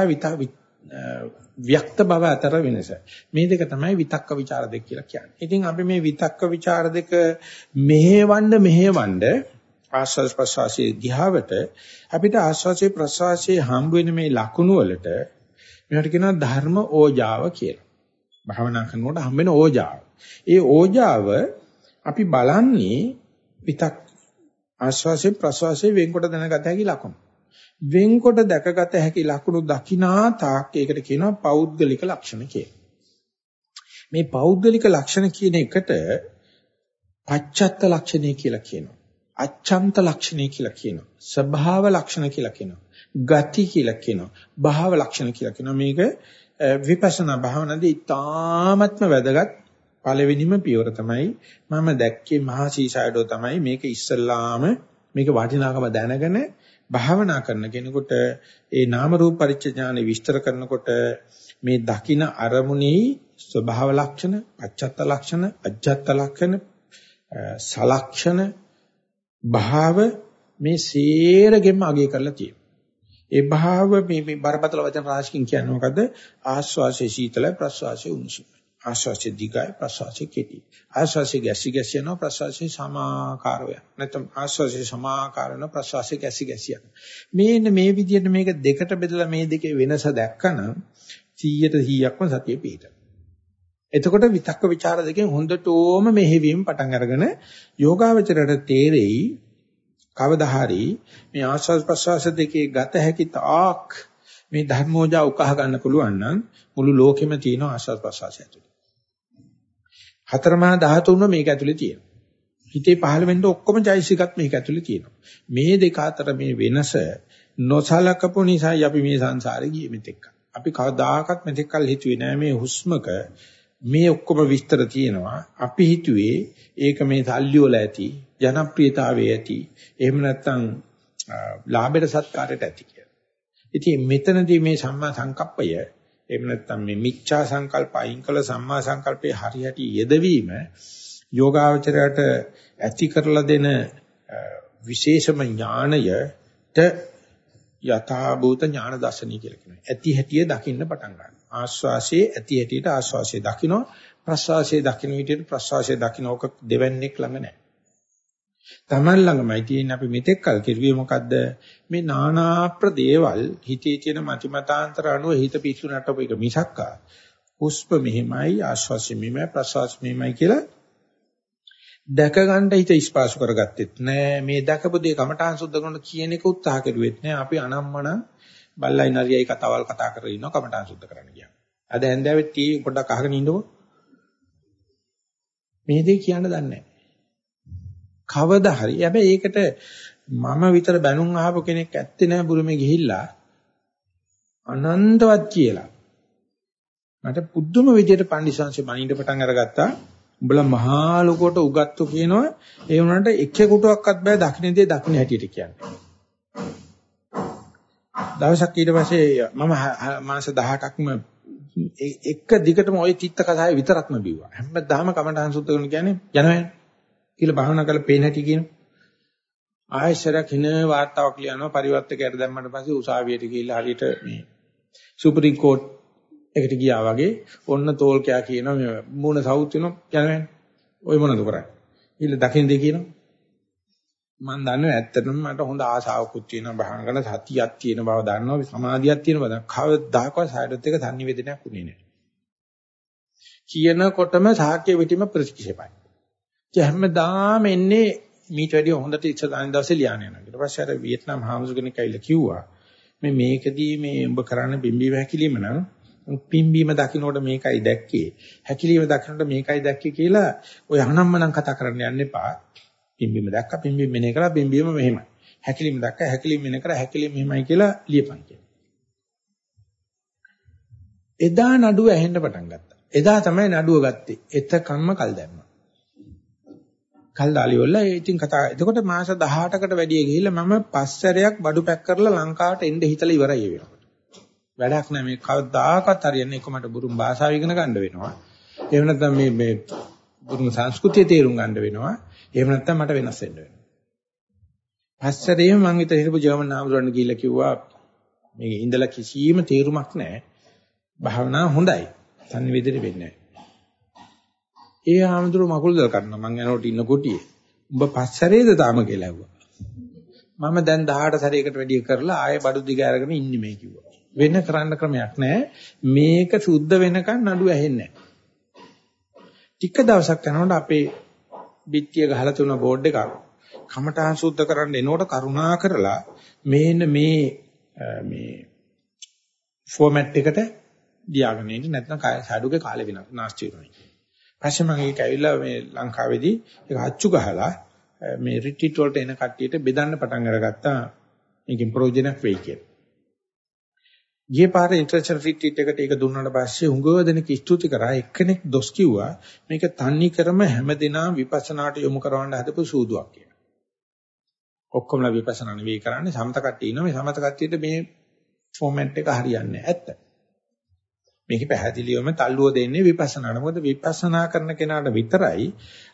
ව්‍යක්ත බව අතර වෙනස. මේ දෙක තමයි විතක්ක ਵਿਚාර දෙක කියලා කියන්නේ. ඉතින් අපි මේ විතක්ක ਵਿਚාර දෙක මෙහෙවන්න මෙහෙවන්න ආස්වාද ප්‍රසවාසයේ දිහාවට අපිට ආස්වාදයේ ප්‍රසවාසයේ හම්බ වෙන මේ ලකුණු වලට මෙහෙට කියනවා ධර්ම ඕජාව කියලා. භාවනා කරනකොට හම්බ වෙන ඕජාව. ඒ ඕජාව අපි බලන්නේ විතක් ආස්වාසේ ප්‍රසවාසයේ වෙන්කොට දැනගත හැකි ලකුණු. වෙන්කොට දැකගත හැකි ලක්ෂණ දකිනා තාක් ඒකට කියනවා පෞද්ගලික ලක්ෂණ කියලා. මේ පෞද්ගලික ලක්ෂණ කියන එකට පච්චත්ත ලක්ෂණය කියලා කියනවා. අච්ඡන්ත ලක්ෂණය කියලා කියනවා. ස්වභාව ලක්ෂණ කියලා කියනවා. ගති කියලා කියනවා. භාව ලක්ෂණ කියලා කියනවා. මේක විපස්සනා භාවනාවේ ඉතාමත්ම වැදගත් පළවෙනිම පියවර තමයි මම දැක්කේ මහා සීසයඩෝ තමයි මේක ඉස්සල්ලාම මේක වටිනාකම දැනගෙන භාවනා කරන කෙනෙකුට ඒ නාම රූප පරිච්ඡේඥානෙ විස්තර කරනකොට මේ දකින අරමුණේ ස්වභාව ලක්ෂණ, අච්ඡත්ත ලක්ෂණ, අජ්ජත්ත ලක්ෂණ, සලක්ෂණ භාව මේ සේරගෙම අගය කරලා තියෙනවා. ඒ භාව මේ මේ බරපතල වචන රාශියකින් කියන්නේ මොකද්ද? ආස්වාසේ සීතලයි ප්‍රස්වාසේ උණුසුමයි. ආශ්වාසය දිගයි ප්‍රශ්වාසය කෙටි. ආශ්වාසය ගැසි ගැසි යනවා ප්‍රශ්වාසය සමාකාර වෙනවා. නැත්නම් ආශ්වාසය සමාකාර වෙනවා ප්‍රශ්වාසය ගැසි ගැසි යනවා. මේන්න මේ විදිහට මේක දෙකට බෙදලා මේ දෙකේ වෙනස දැක්කනම් 100ට 100ක්ම සතිය පිහිටනවා. එතකොට විතක්ක ਵਿਚාර දෙකෙන් හොඳටම මෙහෙවීම පටන් අරගෙන යෝගාවචරයට තේරෙයි කවදා හරි මේ ආශ්වාස ප්‍රශ්වාස දෙකේ ගත හැකි තාක් මේ ධර්මෝජා උකහා ගන්න පුළුවන් නම් මුළු ලෝකෙම තියෙන ආශ්වාස ප්‍රශ්වාසය ඇතුළේ. හතරමහා ධාතුන්ව මේක ඇතුලේ තියෙනවා. හිතේ පහළ වෙන්න ඔක්කොම චෛසිකත් මේක ඇතුලේ තියෙනවා. මේ දෙක අතර මේ වෙනස නොසලකපු නිසායි අපි මේ සංසාරේ ගියේ මෙතෙක්. අපි කවදාකවත් මෙතෙක් කල් හිතුවේ නෑ මේ හුස්මක මේ ඔක්කොම විස්තර තියෙනවා. අපි හිතුවේ ඒක මේ සල්ලි වල ඇති, ජනප්‍රියතාවයේ ඇති. එහෙම නැත්නම් ලාභයට සත්කාරයට ඇති කියලා. ඉතින් මෙතනදී මේ සම්මා සංකප්පය එහෙම නැත්නම් මේ මිච්ඡා සංකල්ප අයින් කළ සම්මා සංකල්පේ හරියට යෙදවීම යෝගාවචරයට ඇති කරලා දෙන විශේෂම ඥාණයට යථා භූත ඥාන දර්ශනය කියලා කියනවා. ඇති හැටිය දකින්න පටන් ගන්නවා. ආස්වාසේ ඇති හැටියට ආස්වාසේ දකින්න ප්‍රස්වාසේ දකින්න විදිහට ප්‍රස්වාසේ දකින්න ඕක දෙවන්නේක් ළඟ නැහැ. Taman ළඟමයි තියෙන අපි මෙතෙක් කල් කිරුවේ මොකද්ද? මේ নানা ප්‍රදේවල් හිතේ තියෙන මතිමතාන්තර අනුව හිත පිස්සු නටපු එක මිසක්කා. හුස්ප මෙහිමයි ආස්වාසි මෙහිමයි ප්‍රස්වාස මෙහිමයි කියලා දැක ගන්න හිත ස්පාසු කරගත්තෙත් නෑ මේ දැකපු දේ කමඨාන් සුද්ධ කරන කියන එක උත්සාහ කරුවෙත් නෑ අපි අනම්මන බල්ලයි නරියයි කතාවල් කතා කරගෙන ඉන්නවා කමඨාන් සුද්ධ කරන්න ගියා. අද ඇන්දාවේ ටී පොඩ්ඩක් අහගෙන ඉන්නකො මේ දේ කියන්න දන්නේ නෑ. කවදා හරි හැබැයි ඒකට මම විතර බැනුම් අහපු කෙනෙක් ඇත්තේ නෑ බුරුමේ ගිහිල්ලා අනන්තවත් කියලා. මට පුදුම විදියට පන්දිසංශේ මනින්න පටන් අරගත්තා. උඹලා මහා ලොකෝට උගත්තු කියනවා ඒ වුණාට එක්කෙකුටවත් බෑ දකුණේදී දකුණ හැටියට කියන්නේ. දවසක් ඊට පස්සේ මම මාස 18ක්ම එක දිගටම ওই තිත්ත කතාවේ විතරක්ම බිව්වා. හැමදාම කමටහන් සුද්ධ කරන කියන්නේ යනවනේ. කියලා භාවනා කරලා පේන හැටි කියනවා. ආයෙසරක් හින වාර්තාවක් ලියනවා පරිවර්තකයට දැම්මට පස්සේ උසාවියට ගිහිල්ලා හරියට මේ සුප්‍රීම කෝට් එකට ගියා වගේ ඔන්න තෝල්කයා කියනවා මේ මූණ සවුත් වෙනවා යනවනේ. ඔය මොනද කරන්නේ? ඊළ දකින්න දෙය කියනවා. මම දන්නවා ඇත්තටම මට හොඳ ආශාවකුත් තියෙනවා බහන කරන සතියක් තියෙන බව දන්නවා සමාධියක් තියෙන බව කවදාකවත් සායදත් එක සංනිවේදනයක් උනේ නැහැ. කියනකොටම සාක්‍ය පිටිම ප්‍රතික්ෂේපයි. ඒ හැමදාම එන්නේ මීට වැඩිය හොඳට ඉස්සරහින් දවසේ ලියාන යනවා. ඊට පස්සේ අර වියට්නාම් හාමුදුර කෙනෙක් ඇවිල්ලා කිව්වා මේ මේකදී මේ උඹ කරන්න බිම්බි හැකිලිම නම් පිම්බීම දකින්නකොට මේකයි දැක්කේ. හැකිලිම දකින්නකොට මේකයි දැක්කේ කියලා ඔය අනම්මනම් කතා කරන්න යන්න එපා. පිම්බීම දැක්ක පිම්බීම මෙනේ කරා පිම්බීම මෙහෙමයි. හැකිලිම දැක්ක හැකිලිම මෙනේ කරා හැකිලිම මෙහෙමයි කියලා ලියපන් කියලා. එදා නඩුව ඇහෙන්න පටන් ගත්තා. එදා තමයි නඩුව ගත්තේ. එතකම්ම කල් දැම්මා. කල් දාලි වල ඉතින් කතා. එතකොට මාස 18කට වැඩිය ගිහිල්ලා මම පස්සරයක් බඩු පැක් කරලා ලංකාවට එන්න හිතලා ඉවරයි ඒ වෙනකොට. වැඩක් නැහැ මේ කවදාකවත් හරියන්නේ එක මට බුරුම් භාෂාව ඉගෙන ගන්න වෙනවා. එහෙම නැත්නම් මේ මේ බුරුම් සංස්කෘතිය තේරුම් ගන්න වෙනවා. එහෙම නැත්නම් මට වෙනස් වෙන්න වෙනවා. පස්සරේම මම විතර හිටපු ජර්මන් නාමතුරන් ගිහිල්ලා කිව්වා මේ ඉඳලා කිසිම තේරුමක් නැහැ. භාවනා හොඳයි. සංනිවේදනය වෙන්නේ නැහැ. ඒ ආමතුරු මකුල් දල් කරනවා මං යනකොට ඉන්න කොටියේ. උඹ පස්සරේද තාම කියලා ඇහුවා. මම දැන් 18 සැරයකට වැඩි කරලා ආයෙ බඩු දිග අරගෙන ඉන්නේ මේ කිව්වා. වෙන කරන්න ක්‍රමයක් නැහැ. මේක සුද්ධ වෙනකන් නඩු ඇහෙන්නේ නැහැ. ටික දවසක් යනකොට අපේ බිත්තිය ගහලා තුන බෝඩ් එකක් කමඨාන් සුද්ධ කරන්න එනකොට කරුණා කරලා මේන මේ මේ ෆෝමැට් එකට දියාගෙන ඉන්න නැත්නම් සාඩුගේ කාලේ වෙනස් නාස්ති වෙනවා. පස්සේ මම ඒක ඇවිල්ලා මේ ලංකාවේදී ඒක අච්චු ගහලා මේ රිට්‍රීට් වලට එන කට්ටියට බෙදන්න පටන් අරගත්තා. මේකෙන් ප්‍රයෝජනක් වෙයි කියලා. ගිය පාර ඉන්ටර්නැෂනල් රිට්‍රීට් එකට ඒක දුන්නාට පස්සේ උඟව දෙනෙක් ස්තුති කරා එක්කෙනෙක් දොස් කිව්වා මේක තන්නේ කරම හැමදෙනා විපස්සනාට යොමු කරවන්න හදපු සූදුවක් කියලා. ඔක්කොමලා විපස්සනා නෙවෙයි කරන්නේ සමත කට්ටිය ඉන්නවා මේ සමත කට්ටියට මේ ෆෝමැට් එක හරියන්නේ ඇත්ත. මේක පැහැදිලිවම තල්ලුව දෙන්නේ විපස්සනාට. මොකද විපස්සනා කරන කෙනාට විතරයි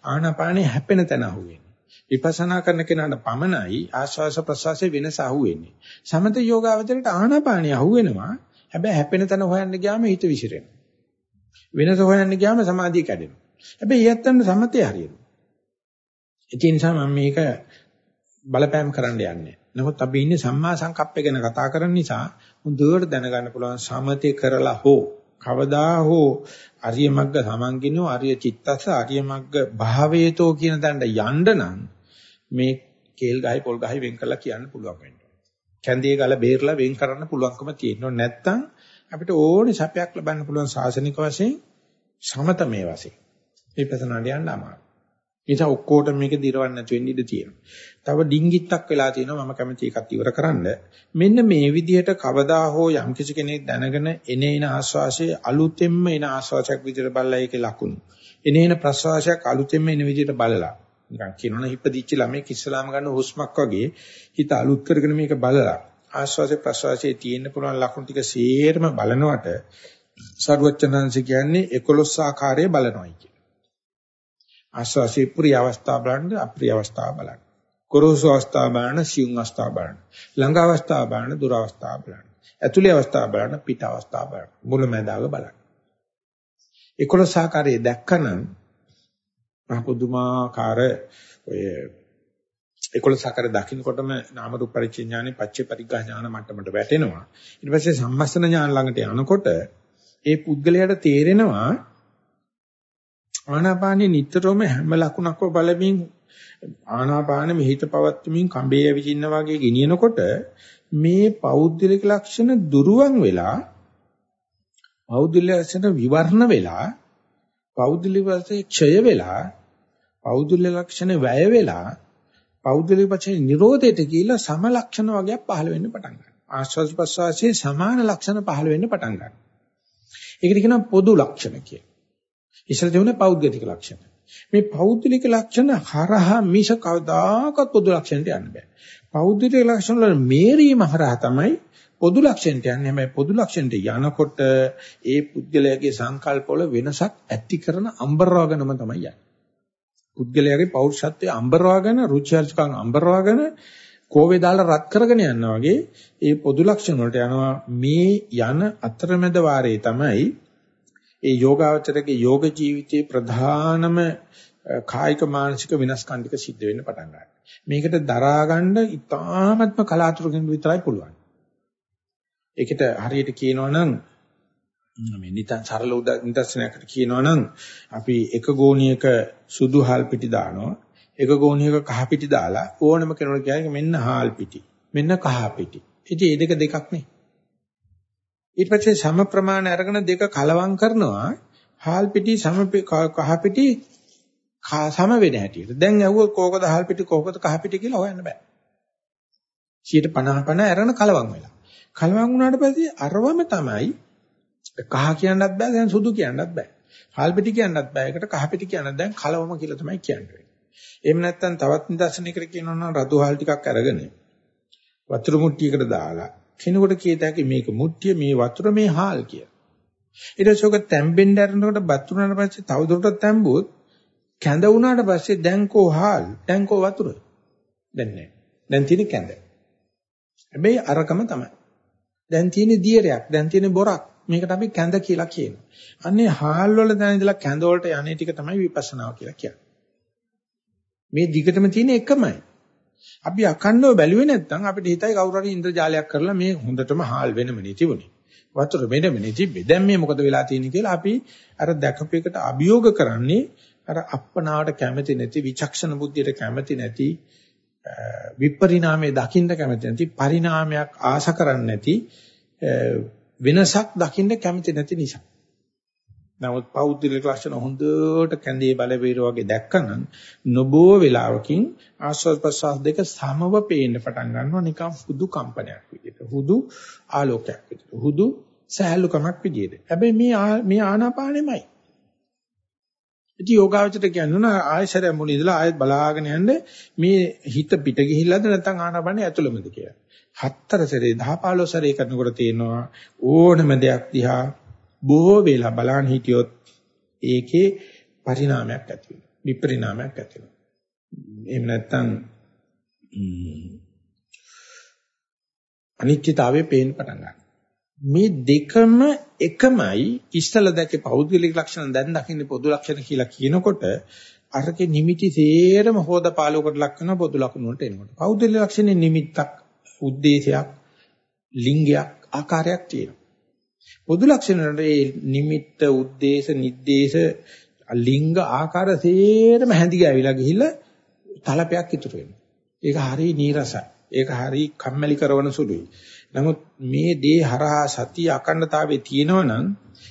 ආනාපානේ හැපෙන තැන අහුවෙන්නේ. විපස්සනා කරන කෙනාට පමණයි ආශ්වාස ප්‍රශ්වාසයේ වෙනස අහුවෙන්නේ. සමත යෝගාවචරයට ආනාපානිය අහුවෙනවා. හැබැයි හැපෙන තැන හොයන්න ගියාම හිත විසිරෙනවා. වෙනස හොයන්න ගියාම සමාධිය කැඩෙනවා. හැබැයි ඊයත්තන්න සමතේ හරියනවා. ඒ නිසා මම මේක බලපෑම් කරන්න යන්නේ. නමුත් අපි ඉන්නේ සම්මා සංකප්පය ගැන කතා කරන නිසා හොඳට දැනගන්න පුළුවන් සමතේ කරලා හෝ කවදා හෝ අරිය මග්ග සමන්ගිනෝ අරිය චිත්තස්ස අරිය මග්ග භාවේතෝ කියන තැනට යන්න නම් මේ කේල් ගහයි පොල් ගහයි වෙන් කරලා කියන්න පුළුවන් වෙන්න ඕනේ. කැන්දිය ගල බේරලා වෙන් කරන්න පුළුවන්කම තියෙනවා. නැත්තම් අපිට ඕනේ සැපයක් ලබන්න පුළුවන් සාසනික වශයෙන් සමතමේ වශයෙන්. විපස්සනාට යන්න අමාරුයි. නිසා ඔක්කොටම මේක දිරවන්න නැති වෙන්න ඉඩ තියෙනවා. තව ඩිංගිත්තක් වෙලා තියෙනවා මම කැමති එකක් ඉවර කරන්න. මෙන්න මේ විදිහට කවදා හෝ යම් කිසි කෙනෙක් දැනගෙන එනේන ආස්වාසයේ අලුතෙන්ම එන ආස්වාසයක් විදිහට බලලා ඒකේ ලකුණු. එනේන ප්‍රස්වාසයක් අලුතෙන්ම එන විදිහට බලලා. නිකන් කියනවනේ හිපදිච්ච ළමෙක් ඉස්සලාම ගන්න හුස්මක් වගේ හිත අලුත් කරගෙන මේක බලලා ආස්වාසේ ප්‍රස්වාසයේ තියෙන්න පුළුවන් ලකුණු ටික සේරම බලනවට සරුවචනංශ කියන්නේ 11 ආකාරයේ බලනවායි කියන. ආස්වාසේ ප්‍රිය අවස්ථා බලන්න අප්‍රිය අවස්ථා බලන්න. කොරෝසු අවස්ථා බලන්න සියුම් අවස්ථා බලන්න. ළඟ අවස්ථා බලන්න දුර අවස්ථා බලන්න. ඇතුළේ අවස්ථා බලන්න පිට අවස්ථා බලන්න. මුලැමැදාග බලන්න. 11 ආකාරයේ දැක්කනම් පුදුමාකාර ඔය 11 ආකාර දකින්නකොටම නාම රූප පරිච්ඡේඥානෙ පච්චේ පරිග්ගා ඥාන මට්ටමට වැටෙනවා. ඊට පස්සේ සම්මස්තන ඥාන ළඟට යනකොට ඒ පුද්ගලයාට තේරෙනවා ආනාපානේ නිතරම හැම ලකුණක්ම බලමින් ආනාපාන මෙහිත පවත්වමින් කඹේ ඇවිදින්න වගේ ගෙනියනකොට මේ පෞද්ගලික ලක්ෂණ දුරුවන් වෙලා පෞද්ගලික ලක්ෂණ විවරණ වෙලා පෞද්ගලික වශයෙන් ක්ෂය වෙලා පෞද්ගලික ලක්ෂණ වැය වෙලා පෞද්ගලික වශයෙන් නිරෝධයට කියලා සම ලක්ෂණ වගේක් පහළ වෙන්න පටන් ගන්නවා. ආස්වාද ප්‍රසවාසයේ සමාන ලක්ෂණ පහළ වෙන්න පටන් ගන්නවා. ඒකට කියනවා පොදු ලක්ෂණ කියලා. ඉස්සර තිබුණේ පෞද්ගලික ලක්ෂණ. මේ පෞද්ගලික ලක්ෂණ හරහා මිස කවදාකවත් පොදු ලක්ෂණයට යන්න බෑ. පෞද්ගලික ලක්ෂණ වල මේරීම හරහා තමයි පොදු ලක්ෂණයට යන්නේ. හැබැයි පොදු ලක්ෂණයට යනකොට ඒ පුද්ගලයාගේ සංකල්ප වල වෙනසක් ඇති කරන අම්බරවගෙනම තමයි යන්නේ. පුද්ගලයාගේ පෞරුෂත්වයේ අම්බරවගෙන රුචිර්ජකම් අම්බරවගෙන කෝවේ දාලා රත් කරගෙන යනවා වගේ ඒ පොදු ලක්ෂණ වලට යනවා මේ යන අතරමැද වාරේ තමයි ඒ යෝගාවචරයේ යෝග ජීවිතයේ ප්‍රධානම කායික මානසික වෙනස්කම් ටික සිද්ධ වෙන්න පටන් ගන්නවා. මේකට දරා ගන්න ඉතාමත්ම කලාතුරකින් විතරයි පුළුවන්. ඒකට හරියට කියනවා නම් මේ නිතන් සරල නිදර්ශනයකට කියනවා නම් අපි එක ගෝණියක සුදු හාල් පිටි දානවා එක ගෝණියක කහ පිටි දාලා ඕනම කෙනෙකුට කියන්නේ මෙන්න හාල් පිටි මෙන්න කහ පිටි. ඉතින් මේ දෙක දෙකක් නේ. ඊට පස්සේ සම ප්‍රමාණ අරගෙන දෙක කලවම් කරනවා හාල් පිටි සම කහ පිටි සම වෙන හැටියට. දැන් ඇහුව කෝකද හාල් පිටි කෝකද කහ පිටි කියලා හොයන්න බෑ. 150 50 අරගෙන කලවම් වෙලා. කලවම් වුණාට පස්සේ අරවම තමයි කහ කියන්නත් බෑ දැන් සුදු කියන්නත් බෑ. හාල් පිටි කියන්නත් බෑ. ඒකට කහ පිටි කියන්නත් දැන් කලවම කියලා තමයි කියන්නේ. එහෙම නැත්නම් තවත් නිදර්ශනයකට කියනවා නම් රතු හාල් ටිකක් අරගෙන වතුර මුට්ටියකට දාලා කෙනෙකුට කියත හැකි මේක මුට්ටිය මේ වතුර මේ හාල් කියලා. ඊට පස්සේ ඔක තැම්බෙන්න ආරනකොට බත් උනාට පස්සේ තවදුරටත් තැම්බුවොත් කැඳ වුණාට පස්සේ දැන් කෝ හාල් දැන් කෝ වතුර. දැන් නෑ. දැන් තියෙන්නේ කැඳ. හැබැයි අරකම තමයි. දැන් තියෙන්නේ දියරයක්, දැන් තියෙන්නේ බොරක්. මේකට අපි කැඳ කියලා කියනවා. අන්නේ හාල් වල දැන් ඉඳලා කැඳ වලට යන්නේ ටික තමයි විපස්සනාව කියලා කියන්නේ. මේ දිගටම තියෙන එකමයි. අපි අකණ්ඩව බැලුවේ නැත්නම් අපිට හිතයි කවුරු හරි ඉන්ද්‍රජාලයක් කරලා මේ හොඳටම හාල් වෙනමනේ තිබුණේ. වතුර මෙනෙමනේ තිබ්බේ. දැන් මේ මොකද වෙලා තියෙන්නේ කියලා අපි අර දැකපේකට අභියෝග කරන්නේ අර අප්පනාවට කැමති නැති විචක්ෂණ බුද්ධියට කැමති නැති විපරිණාමයේ දකින්න කැමති නැති පරිණාමයක් ආශ කරන්නේ නැති වෙනසක් දකින්න කැමති නැති නිසා. නමුත් පෞද්ගලික ලක්ෂණ හොඳට කැඳේ බල වේර වගේ දැක්කනම් නොබෝ වෙලාවකින් ආස්වාද ප්‍රසවාස දෙක සමව පේන්න පටන් ගන්නවා නිකන් හුදු කම්පනයක් විදිහට. හුදු ආලෝකයක් විදිහට. හුදු සහැල්ලුකමක් විදිහට. හැබැයි මේ මේ ආනාපානෙමයි. ඉතින් යෝගාවචරයට කියනවා ආයශරය මුල ඉඳලා ආයෙත් බලාගෙන යන්න මේ හිත පිට ගිහිල්ලාද නැත්නම් ආනාපානෙ ඇතුළමද කියලා. හතර සැරේ 10 15 සැරේ කරනකොට තේනවා ඕනම දෙයක් දිහා බොහෝ වෙලා බලන් හිටියොත් ඒකේ පරිණාමයක් ඇති වෙනවා. විපරිණාමයක් ඇති වෙනවා. එහෙම නැත්නම් අනිත්‍යතාවයේ පේන්න පටන් ගන්නවා. මේ දෙකම එකමයි ඉස්සල දැකේ පෞද්ගලික ලක්ෂණ දැන් දකින්නේ පොදු ලක්ෂණ කියලා කියනකොට අරකේ නිමිති තේරම හොදපාලුවකට ලක් වෙන පොදු ලක්ෂණ වලට එනකොට පෞද්ගලික ලක්ෂණේ නිමිත්තක් උද්දේශයක් ලිංගයක් ආකාරයක් තියෙනවා පොදු ලක්ෂණ වල ඒ නිමිත්ත, උද්දේශ, නිද්දේශ, ලිංග ආකාර සේරම හැඳි ගෑවිලා ගිහිල්ලා තලපයක් ඉතුරු වෙනවා. ඒක හරිය නීරසයි. ඒක හරිය කම්මැලි කරන සුළුයි. නමුත් මේ දේ හරහා සතිය අකණ්ඩතාවයේ තියෙනවනම්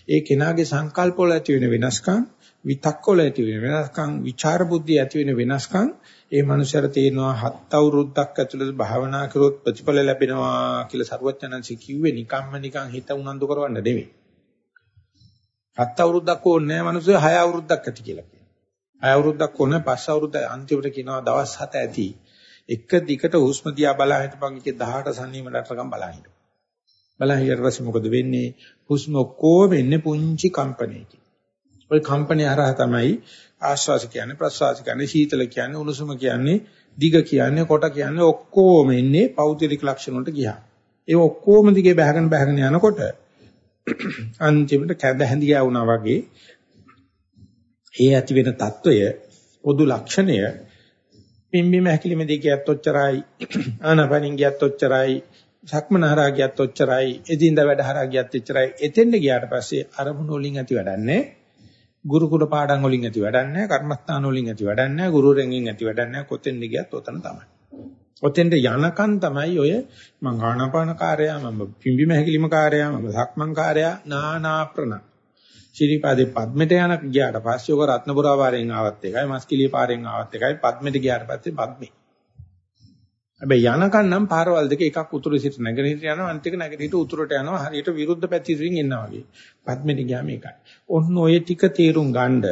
ඒ කෙනාගේ සංකල්ප වල ඇති වෙන වෙනස්කම්, විතක්ක වල ඇති වෙන වෙනස්කම්, විචාර බුද්ධිය ඇති වෙන වෙනස්කම් ඒ මනුස්සයර තේනවා හත් අවුරුද්දක් ඇතුළත භාවනා කරොත් ප්‍රතිඵල ලැබෙනවා කියලා සරුවචනන්සි කිව්වේ නිකම්ම නිකන් හිත උනන්දු කරවන්න නෙවෙයි. හත් අවුරුද්දක් ඕනේ නැහැ මනුස්සය හය අවුරුද්දක් ඇති කියලා කියනවා. හය අවුරුද්දක් ඕනේ පස් අවුරුද්ද අන්තිමට කියනවා දවස් 7 ඇති. එක දිගට හුස්ම දිහා බලා හිටපන් එකේ 18 සනීමලටකම් බලා හිටපන්. බලා හිටියට පස්සේ මොකද වෙන්නේ? හුස්ම ඔක්කොම එන්නේ පුංචි කම්පණයකින්. ওই කම්පණේ හරහා තමයි ආශ්වාස කියන්නේ ප්‍රශ්වාස කියන්නේ සීතල කියන්නේ උණුසුම කියන්නේ දිග කියන්නේ කොට කියන්නේ ඔක්කොම ඉන්නේ පෞද්ගලික ලක්ෂණ වලට ගියා. ඒ ඔක්කොම දිගේ බහගෙන බහගෙන යනකොට අන්තිමට කැඳ හැඳියා වුණා වගේ ඒ ඇති වෙන తত্ত্বය පොදු ලක්ෂණය පිම්බීම හැකිලිම දෙකියත් ඔච්චරයි ආනපනින් ගියත් ඔච්චරයි සක්මනහරා ගියත් ඔච්චරයි එදින්දා වැඩ හරා ගියත් ඔච්චරයි එතෙන්ද ගියාට පස්සේ අරමුණු වලින් ඇති වැඩන්නේ ගුරුකුල පාඩම් වලින් ඇති වැඩක් නැහැ කර්මස්ථාන වලින් ඇති වැඩක් නැහැ ගුරුරෙන්ගෙන් ඇති වැඩක් නැහැ කොතෙන්ද ගියත් ඔතන තමයි. ඔතෙන්ට යනකන් තමයි ඔය මං ආනාපාන කාර්යය මම පිම්බිම හැකිලිම කාර්යය මම සක්මන් කාර්යය නානා ප්‍රණ. ශිරීපාදේ පද්මෙට යන ගියාට පස්සේ ඔක රත්නපුරා පාරෙන් ආවත් එකයි මස්කිලිය පාරෙන් ආවත් එකයි පද්මෙට ගියාට පස්සේ පද්මේ. හැබැයි යනකන් නම් පාරවල් දෙක එකක් උතුරු සිට නැගෙනහිර යනවා අනිත් එක නැගෙනහිර උතුරට යනවා හරියට විරුද්ධ පැතිරින් එනවා වගේ. පද්මෙට ගියාම ඒකයි. ඔන්න ඔය ටික තේරුම් ගන්නද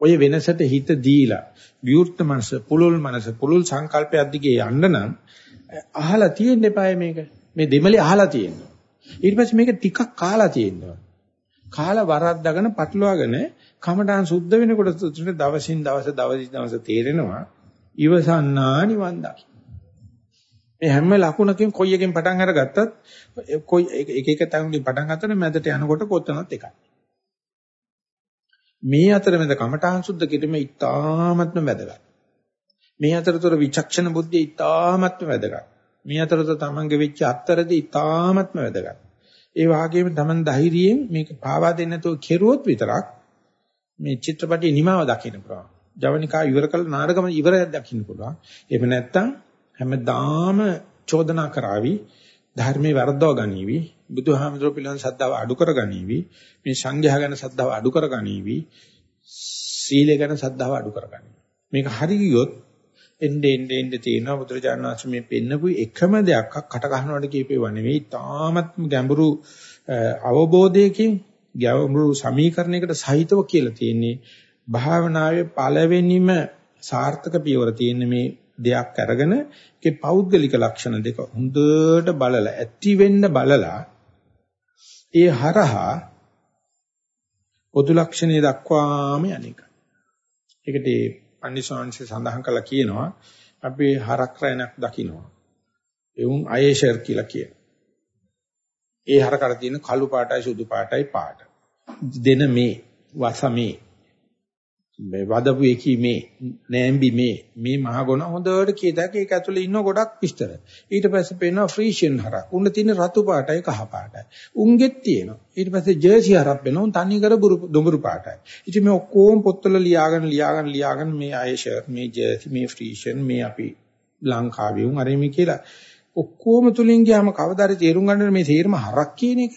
ඔය වෙනසට හිත දීලා විවෘත මනස, පුලුල් මනස, පුලුල් සංකල්පයක් දිගේ යන්න නම් අහලා තියෙන්න එපායි මේක. මේ දෙමලේ අහලා තියෙනවා. ඊට පස්සේ මේක ටිකක් කාලා තියෙනවා. කාලා වරද්දාගෙන පටලවාගෙන කමඨාන් සුද්ධ වෙනකොට දවසින් දවස දවසින් දවස තේරෙනවා ඉවසන්නා නිවන් දකි. මේ හැම ලකුණකින් කොයි එකෙන් පටන් අරගත්තත් කොයි එක එක තැන්වලින් පටන් ගන්නකොට මැදට යනකොට කොතනත් එකයි. මේ අතරමැද කමඨාන් සුද්ධ කිරීම ඉතාමත්ම වැදගත්. මේ අතරතුර විචක්ෂණ බුද්ධිය ඉතාමත්ම වැදගත්. මේ අතරතුර තමන්ගේ වෙච්ච අත්තරදී ඉතාමත්ම වැදගත්. ඒ වගේම තමන් ධෛර්යයෙන් මේක පාවා දෙන්න නැතුව කෙරුවොත් විතරක් මේ චිත්‍රපටයේ නිමාව දකින්න පුළුවන්. ජවනිකා ඉවර කළ නාටකම ඉවරයක් දකින්න පුළුවන්. එහෙම නැත්නම් හැමදාම චෝදනා කරાવી ධර්මයේ වර්ධව ගනීවි බුදුහාමුදුරුවෝ පිළිබඳ ශ්‍රද්ධාව අඩු කර ගනීවි මේ සංඝයා ගැන ශ්‍රද්ධාව අඩු කර ගනීවි සීලය ගැන ශ්‍රද්ධාව අඩු කර ගනීවි. මේක හරි ගියොත් එnde ende ende තියෙනවා. බුදුරජාණන් වහන්සේ මේ පෙන්නපු එකම දෙයක් කට ගන්නවට කියපේව නෙවෙයි. තාමත් ගැඹුරු අවබෝධයකින් ගැඹුරු සමීකරණයකට සහිතව කියලා තියෙන්නේ භාවනාවේ පළවෙනිම සාර්ථක පියවර තියෙන මේ දෙයක් අරගෙන ඒකේ පෞද්ගලික ලක්ෂණ දෙක හොඳට බලලා ඇති වෙන්න බලලා ඒ හරහා පොදු ලක්ෂණය දක්වාම යන්නේක. ඒකට මේ පන්සිවාංශය සඳහන් කළා කියනවා අපි හරක් රැණක් දකින්නවා. එවුන් අයේෂර් කියලා කියනවා. ඒ හරකට තියෙන කළු පාටයි සුදු පාටයි පාට. දෙන මේ වසමේ මේ වදපු එකී මේ නෑම්බි මේ මේ මහගොණ හොඳට කියතක ඒක ඇතුලේ ඉන්න ගොඩක් විස්තර. ඊට පස්සේ පේනවා ෆ්‍රීෂියන් හරක්. උන්න තියෙන රතු පාටයි කහ පාටයි. උන්ගෙත් තියෙනවා. ඊට පස්සේ ජර්සි හරක් වෙනවා. උන් තනි කර දුඹුරු පාටයි. ඉතින් මේ ඔක්කොම පොත්වල ලියාගෙන ලියාගෙන ලියාගෙන මේ අයෂර් මේ ජර්සි මේ ෆ්‍රීෂියන් මේ අපි ලංකාවේ උන් අරෙමි කියලා ඔක්කොම තුලින් ගියාම කවදාද තේරුම් ගන්න මේ තේරම හරක් කියන එක.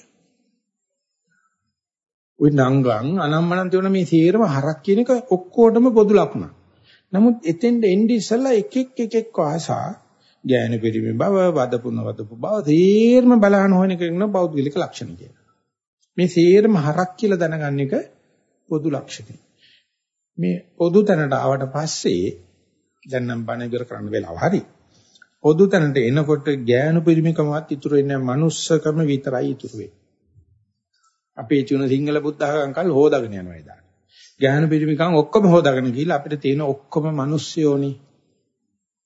ওই නංගන් අනම්මනම් තියෙන මේ සේරම හරක් කියන එක ඔක්කොටම පොදු ලක්ෂණ. නමුත් එතෙන්ද එන්නේ ඉස්සලා එක එක එක එක ආසා ඥාන පරිමි බව වදපුන වදපු බව තේරම බලහන හොයන එක න බෞද්ධික ලක්ෂණ කියන. මේ සේරම හරක් කියලා දැනගන්න එක පොදු ලක්ෂණයි. මේ පොදු තැනට ආවට පස්සේ දැන් නම් බණ ඉවර කරන්න වෙලාව හරි. පොදු තැනට එනකොට ඥාන පරිමිකමවත් ඉතුරු වෙන්නේ මනුස්සකම විතරයි ඉතුරු වෙන්නේ. අපේ චුන සිංහල බුද්ධඝම් කල් හොදාගෙන යනවා එදා. ඥාන පිරිමිකම් ඔක්කොම හොදාගෙන ගිහිල්ලා අපිට තියෙන ඔක්කොම මිනිස්සුයෝනි.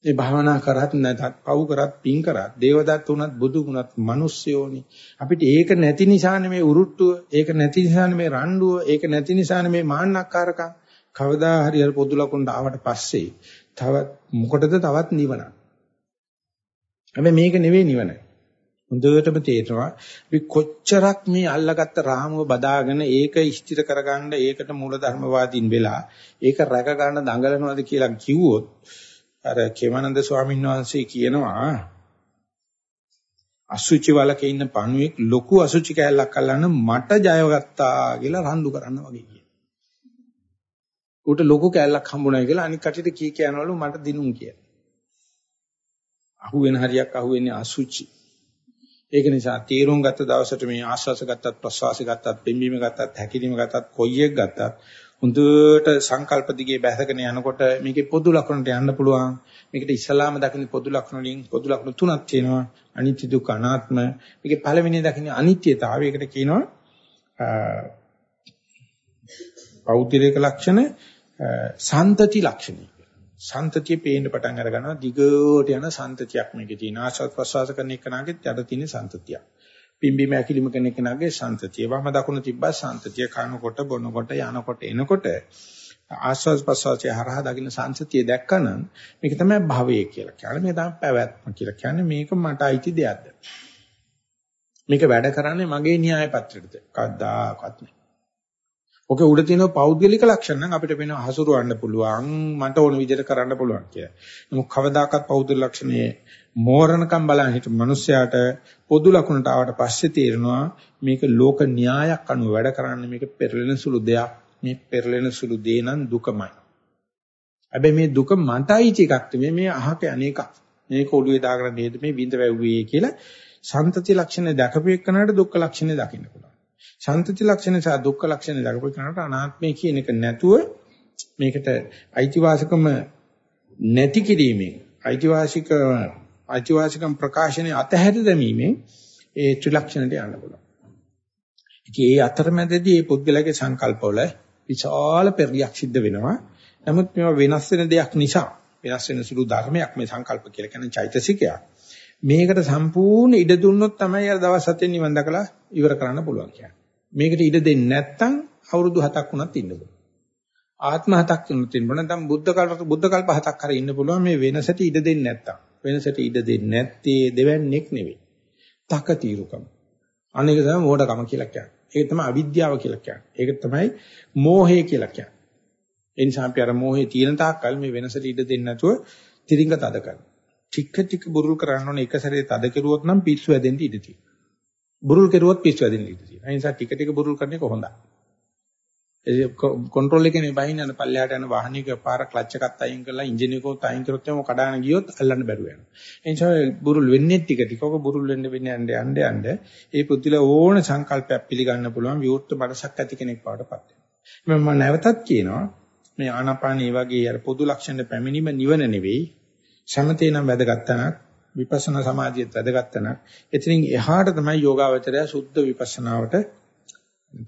මේ භාවනා කරත් නැතත් පව් කරත් පින් කරත් දේවදත්ත උනත් බුදු උනත් මිනිස්සුයෝනි. අපිට ඒක නැති නිසානේ මේ උරුට්ටුව, ඒක නැති නිසානේ මේ රණ්ඩුව, ඒක නැති නිසානේ මේ මාන්නක්කාරකම්. කවදා හරි අර පොදු ලකුණට ආවට පස්සේ තවත් මොකටද තවත් නිවන. හැබැයි මේක නෙවෙයි නිවන. හොඳටම තේරෙනවා අපි කොච්චරක් මේ අල්ලගත්ත රාමුව බදාගෙන ඒක ස්ථිර කරගන්න ඒකට මූලධර්මවාදීන් වෙලා ඒක රැක ගන්න දඟලනවාද කියලා කිව්වොත් අර කේමනන්ද ස්වාමීන් වහන්සේ කියනවා අසුචි වලක ඉන්න පණුවෙක් ලොකු අසුචි කෑල්ලක් අල්ලන්න මට ජයගත්තා කියලා රණ්ඩු කරන්න වගේ කියන. උට ලොකු කෑල්ලක් හම්බුනායි කියලා අනික් කටියට කී කියනවලු මට දිනුම් කියලා. අහුවෙන හරියක් අහුවෙන්නේ අසුචි. ඒක නිසා තීරුම් ගත්ත දවසට මේ ආස්වාස ගත්තත් ප්‍රසවාස ගත්තත් පිම්බීම ගත්තත් හැකිලිම ගත්තත් කොයි එක ගත්තත් හොඳට සංකල්ප දිගේ බැසගෙන යනකොට මේකේ පොදු ලක්ෂණට යන්න පුළුවන්. මේකට ඉස්ලාම දකින්න පොදු ලක්ෂණ වලින් පොදු ලක්ෂණ තුනක් තියෙනවා. අනිත්‍ය දුක්ඛ අනාත්ම. මේකේ පළවෙනි දකින්න අනිත්‍යතාවයකට කියනවා පෞද්ගලික ලක්ෂණ සන්තති ලක්ෂණ. සන්තතිය පේන්න පටන් අර ගන්නවා දිගට යන සන්තතියක් මේකේ තියෙන ආශාත් ප්‍රසවාස කරන එකනාගෙත් යට තියෙන සන්තතියක්. පිම්බීම ඇකිලිම කෙනෙක් නගේ සන්තතිය. වම දකුණ තිබ්බා සන්තතිය කනකොට බොනකොට යනකොට එනකොට ආස්වාද ප්‍රසවාසයේ හරහා දකින්න සංසතිය දැක්කනම් මේක තමයි භවය කියලා කියන්නේ. මේ තමයි පැවැත්ම කියලා කියන්නේ. මේක මට අයිති දෙයක්ද? මේක වැඩ කරන්නේ මගේ න්‍යාය පත්‍රයටද? කවදාකවත් නෑ. ඔකේ උඩ තියෙන පෞද්ගලික ලක්ෂණ නම් අපිට වෙන හසුරවන්න පුළුවන් මට ඕන විදිහට කරන්න පුළුවන් කියලා. නමුත් කවදාකවත් පෞද්ගලික ලක්ෂණයේ මෝරණකම් බලන හිට මිනිස්සයාට පොදු ලකුණට ආවට පස්සේ තේරෙනවා මේක ලෝක න්‍යායක් අනුව වැඩ කරන්නේ මේක පෙරලෙන සුළු දෙයක්. මේ පෙරලෙන සුළු දේ නම් දුකමයි. හැබැයි මේ දුක මටයි එකක් නෙමෙයි මේ අහක අනේකක් මේක ඔළුවේ දාගෙන නේද? මේ විඳ වැව්වේ කියලා සන්තති ලක්ෂණ දැකපු එකනට දුක්ඛ ලක්ෂණ දකින්න පුළුවන්. සන්තති ලක්ෂණ සහ දුක්ඛ ලක්ෂණ දැකපු එකනට අනාත්මය කියන එක නැතුව මේකට අයිතිවාසිකම නැති කිරීමෙන් අයිතිවාසිකම අයිතිවාසිකම් ප්‍රකාශනයේ අතහැර දැමීමෙන් ඒ ත්‍රිලක්ෂණයට යන්න පුළුවන්. ඉතින් ඒ අතරමැදදී මේ පුද්ගලයාගේ සංකල්පවල විශාල පෙරලියක් සිද්ධ වෙනවා. නමුත් මේවා වෙනස් වෙන දෙයක් නිසා වෙනස් වෙන සුළු ධර්මයක් මේ සංකල්ප කියලා කියන්නේ චෛතසිකයක්. මේකට සම්පූර්ණ ඉඩ දුන්නොත් තමයි අර දවස් හතෙන් නිවන් දකලා ඉවර කරන්න පුළුවන් කියන්නේ. මේකට ඉඩ දෙන්නේ නැත්නම් අවුරුදු 7ක් වුණත් ඉන්න පුළුවන්. ආත්ම හතක් තුනක් තියෙනවා. නැත්නම් බුද්ධ කල්ප බුද්ධ කල්ප හතක් හරි ඉන්න පුළුවන් මේ වෙනසට ඉඩ දෙන්නේ නැත්නම්. වෙනසට ඉඩ දෙන්නේ නැත්තේ දෙවන්නේක් නෙවෙයි. තකතිරුකම. අනේක තමයි මෝඩකම කියලා කියන්නේ. ඒක තමයි අවිද්‍යාව කියලා කියන්නේ. ඒක තමයි මෝහය කියලා කියන්නේ. ඒ නිසා අපි අර මෝහේ තියෙන තාක්කල් මේ වෙනසට ඉඩ දෙන්නේ නැතුව තිරින්ග තද කරනවා. ටික ටික බුරුල් කරන්න ඕනේ එක සැරේ තද කෙරුවොත් නම් පිස්සු වැදෙන්න ඉඩ තියෙනවා. බුරුල් කෙරුවොත් පිස්සු වැදෙන්න ඉඩ තියෙනවා. ඒ නිසා ටික ටික බුරුල් කරන එක හොඳයි. ඒ කන්ට්‍රෝල් එකේ මේ බහින්න යන පල්ලෙහාට යන වාහනයක පාර ක්ලච් එකත් අයින් කරලා එන්ජින් එකත් අයින් කරොත් එම කඩාන ගියොත් අල්ලන්න බැරුව යනවා. ඒ නිසා බුරුල් වෙන්නේ ටික ටික ඔක බුරුල් වෙන්න වෙන්න යන්න යන්න යන්න ඒ පුදුල ඕන සංකල්පයක් පිළිගන්න පුළුවන් විවෘත මනසක් ඇති කෙනෙක් බවටපත් වෙනවා. මම නැවතත් කියනවා මේ ආනාපාන මේ වගේ අර පොදු ලක්ෂණ පැමිණීම නිවන නෙවෙයි සමතේ නම් වැදගත් තැනක් විපස්සනා සමාධියත් වැදගත් තැනක්. එතනින් එහාට තමයි යෝගාවචරය සුද්ධ විපස්සනාවට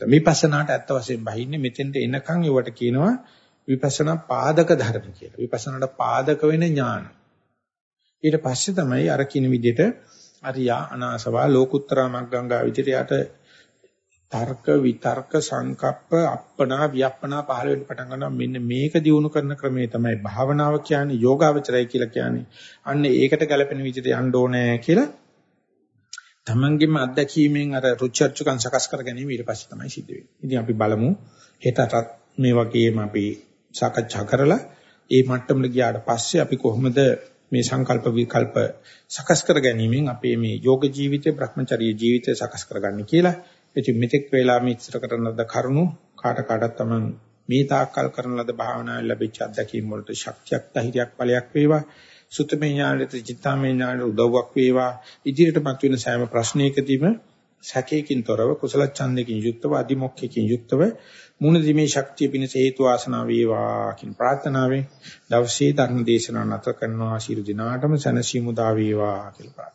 විපස්සනාට ඇත්ත වශයෙන් බහින්නේ මෙතෙන්ට එනකන් ඒවට කියනවා විපස්සනා පාදක ධර්ම කියලා. විපස්සනාට පාදක වෙන ඥාන. ඊට පස්සේ තමයි අර කින විදිහට අරියා අනාසවා ලෝකුත්තරා මග්ගංගා විදිහට තර්ක විතර්ක සංකප්ප අප්පනා වියප්පනා පහළ වෙන්න පටන් ගන්නවා මෙන්න මේක දිනු කරන ක්‍රමය තමයි භාවනාව කියන්නේ යෝගාවචරය කියලා කියන්නේ අන්න ඒකට ගැලපෙන විදිහට යන්න ඕනේ කියලා තමන්ගේම අත්දැකීමෙන් අර රුචර්චුකම් සකස් කර ගැනීම ඊට පස්සේ තමයි සිද්ධ වෙන්නේ. ඉතින් අපි බලමු හෙටටත් මේ වගේම අපි සාකච්ඡා කරලා ඒ මට්ටමට ගියාට පස්සේ අපි කොහොමද මේ සංකල්ප විකල්ප සකස් කර ගැනීමෙන් අපේ මේ යෝග ජීවිතේ Brahmacharya ජීවිතය සකස් කරගන්නේ කියලා. ඉතින් මෙතෙක් වේලා මේ ඉස්සර කරන ලද කරුණු කාට කාටත් තමන් මේ තාක්කල් කරන ලද භාවනාවෙන් ලැබිච්ච අත්දැකීම් වලට ශක්තියක් ධෛර්යයක් ඵලයක් වේවා. සුතමේ ඥානෙට චිත්තාමේ ඥානෙට උදව්වක් වේවා ඉදිරියට මතුවෙන සෑම ප්‍රශ්නයකදීම සැකයකින් තොරව කුසල ඡන්දකින් යුක්තව අදිමොක්ඛකින් යුක්තව මුණ දිමේ ශක්තිය පිණිස හේතු ආසනාව වේවා කියන ප්‍රාර්ථනාවෙන් දවසේ ධර්ම දේශනාව නැත කරනවා ශිරු දිනාටම සනසීමු දා වේවා කියලා